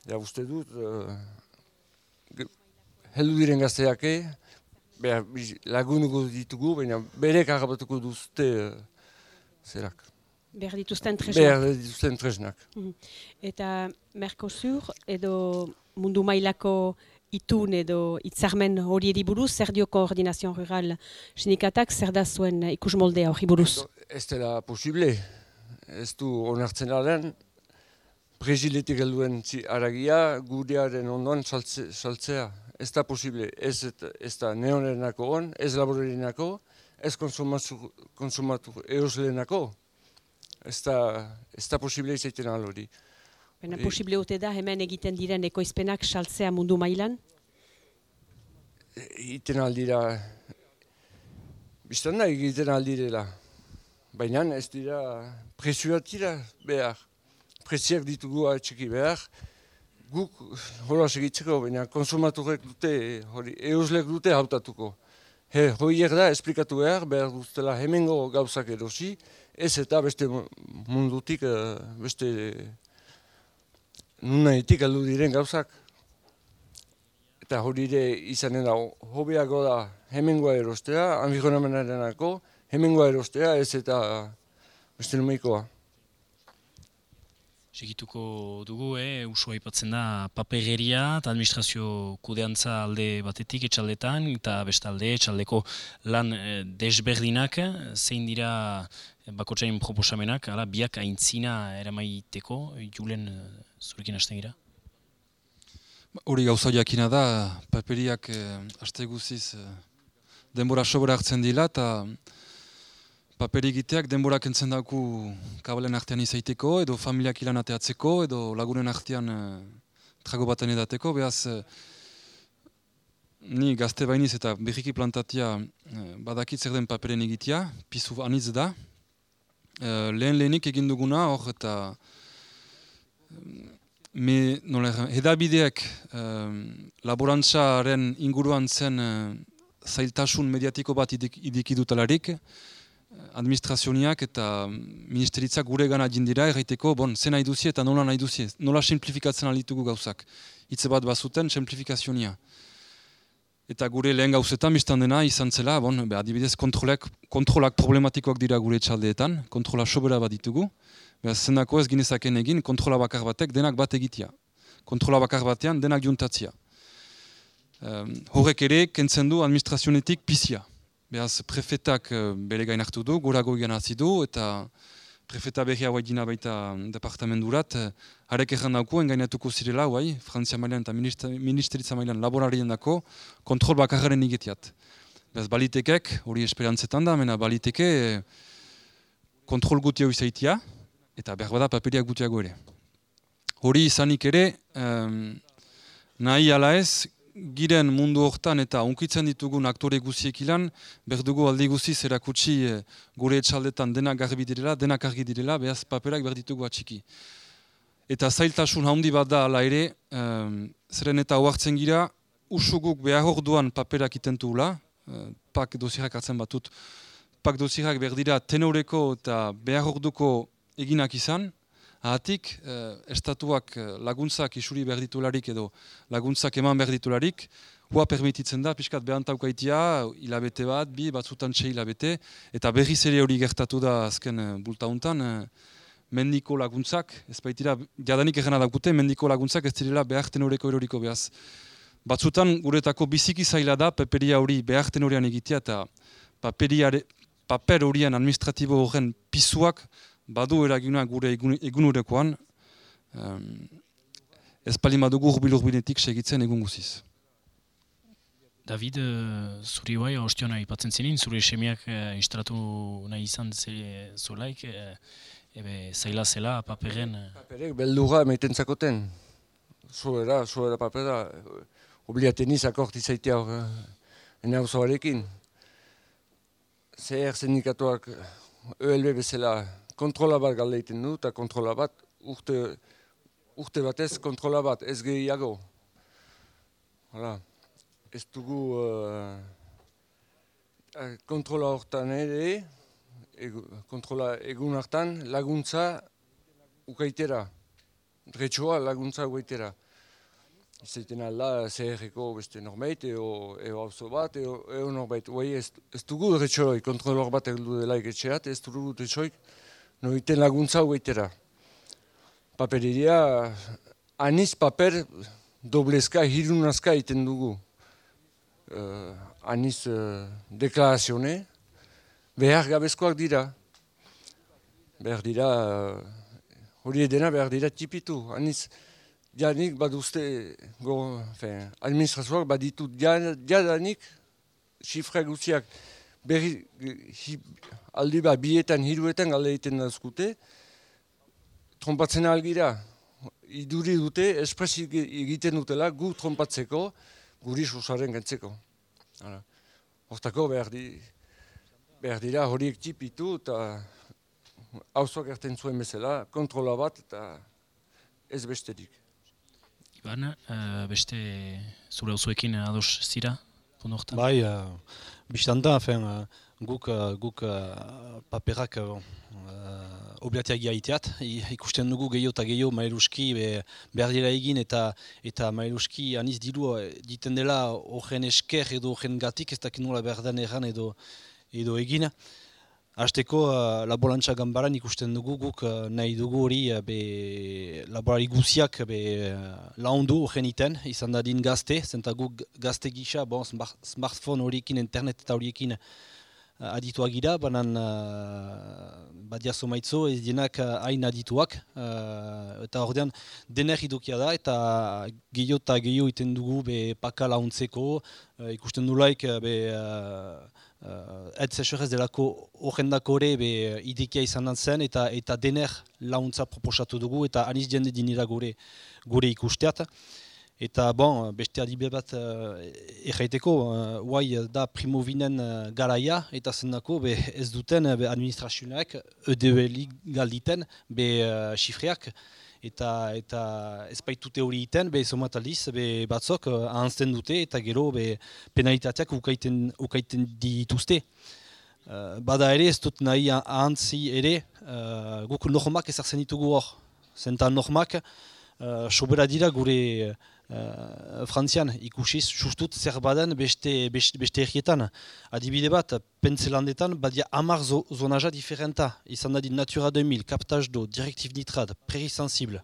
Ja, uste dut, uh, heldu diren gazteak, eh? lagunuko ditugu, baina berek harrapatuko duzte uh, zerak. Behar dituzten tresnak. Behar dituzten tresnak. Mhm. Eta Mercosur edo mundu mailako itun edo itzarmen hori buruz, zer dio koordinazioan rural sinikatak, zer da zuen ikus moldea hori buruz? Ez dela posible. Ez du onartzen alen, preziletik helduen aragia, gudearen ondoan saltzea. Ez da posible. Ez, ez da neonerenako on, ez laborerenako, ez konsumatu, konsumatu eoslenako ez da, ez da posible izaiten hori. Baina posible ote da hemen egiten diren ekoizpenak saltzea mundu mailan? Egiten aldira, biztan da egiten aldirela. Baina ez dira presioat dira behar. Presiak ditugu atxiki behar. Guk horaz egitzeko, baina konsumaturek dute, hori, euzlek dute hautatuko. He, hoiek da, esplikatu behar, behar dutela hemengo gauzak erosi, ez eta beste mundutik, eh, beste nunaitik aldu diren gauzak. Eta hori ere izanen da, hobiago da hemengoa erostea, anbijonamenarenako, hemengoa erostea, ez eta beste numeikoa. Segituko dugu, eh, usua ipatzen da papegeria eta administrazio kudeantza alde batetik etxaldetan eta bestalde etxaldeko lan eh, desberdinak, zein dira bakotxain proposamenak, ala, biak aintzina eramaiteko, julen uh, zurekin hasten gira? Hori gauza jakina da, paperiak eh, aste guziz eh, denbora sobera hartzen dila, eta paper egiteak denbora kentzen daku kabalen artean izaiteko, edo familiak ilan ateatzeko, edo lagunen artean uh, trago baten edateko, behaz, uh, ni gazte bainiz eta behiki plantatia uh, badakit zer den paperen egitea, pizu anitz da, uh, lehen lehenik egin duguna, hor eta me, nola, edabideak um, laborantzaren inguruan zen uh, zailtasun mediatiko bat idik, idikidutalarik, administrazioniak eta ministeritzak gure gana jindira erraiteko, bon, zen nahi duzie eta nola nahi duzie, nola simplifikatzen alitugu gauzak. Itze bat bazuten, simplifikazionia. Eta gure lehen gauzetan biztan dena izan zela, bon, be, adibidez kontrolak, kontrolak problematikoak dira gure txaldeetan, kontrola sobera bat ditugu. Be, zenako ez ginezaken egin, kontrola bakar batek denak bat egitea. Kontrola bakar batean denak juntatzia. Um, horrek ere, kentzen du administrazionetik pizia. Beaz, prefetak uh, bere gain hartu du, gorago egan du, eta prefeta berri hau egina baita departamenturat, uh, harek erran dauko, engainatuko zirela, guai, Frantzia mailan eta ministeritza mailan laborarien dako, kontrol bakarren igetiat. Beaz, balitekek, hori esperantzetan da, mena baliteke, eh, kontrol gutia izaitia, eta behar bada paperiak gutiago ere. Hori izanik ere, um, nahi ala ez, giren mundu hortan eta unkitzen ditugun aktore guziek ilan, berdugu aldi guziz erakutsi e, gure etxaldetan denak garbi direla, denak argi direla, behaz paperak berditugu atxiki. Eta zailtasun handi bat da ala ere, um, zeren eta hoartzen gira, usuguk behar paperak itentu uh, pak dozirak hartzen batut, pak dozirak berdira tenoreko eta behar eginak izan, Ahatik, eh, estatuak eh, laguntzak isuri behar ditularik edo laguntzak eman behar ditularik, hua permititzen da, pixkat behantaukaitia, hilabete bat, bi, batzutan txe hilabete, eta berriz ere hori gertatu da azken eh, bultauntan, eh, mendiko laguntzak, ez baitira, jadanik egena daukute, mendiko laguntzak ez direla beharten horreko eroriko behaz. Batzutan, guretako biziki zaila da, paperia hori beharten horian egitea, eta paper horien administratibo horren pisuak, badu eragina gure egunurekoan, um, ez pali madugu urbil-urbiletik segitzen egun guziz. David, uh, zuri bai, ostiona ipatzen zenin, zure semiak uh, instalatu nahi izan zulaik, uh, ebe zaila zela paperen... Paperek beldura meiten zakoten, zuera, zuera papera, obligaten izak orti zaitea hor, ene hau zoarekin. Zer sindikatuak ELB bezala kontrola bat galdeiten du, eta kontrola bat urte, urte batez kontrola bat ez gehiago. Hala, ez dugu uh, kontrola hortan ere, egu, kontrola egun hartan laguntza ukaitera. Dretsoa laguntza ukaitera. Zaten alda, zeherreko beste norbait, eo, eo hauzo bat, eo, eo norbait. ez, ez dugu dretsoik, kontrola bat egin delaik etxeat, ez dugu dretsoik, noiten laguntza huetera. Paperiria, aniz paper doblezka, hirunazka iten dugu. Uh, aniz uh, deklarazione, behar gabezkoak dira. Behar dira, uh, hori edena behar dira tipitu. Aniz, janik baduzte, go, fe, administrazioak baditu, jadanik, xifra guztiak, berri, aldi bat bietan, hiruetan galde egiten dazkute, trompatzen algira, iduri dute, espresi egiten dutela, gu trompatzeko, guri susaren gantzeko. Hortako behar, di, behar dira horiek tipitu eta hauzoak erten zuen bezala, kontrola bat eta ez besterik. Iban, uh, beste zure hauzuekin ados zira? Bai, uh, biztan da, guk, uh, guk uh, paperak uh, obliatiak gaiteat, ikusten dugu gehiago eta gehiago mailuski be, behar dira egin eta eta mailuski aniz dilu diten dela horren esker edo horren gatik ez dakit nola behar den erran edo, edo egin. Azteko uh, laborantza gambaran ikusten dugu guk uh, nahi dugu hori uh, be, laborari guziak be, uh, laundu horren izan da din gazte, zenta guk gazte gisa, bon, smartphone horiekin, internet eta horiekin adituak gira, banan badia somaitzo ez dienak hain adituak, eta ordean dener idukia da, eta gehiago eta gehiago iten dugu be paka launtzeko, ikusten du laik be uh, ez zesurrez delako horrendako ere be idikia izan zen, eta eta dener launtza proposatu dugu, eta aniz jende dinira gure, gure ikusteat. Eta bon, beste adibe bat uh, erraiteko, uh, da primovinen uh, garaia, eta zendako be ez duten be administrazioak EDL galditen be uh, xifreak, eta eta ez baitute hori iten, be zomataliz, be batzok uh, ahantzten dute, eta gero be penalitateak ukaiten, ukaiten dituzte. Uh, bada ere ez dut nahi ahantzi ere, uh, guk normak ezartzen ditugu hor. Zenta normak, uh, sobera dira gure uh, frantzian ikusiz, justut zer baden beste, beste, beste errietan. Adibide bat, pentselandetan, badia amar zo, zonaja diferenta. Izan Natura 2000, kaptaz do, direktiv nitrad, preri sensible.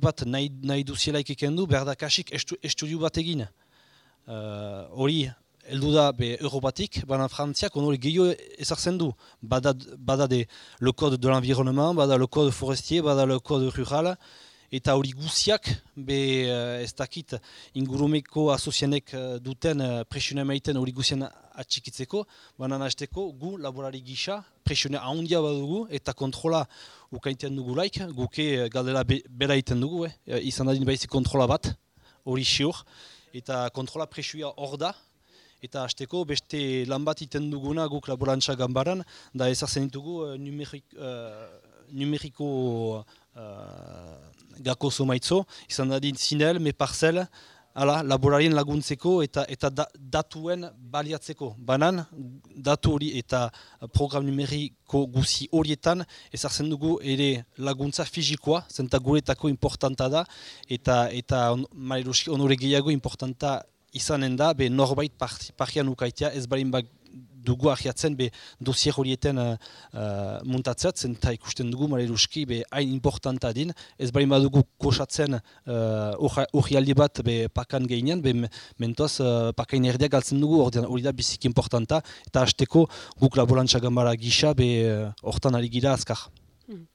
Bat nahi, nahi duzielaik ikendu, estu, bat egin. Uh, da be Europatik, baina Frantziak de le de l'environnement, bada le forestier, bada le rural, eta hori guziak, be uh, ez dakit ingurumeko asozianek uh, duten uh, presione maiten hori guzien atxikitzeko, baina nahazteko gu laborari gisa presione ahondia badugu eta kontrola ukaintean dugu laik, guke galdela be, bera iten dugu, eh? izan dadin baizi kontrola bat, hori siur, eta kontrola presioa hor da, eta hasteko beste lan bat iten duguna guk laborantza gambaran, da ezartzen ditugu numerik, uh, numeriko gako somaitzo, izan dadin zinel, me parcel, ala, laborarien laguntzeko eta eta datuen baliatzeko. Banan, datu hori eta program numeriko guzi horietan, ezartzen dugu ere laguntza fizikoa, zenta guretako importanta da, eta eta on, onore gehiago importanta izanen da, be norbait parkian ukaitea ez barin bak dugu ahiatzen be dosier horieten uh, uh, muntatzat, zen eta ikusten dugu mara eruski be hain importanta din, ez bari badugu kosatzen hori uh, bat be pakan gehinen, be mentoz uh, pakain erdiak galtzen dugu hori da bizik importanta, eta hasteko guk laborantza gambara gisa be hortan uh, ari gira azkar. Hmm.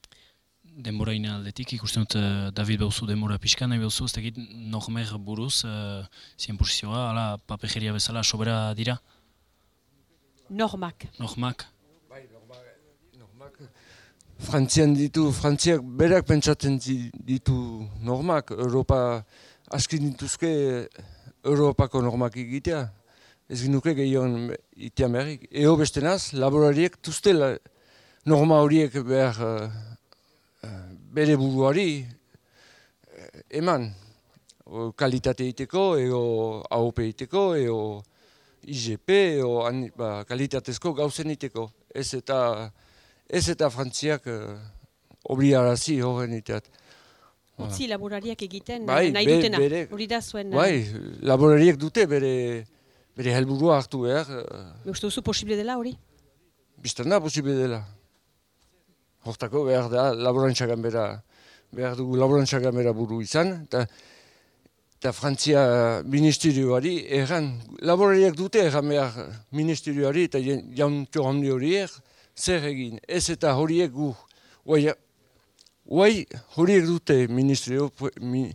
Denbora ina aldetik, ikusten dut David Bauzu denbora pixka nahi Bauzu, ez dakit normer buruz, uh, zien posizioa, ala papejeria bezala sobera dira? Normak. Normak. Bai, normak. Frantzian ditu, Frantziak berak pentsatzen ditu normak. Europa askin dituzke Europako normak egitea. Ez ginuke gehiagoan itea merrik. Eo beste naz, laborariek tuzte la, norma horiek behar uh, bere buruari uh, eman. O, kalitate iteko, ego AOP iteko, ego IGP o an, ba, kalitatezko gauzen iteko. Ez eta, ez eta frantziak uh, obliarazi horren iteat. Utzi laborariak egiten bai, nahi be, dutena, hori da zuen... Bai, laborariak dute bere, bere helburua hartu behar. Uh, Uste duzu posible dela hori? Bistan da posible dela. Hortako behar da laborantzagan bera, behar dugu laborantzagan bera buru izan. eta eta Frantzia ministerioari erran, laborariak dute erran behar ministerioari eta jaun handi horiek zer egin. Ez eta horiek gu, guai, horiek dute ministerio, mi,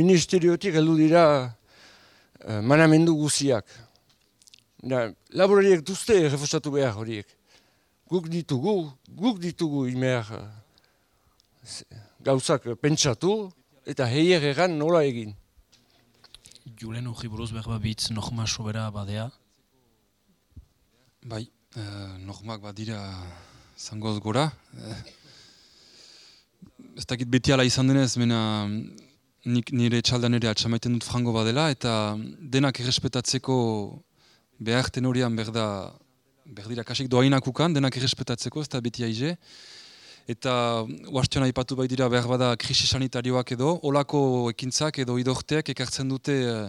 ministeriotik heldu dira uh, manamendu guziak. Da, laborariak duzte refosatu behar horiek. Guk ditugu, guk ditugu imer uh, gauzak pentsatu eta heier erran nola egin. Julen hori buruz behar bat bitz nohma sobera badea? Bai, eh, nohmak badira zangoz gora. Eh, ez dakit beti ala izan denez, mena nik nire txaldan ere atxamaiten dut frango badela, eta denak errespetatzeko behar tenorian berda, berdira kasik doainak ukan, denak errespetatzeko, ez da beti aize eta huastion aipatu bai dira behar bada krisi sanitarioak edo, olako ekintzak edo idorteak ekartzen dute eh,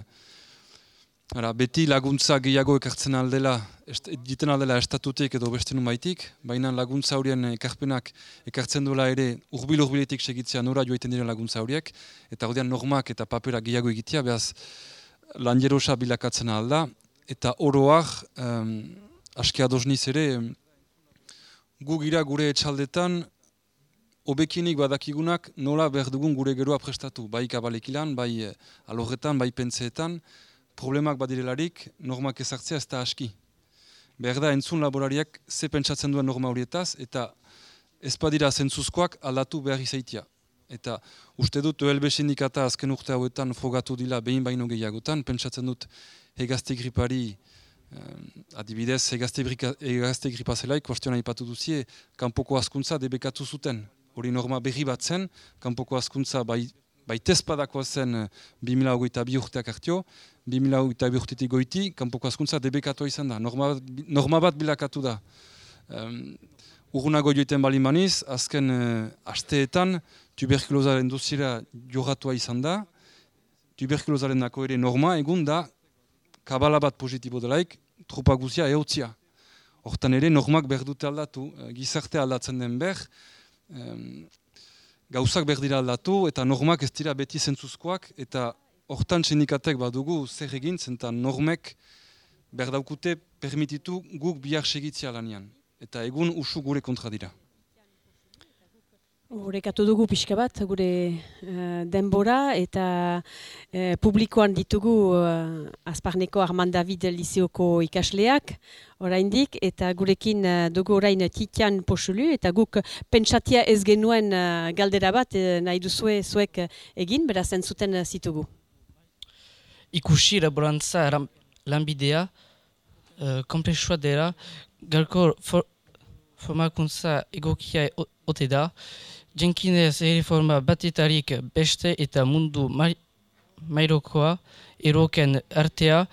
ara, beti laguntza gehiago ekartzen aldela, est, diten aldela estatutik edo beste baitik, baina laguntza horien ekarpenak ekartzen duela ere urbil-urbiletik segitzea nora joaiten diren laguntza horiek, eta ordean normak eta papera gehiago egitea, behaz lan jerosa bilakatzen alda, eta oroak, um, aski adosniz ere, gu gira gure etxaldetan, obekinik badakigunak nola behar dugun gure geroa prestatu, bai kabalekilan, bai eh, alorretan, bai pentseetan, problemak badirelarik, normak ezartzea ez da aski. Behar da, entzun laborariak ze pentsatzen duen norma horietaz, eta ez badira zentzuzkoak aldatu behar izaitia. Eta uste dut OLB sindikata azken urte hauetan frogatu dila behin baino gehiagotan, pentsatzen dut hegazte gripari, eh, adibidez hegazte gripazelaik, kuestionan ipatu duzie, kanpoko askuntza debekatu zuten. Hori norma berri bat zen, kanpoko askuntza bai, bai tezpadakoa zen 2008 bi urteak hartio, 2008 bi urtetik goiti, kanpoko askuntza debekatu izan da. Norma, norma bat bilakatu da. Um, Urgunago joiten bali maniz, azken uh, asteetan, tuberkulozaren duzira jogatua izan da, tuberkulozaren dako ere norma egun da, kabala bat positibo delaik, trupa guzia ehotzia. Hortan ere, normak berdute aldatu, eh, gizarte aldatzen den ber, gauzak berdira aldatu, eta normak ez dira beti zentzuzkoak, eta hortan sindikatek badugu zer egin, zenta normek berdaukute permititu guk bihar segitzia lanian. Eta egun usu gure kontra dira. Horrekatu dugu pixka bat, gure uh, denbora eta uh, publikoan ditugu uh, Azparneko Armand David Liseoko ikasleak, oraindik eta gurekin uh, dugu orain titian posulu, eta guk pentsatia ez genuen uh, galdera bat uh, nahi duzue zuek egin, beraz entzuten uh, zitugu. Ikusi laborantza lanbidea, uh, komplexua dela, galko for, formakuntza egokia ote da, jenkinez erreforma batetarik beste eta mundu mairokoa eroken artea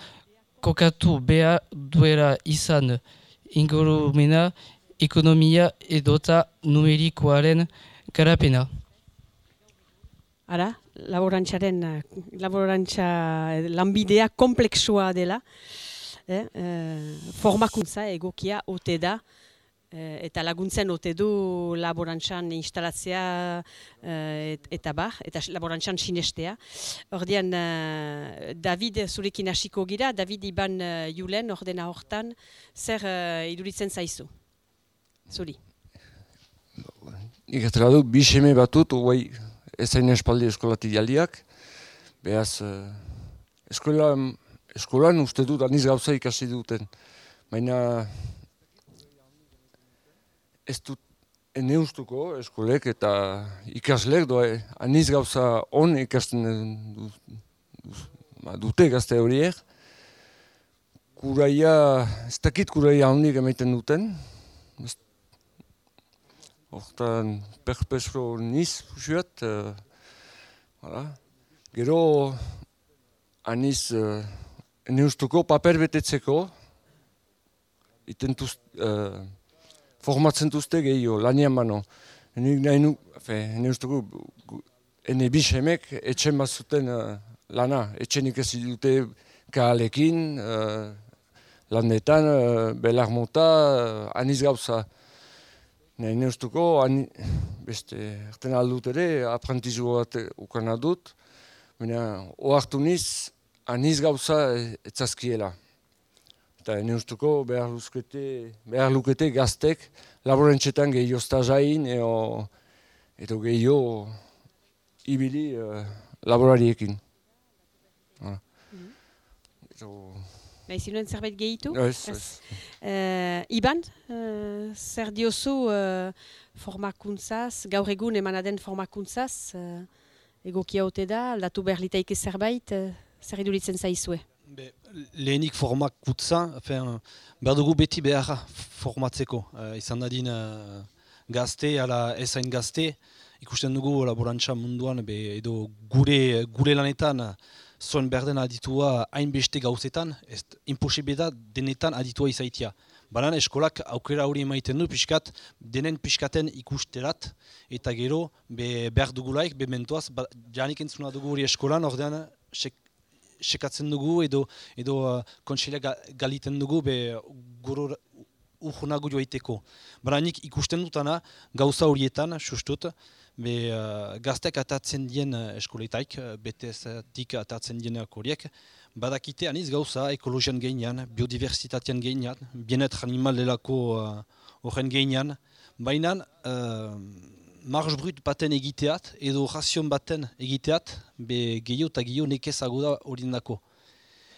kokatu beha duera izan ingurumena ekonomia edota numerikoaren garapena. Ara, laborantxaren, laborantxa lanbidea komplexua dela, eh, eh, formakuntza egokia ote da, Eh, eta laguntzen ote du laborantzan instalatzea uh, eta bar, eta laborantzan sinestea. Ordean, uh, David zurekin hasiko gira, David Iban Julen, ordena hortan, zer iduritzen zaizu? Zuri? Nik ez du, bi seme batut, guai, ezain espaldi eskolati jaliak, behaz, uh, eskola, eskolan uste dut, aniz gauza ikasi duten, baina ez dut eneustuko eskolek eta ikaslek doa aniz gauza on ikasten ba, dute gazte horiek. Kuraia, ez dakit kuraia handik emaiten duten. Hortan perpesro niz fusiat. Uh, Gero aniz uh, eneustuko paper betetzeko. Itentuz... Uh, formatzen duzte gehiago, lanian mano. Nik nahi nu, fe, hene ustuko, hene bisemek etxen bat zuten uh, lana, etxenik ez dute kaalekin, uh, landetan, uh, belar mota, uh, aniz gauza. Nahi ustuko, ani, beste, erten aldut ere, aprantizu bat ukana dut, baina, oartu niz, aniz gauza etzazkiela eta ene ustuko behar, luzkete, behar lukete gaztek laborentxetan gehiago stazain edo, edo gehiago ibili uh, laborariekin. Mm -hmm. Nahi zinuen zerbait gehitu? Ez, ez. Uh, Iban, uh, zer diozu uh, formakuntzaz, gaur egun emanaden formakuntzaz, uh, egokia ote da, aldatu behar litaike zerbait, uh, zer iduritzen zaizue? Be, lehenik formakutza, behar dugu beti behar formatzeko. Uh, izan dadin uh, gazte, ala ezain gazte, ikusten dugu laborantza munduan, be, edo gure, gure lanetan, zoen berden aditua hainbeste gauzetan, ez imposibeda denetan aditua izaitia. Banan eskolak aukera hori emaiten du, pixkat, denen pixkaten ikusterat, eta gero be, behar dugulaik, be mentuaz, ba, janik entzuna dugu hori eskolan, ordean, sekatzen dugu edo edo uh, kontsilea galiten dugu be guru urhunago joiteko. Bara nik ikusten dutana gauza horietan, sustut, be uh, gaztek atatzen dien uh, eskoletaik, uh, BTS-tik atatzen dienak horiek, badakite aniz gauza ekologian geinean, biodiversitatean geinean, bienet animal delako horren uh, geinean, baina uh, marx brut baten egiteat, edo razion baten egiteat, be gehiago eta gehiago nekezago da hori dako.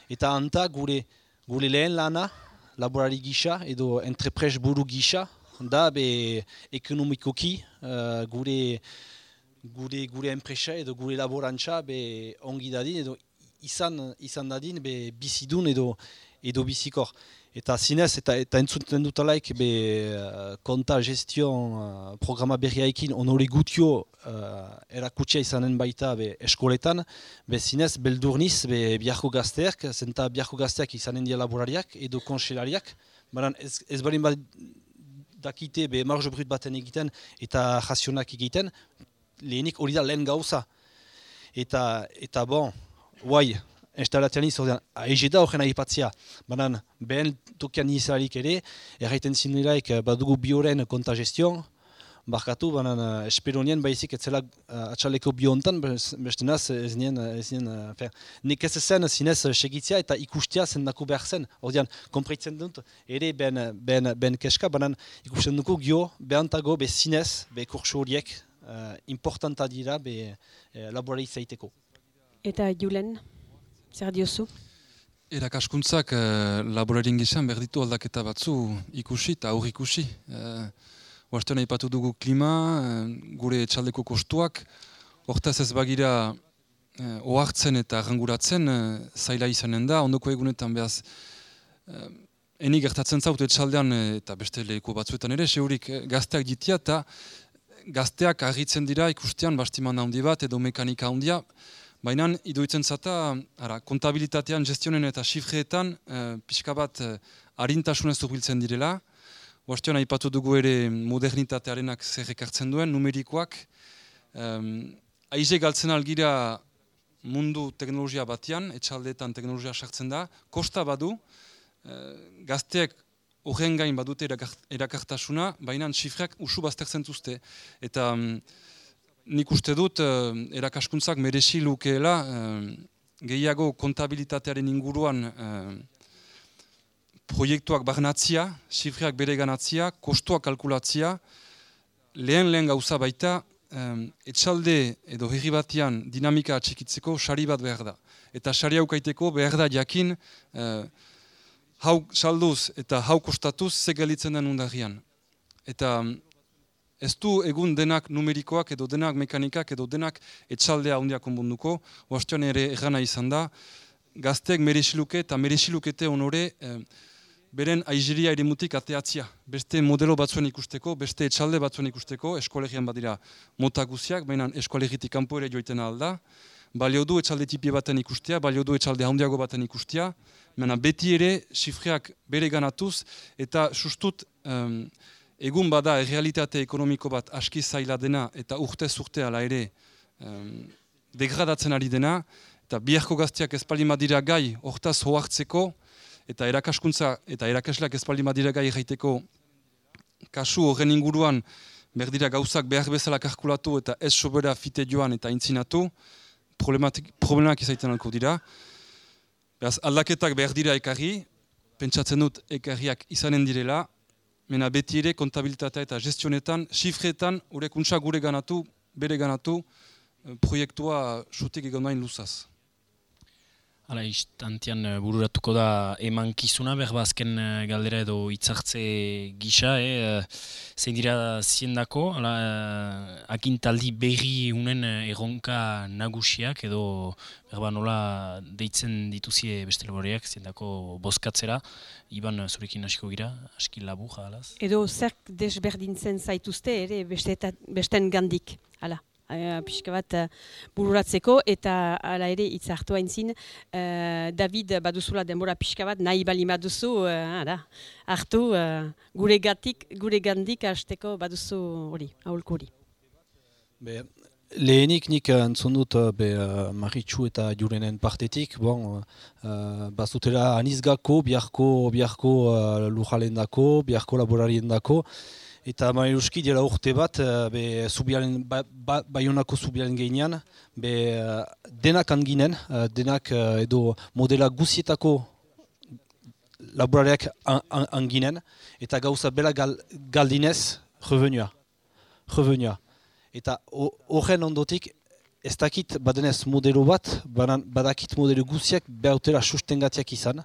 Eta anta gure, gure lehen lana, laborari gisa, edo entrepres buru gisa, da be ekonomikoki uh, gure gure gure enpresa edo gure laborantza be ongi dadin edo izan izan dadin be bizidun edo edo bizikor eta zinez eta eta entzuten dutalaik be konta gestion uh, programa berriaikin onore gutio uh, erakutsia izanen baita be eskoletan. Be zinez beldurniz be biharko gazteak zenta biharko gazteak izanen dia laborariak edo konselariak Baran ez, ez barin bat dakite be marge brut baten egiten eta jazionak egiten, lehenik hori da lehen gauza. Eta, eta bon, guai, instalatian izan, ege da horren aipatzea, banan behen tokian izalarik ere, erraiten zinulaik badugu bioren konta gestion, barkatu, banan uh, esperonien baizik etzela uh, atxaleko biontan, beste naz ez nien, ez nien, uh, nik ez zen zinez segitzea eta ikustea zen nako behar zen, ordean, kompraitzen dut, ere ben, ben, ben keska, banan ikusten dugu gio, behantago, be zinez, be kursu horiek, uh, importanta dira, be uh, laborari zaiteko. Eta Julen, zer diozu? Erakaskuntzak uh, laborarien gizan berditu aldaketa batzu ikusi eta aurri ikusi. Uh, Oaztean aipatu dugu klima, eh, gure etxaldeko kostuak, hortaz ez bagira eh, ohartzen eta ranguratzen eh, zaila izanen da, ondoko egunetan behaz eh, eni gertatzen zaut etxaldean eh, eta beste lehiko batzuetan ere, seurik eh, gazteak ditia eta gazteak agitzen dira ikustean bastiman handi bat edo mekanika handia, baina iduitzen zata, ara, kontabilitatean, gestionen eta xifreetan eh, pixka bat eh, harintasunez biltzen direla, Bostean aipatu dugu ere modernitatearenak zer ekartzen duen, numerikoak. Um, aize galtzen algira mundu teknologia batean, etxaldeetan teknologia sartzen da. Kosta badu, uh, gazteek horren gain badute erakartasuna, baina txifrak usu baztertzen zuzte. Eta um, nik uste dut uh, erakaskuntzak merezi lukeela uh, gehiago kontabilitatearen inguruan proiektuak barnatzia, sifriak bere ganatzia, kostuak kalkulatzia, lehen lehen gauza baita, um, etxalde edo herri batean dinamika atxikitzeko sari bat behar da. Eta sari haukaiteko behar da jakin uh, hau salduz eta hau kostatuz segalitzen den undarrian. Eta ez du egun denak numerikoak edo denak mekanikak edo denak etxaldea handiak onbunduko, oaztuan ere errana izan da, gazteek meresiluke eta meresilukete honore beren aiziria ere mutik ateatzia. Beste modelo batzuen ikusteko, beste etxalde batzuen ikusteko, eskolegian badira mota guziak, baina eskolegitik kanpo ere joiten alda. Balio du etxalde tipi baten ikustea, balio du etxalde handiago baten ikustea, baina beti ere sifreak bere ganatuz eta sustut egun bada realitate ekonomiko bat aski zaila dena eta urte zurte ala ere degradatzen ari dena, eta biharko gaztiak espalima dira gai hortaz hoartzeko, eta erakaskuntza eta erakasleak ezpaldi madira gai jaiteko kasu horren inguruan berdira gauzak behar bezala kalkulatu eta ez sobera fite joan eta intzinatu, problemak izaiten alko dira. Beraz, aldaketak behar dira ekarri, pentsatzen dut ekarriak izanen direla, mena beti ere kontabilitatea eta gestionetan, sifretan, urekuntza gure ganatu, bere ganatu, eh, proiektua sutik egon luzaz. Hala, istantian uh, bururatuko da eman kizuna, berba azken uh, galdera edo itzartze gisa, eh, uh, zein dira ziendako, hala, akintaldi berri unen erronka nagusiak edo berba nola deitzen dituzie beste laboriak, ziendako bozkatzera, iban zurekin hasiko gira, aski labu, jalaz. Edo zerk desberdintzen zaituzte, ere, besten gandik, hala uh, pixka bat uh, bururatzeko. Eta hala ere hitz hartu haintzin uh, David baduzula denbora pixka bat nahi bali baduzu uh, hartu uh, gure gatik, gure gandik hasteko baduzu hori, aholko hori. Be, lehenik nik entzun dut be, uh, Maritxu eta Jurenen partetik, bon, uh, bazutela anizgako, biharko, biharko uh, lujalen dako, biharko laborarien dako, Eta Mairuski dira urte bat, uh, be, zubialen, ba, ba, baionako zubialen geinean, be, uh, denak anginen, uh, denak edo modela guzietako laborareak an, an, anginen, eta gauza bela gal, galdinez, revenua. revenua. Eta horren ondotik, ez dakit badenez modelo bat, banan, badakit modelo guziak behautela sustengatiak izan.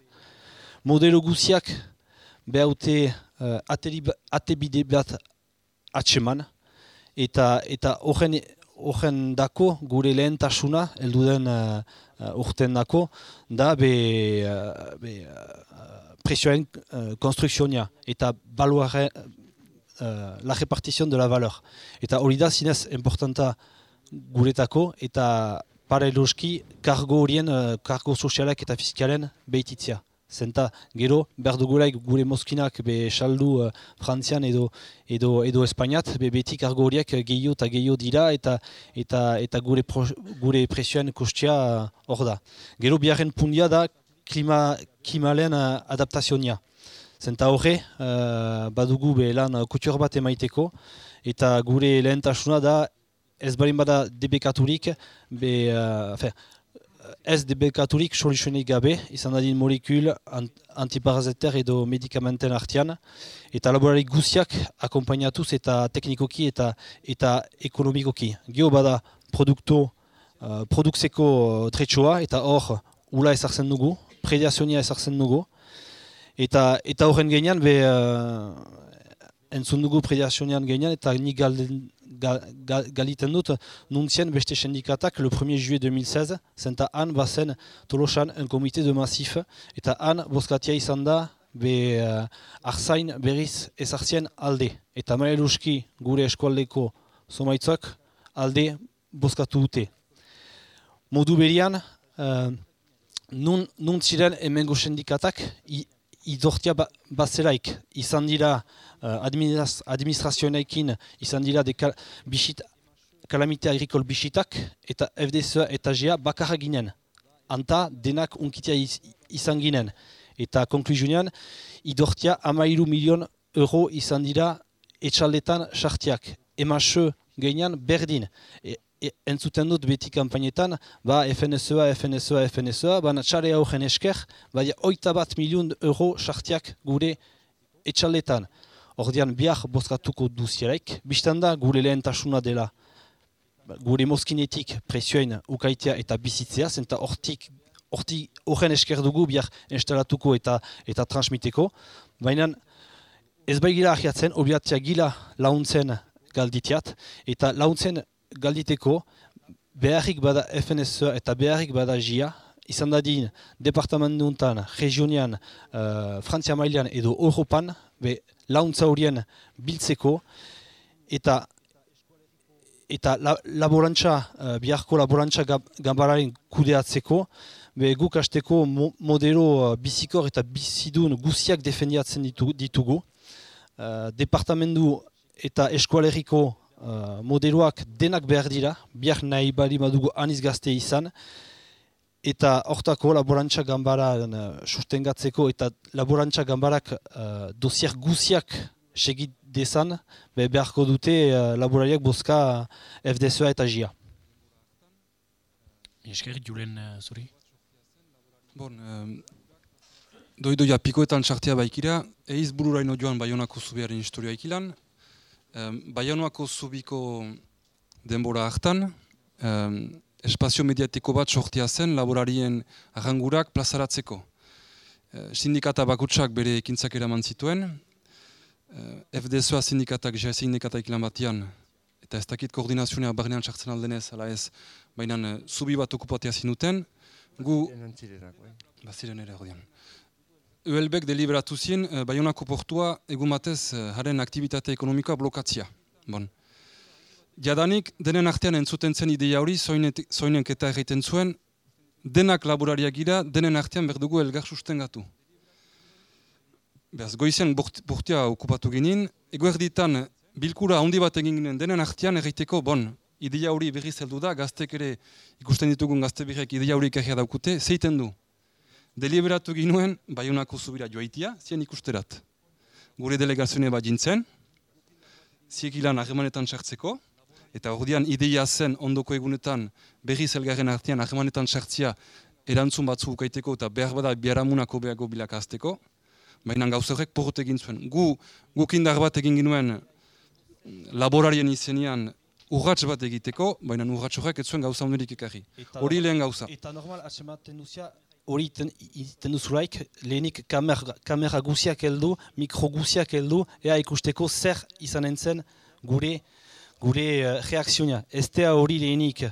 Modelo guziak behaute uh, atebide bat atseman, eta eta horren horren dako gure lehentasuna, elduden uh, uh, urten dako, da be, uh, be uh, presioen uh, konstrukzionia eta baluare, uh, la repartizion de la valor. Eta hori da zinez importanta guretako eta pareloski kargo horien, uh, kargo sozialak eta fiskalen behititzia. Zenta, gero, behar dugulaik gure moskinak be saldu uh, frantzian edo, edo, edo espainiat, be beti kargo horiek gehiago eta gehiago dira eta eta, eta gure, pro, gure presioen kostia hor da. Gero, biharren pundia da klima, klimalen uh, adaptazionia. Zenta horre, uh, badugu be lan kutur bat emaiteko, eta gure lehentasuna da ez balin bada debekaturik, be, uh, ez debekaturik soluzionik gabe, izan dadin molekul ant antiparazeter edo medikamenten artian, eta laborarik guziak akompainatuz eta teknikoki eta eta ekonomikoki. Geo bada produkto, uh, produkzeko uh, eta hor ula ezartzen dugu, prediazionia ezartzen dugu, Eta eta horren gainean be uh, entzun dugu prediazionean gainean eta ni galden galiten dut nuntzien beste sindikatak le 1er juillet 2016 zenta han bazen tolosan un komite de massif eta han boskatia izan da be uh, arzain berriz ezartzien alde eta maeluski gure eskualdeko somaitzak alde boskatu dute. Modu berian, uh, nun, nun ziren emengo sindikatak idortia ba, bazelaik izan dira uh, administrazioenekin izan dira de kal, bisit, kalamite agrikol bisitak eta FDSA eta GA bakarra ginen. Anta denak unkitia iz, izan ginen. Eta konklusionean, idortia amairu milion euro izan dira etxaldetan sartiak. Emaxe geinean berdin. E, E, entzuten dut beti kampainetan, ba FNSOA, FNSOA, FNSOA, baina txare horren esker, bai oita bat milion euro sartiak gure etxaletan. Ordean biak bozkatuko duzielaik, biztan da gure lehentasuna dela. Gure moskinetik presioen ukaitea eta bizitzea, zenta hortik horren esker dugu biak instalatuko eta eta transmiteko, baina ez bai gila ahiatzen, obiatzea gila launtzen galditiat, eta launtzen galditeko beharrik bada FNSE eta beharrik bada GIA, izan da din departamentuntan, regionian, uh, Frantzia mailean edo Europan, be launtza horien biltzeko, eta eta la, laborantza, uh, biharko laborantza gambararen kudeatzeko, be guk hasteko mo, modelo uh, bizikor eta bizidun guziak defendiatzen ditugu. Uh, departamentu eta eskualeriko uh, modeloak denak behar dira, biak nahi bali madugu aniz gazte izan, eta hortako laborantza gambara uh, sustengatzeko eta laborantza gambarak uh, dosiak guziak segit dezan, be beharko dute uh, laborariak bozka FDSA eta GIA. Esker, Julen, uh, zuri? Bon, um, doidoia pikoetan txartia baikira, eiz bururaino joan baionako zubiaren historia ikilan, Baianuako zubiko denbora hartan, um, espazio mediatiko bat sortia zen laborarien arrangurak plazaratzeko. Uh, sindikata bakutsak bere ekintzak eraman zituen, uh, FDSOA sindikatak, JA sindikata ikilan batian, eta ez dakit koordinazioa barnean txartzen aldenez, ala ez, baina uh, zubi bat okupatea zinuten, gu... Baziren ere, odian. ULBek deliberatu zien, uh, Bayonako portua egun batez uh, haren aktivitate ekonomikoa blokatzia. Bon. Jadanik, denen artean entzuten zen ideia hori, zoinen eta egiten zuen, denak laborariak gira, denen artean berdugu elgar sustengatu. Beaz, goizen bortia okupatu ginen, ego erditan bilkura handi bat egin ginen denen artean egiteko, bon, ideia hori berriz heldu da, gaztek ere ikusten ditugun gazte birrek ideia hori ikerria daukute, zeiten du? Deliberatu ginuen baiunako zubira joaitia, zien ikusterat. Gure delegazioa bat jintzen, ziekilan harremanetan sartzeko, eta ordian ideia zen ondoko egunetan berri zelgarren artean harremanetan sartzia erantzun batzu ukaiteko eta behar bada biharamunako behago bilakazteko, baina gauza horrek porrot egin zuen. Gu, guk indar bat egin ginuen laborarien izenean urratx bat egiteko, baina urratx horrek ez zuen gauza honerik ekarri. Hori lehen gauza. Eta normal, atxematen duzia, hori iten duzulaik, lehenik kamera, kamera guziak heldu, mikro guziak heldu, ea ikusteko zer izan entzen gure gure uh, reakzioa. Ez hori lehenik,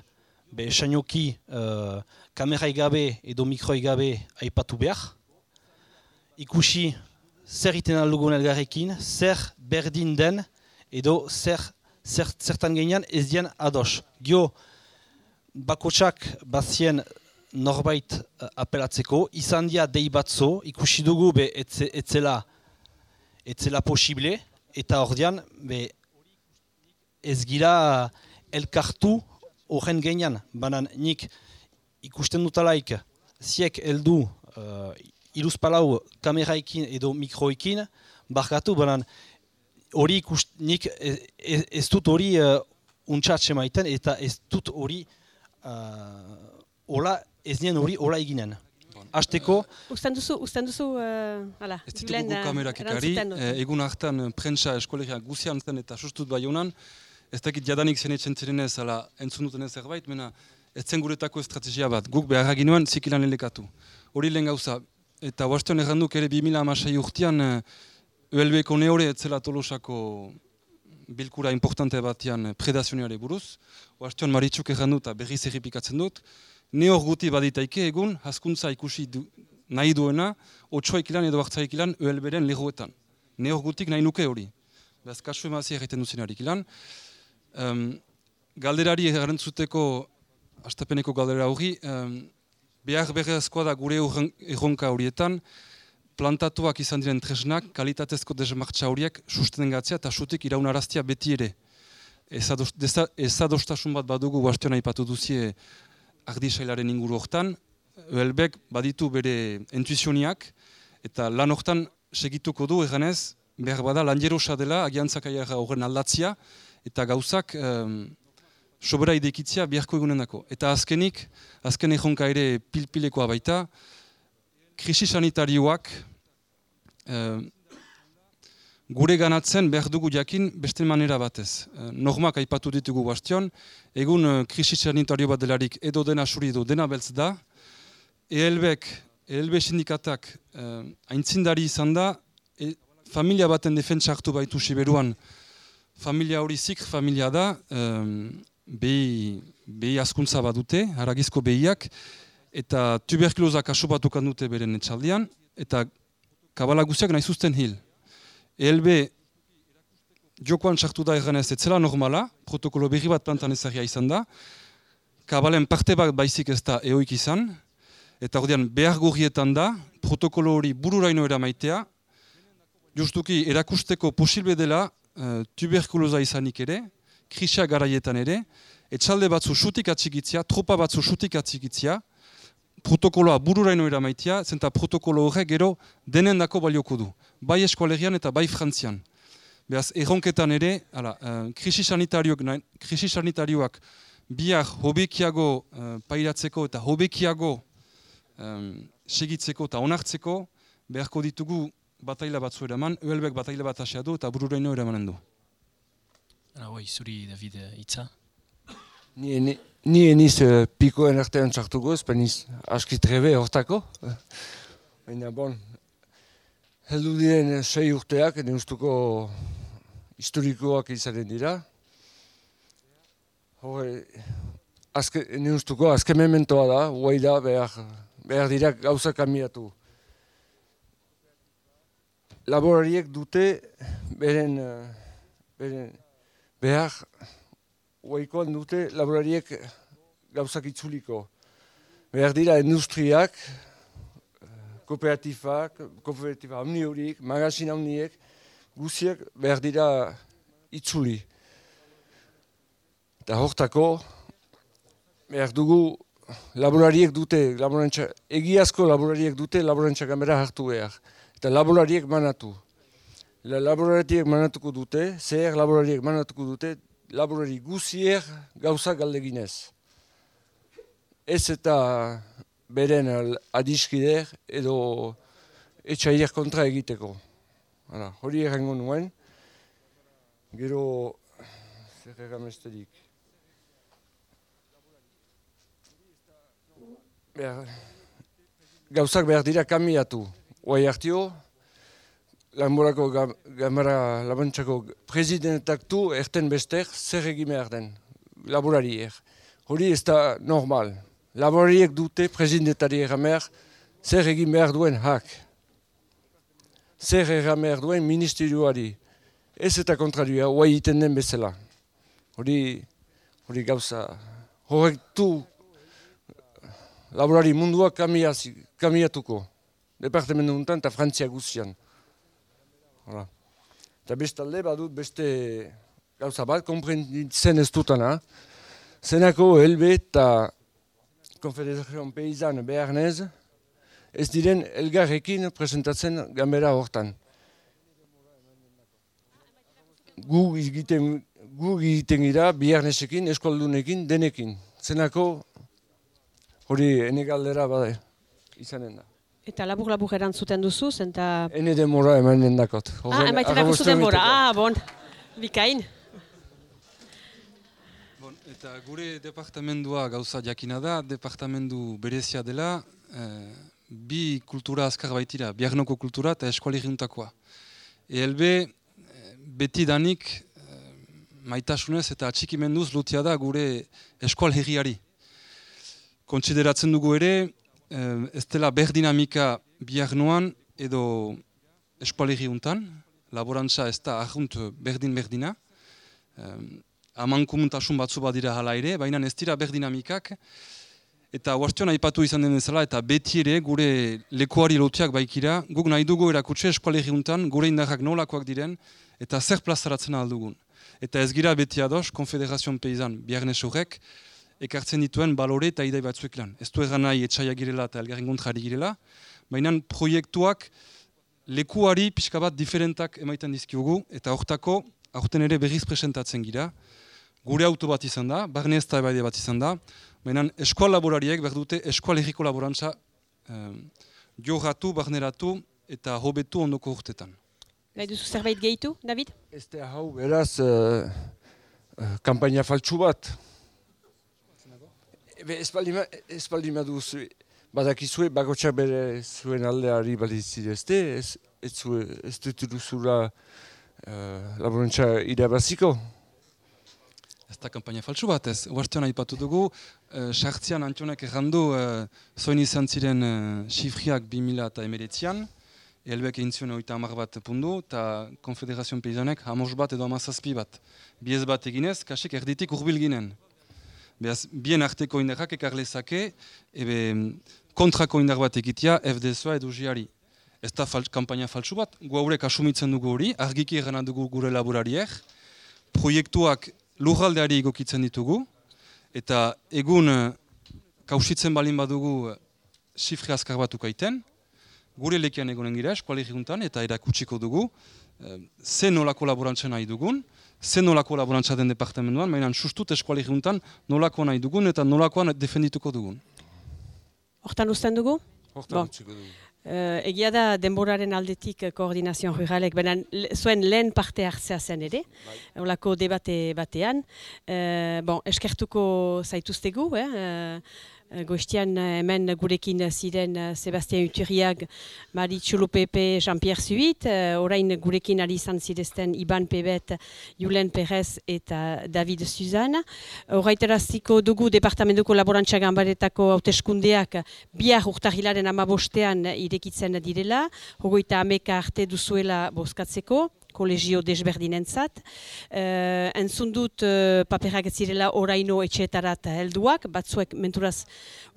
be esainoki uh, kamera egabe edo mikro egabe aipatu behar, ikusi zer iten aldugun elgarrekin, zer berdin den, edo zer, zer zertan gainean ez dian ados. Gio, bakotsak bazien norbait uh, apelatzeko, izan dia dei batzo, ikusi dugu be etze, etzela, etzela posible, eta ordean be ez gira elkartu horren gainean, banan nik ikusten dutalaik ziek heldu uh, iruz palau kameraikin edo mikroekin, barkatu, banan hori ikust, nik ez, ez dut hori uh, untxatxe maiten eta ez dut hori uh, ez nien hori hola eginen. Azteko... Uzten duzu, uzten duzu, uh, ala, Ez ditugu kamerak ikari, eh, egun hartan prentsa eskolegia guzian zen eta sustut bai honan, ez dakit jadanik zen etxen zirenez, ala, entzun duten ez erbait, mena, ez zen guretako estrategia bat, guk behar ginuen zikilan elekatu. Hori lehen gauza, eta huastion erranduk ere 2000 amasai urtean, ULB-ko neore etzela tolosako bilkura importante batean predazioneare buruz, huastion maritzuk errandu eta berriz erripikatzen dut, Neor guti baditaike egun, haskuntza ikusi du, nahi duena, otsoa ikilan edo hartzaik ilan ULB-ren lehuetan. Neor gutik nahi nuke hori. Beaz, kasu emazia egiten duzen ilan. Um, galderari errantzuteko, astapeneko galdera hori, um, behar berrezkoa da gure erronka horietan, plantatuak izan diren tresnak, kalitatezko desmartza horiek susten gatzea eta sutik iraunaraztia beti ere. Ezadostasun bat badugu, bastioan aipatu duzie, ardisailaren inguru hortan, Uelbek baditu bere intuizioniak, eta lan hortan segituko du eganez, behar bada lan jerosa dela, agiantzak horren aldatzia, eta gauzak um, sobera idekitzia beharko egunen dako. Eta azkenik, azken egonka ere pilpilekoa baita, krisi sanitarioak gure ganatzen behar dugu jakin beste manera batez. Uh, normak aipatu ditugu bastion, egun uh, krisi sanitario bat delarik edo dena suri edo dena beltz da, ELBek, ELB sindikatak uh, aintzindari izan da, e, familia baten defentsa hartu baitu siberuan, familia hori zikr familia da, um, behi, behi askuntza bat dute, haragizko behiak, eta tuberkulozak asopatukan dute beren etxaldian, eta kabala guziak nahi hil. ELB jokoan sartu da egan ez zela normala, protokolo berri bat plantan ezagia izan da, kabalen parte bat baizik ez da eoik izan, eta ordean behar gurrietan da, protokolo hori bururaino eramaitea, justuki erakusteko posilbe dela uh, tuberkuloza izanik ere, krisia garaietan ere, etxalde batzu sutik atxikitzia, tropa batzu sutik atxikitzia, protokoloa bururaino eramaitea, zenta protokolo horrek gero denen dako balioko du bai eskualegian eta bai frantzian. Beaz, erronketan ere, ala, uh, krisi, sanitarioak, krisi sanitarioak biak hobekiago uh, pairatzeko eta hobekiago um, segitzeko eta onartzeko, beharko ditugu bataila batzu eraman, uelbek bataila bat asea du eta bururaino eramanen du. Ara, oi, zuri, David, itza? Ni, ni, ni eniz uh, pikoen artean txartuko, ez peniz aski trebe hortako. Baina, bon, heldu diren sei urteak, ene ustuko historikoak izanen dira. Hore, azke, ene ustuko azke mementoa da, guai da, behar, behar dira gauza kamiatu. Laborariek dute beren, beren behar, guaikoan dute laborariek gauzak itzuliko. Behar dira industriak, kooperatifak, kooperatifa hamni horiek, magazin hamniek, guziak behar dira itzuli. Eta hortako, behar dugu laborariek dute, laborantza, egiazko laborariek dute laborantza kamera hartu behar. Eta laborariek manatu. La laborariek manatuko dute, zer laborariek manatuko dute, laborari guzier gauza galdeginez. Ez eta beren adiskider edo etxaier kontra egiteko. Hala, hori errango nuen. Gero, zer egamesterik. Behar, gauzak behar dira kamiatu. Oai hartio, Lamborako gamara labantzako prezidentak du erten bester zer egin behar den, laborariek. Hori ez da normal. Laborariek dute prezidentari erramer zer egin behar duen hak. Zer egin behar duen ministerioari. Ez eta kontradua, hoa egiten den bezala. Hori, hori gauza, horrek du laborari mundua kamiatuko. Departamentu untan eta Frantzia. Hala. Eta bestalde badut beste gauza bat, komprenditzen ez dutana. Zenako helbe eta Konfederazioan Peizan beharnez, ez diren elgarrekin presentatzen gambera hortan. Gu egiten, gu egiten gira biharnesekin, eskoldunekin, denekin. Zenako hori enegaldera bade izanen da. Eta labur labur erantzuten duzu, zenta... Ene demora eman nendakot. Ah, emaiten dakuzu denbora, ah, bon, bikain. Bon, eta gure departamendua gauza jakina da, departamendu berezia dela, eh, bi kultura azkar baitira, biarnoko kultura eta eskualigintakoa. ELB eh, beti danik eh, maitasunez eta atxikimenduz lutia da gure eskual herriari. Kontsideratzen dugu ere, eh, ez dela berdinamika bihar nuan edo eskualegi untan, laborantza ez da ahunt berdin-berdina. Eh, Aman komuntasun batzu badira hala ere, baina ez dira berdinamikak. Eta huartion aipatu izan den bezala, eta beti ere gure lekuari lotiak baikira, guk nahi dugu erakutse eskualegi untan, gure indarrak nolakoak diren, eta zer plazaratzen aldugun. Eta ez gira beti ados, Konfederazioan Peizan, biarnes horrek, ekartzen dituen balore eta idei batzuek lan. Ez du egan nahi etxaia girela eta elgarren kontrari girela, baina proiektuak lekuari pixka bat diferentak emaiten dizkiugu, eta hortako, aurten ere berriz presentatzen gira, gure auto bat izan da, barne ez da bat izan da, baina eskual laborariek behar dute eskual erriko laborantza eh, johatu, barneratu eta hobetu ondoko urtetan. Gai duzu zerbait gehitu, David? Ez hau, beraz, uh, uh, kampaina faltsu bat, Ez baldi ma duzu, badakizue, bakotxak bere zuen aldeari balizide ez ez, ez, ez dut duzula uh, laborantza irabaziko. Ez da kampaina faltsu bat ez, uartzen aipatu dugu, uh, sartzean errandu uh, zoin izan ziren uh, xifriak 2000 eta emeretzean, Elbek egin zuen oita hamar bat pundu, eta Konfederazioan Peizanek hamos bat edo hamazazpi bat. Biez bat eginez, kasik erditik urbil ginen. Beaz, bien arteko indarrak ekarlezake, ebe kontrako indar bat egitea FDSoa edo jiari. Ez da fal, kampaina faltsu bat, gu haurek asumitzen dugu hori, argiki egana dugu gure laborariek, proiektuak lurraldeari egokitzen ditugu, eta egun eh, kausitzen balin badugu eh, sifre azkar bat ukaiten, gure lekian egonen gira, eskualegi eta erakutsiko dugu, eh, ze nolako laborantzen nahi dugun, zen nolako laborantza den departamentuan, mainan sustut eskuali juntan nolako nahi dugun eta nolakoan defendituko dugun. Hortan usten dugu? Hortan bon. dugu. Uh, egia da denboraren aldetik koordinazioan ruralek, benen zuen lehen parte hartzea zen ere, bai. olako debate batean. Uh, bon, eskertuko zaituztegu, eh? Eh, goiztian eh, hemen gurekin ziren eh, Sebastian Uturiak, Marit Pepe, Jean-Pierre Zuit, orain gurekin ari izan zirezten Iban Pebet, Julen Perez eta David Suzana. Horaiteraziko dugu Departamentuko Laborantza Gambaretako hauteskundeak biar urtahilaren amabostean irekitzen direla, hogoita ameka arte duzuela bozkatzeko kolegio desberdinentzat. Uh, entzun dut uh, paperak zirela oraino etxeetarat helduak, batzuek menturaz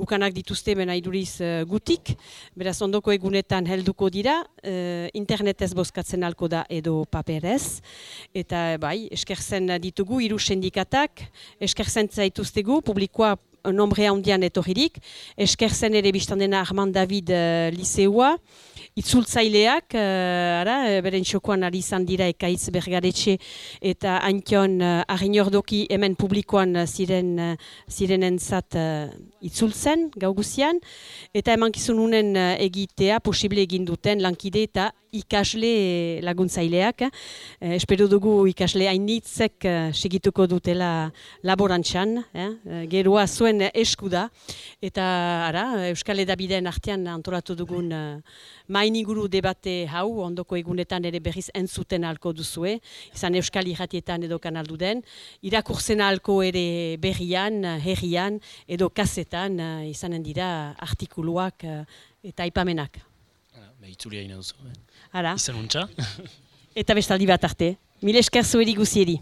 ukanak dituzte bena iduriz uh, gutik, beraz ondoko egunetan helduko dira, uh, internetez bozkatzen alko da edo paperez, eta bai, eskerzen ditugu, hiru sendikatak, eskerzen zaituztegu, publikoa nombre handian etorririk, esker zen ere biztan dena Armand David uh, Liseua, itzultzaileak, uh, ara, beren txokoan ari izan dira ekaitz bergaretxe eta antion uh, hemen publikoan ziren, uh, zirenen zat uh, itzultzen, gauguzian, eta eman kizununen uh, egitea posible egin duten lankide eta ikasle laguntzaileak. Eh, espero dugu ikasle hainitzek eh, segituko dutela laborantzan, eh? eh geroa zuen esku da. Eta ara, Euskal Edabideen artean antolatu dugun eh, mainiguru debate hau, ondoko egunetan ere berriz entzuten alko duzue, izan Euskal Iratietan edo kanaldu den, irakurzen alko ere berrian, herrian, edo kasetan, eh, izanen dira artikuluak eta aipamenak. Itzuri hain duzu. Hala. Izan untxa. Eta bestaldi bat arte. Mil esker zueri guzieri.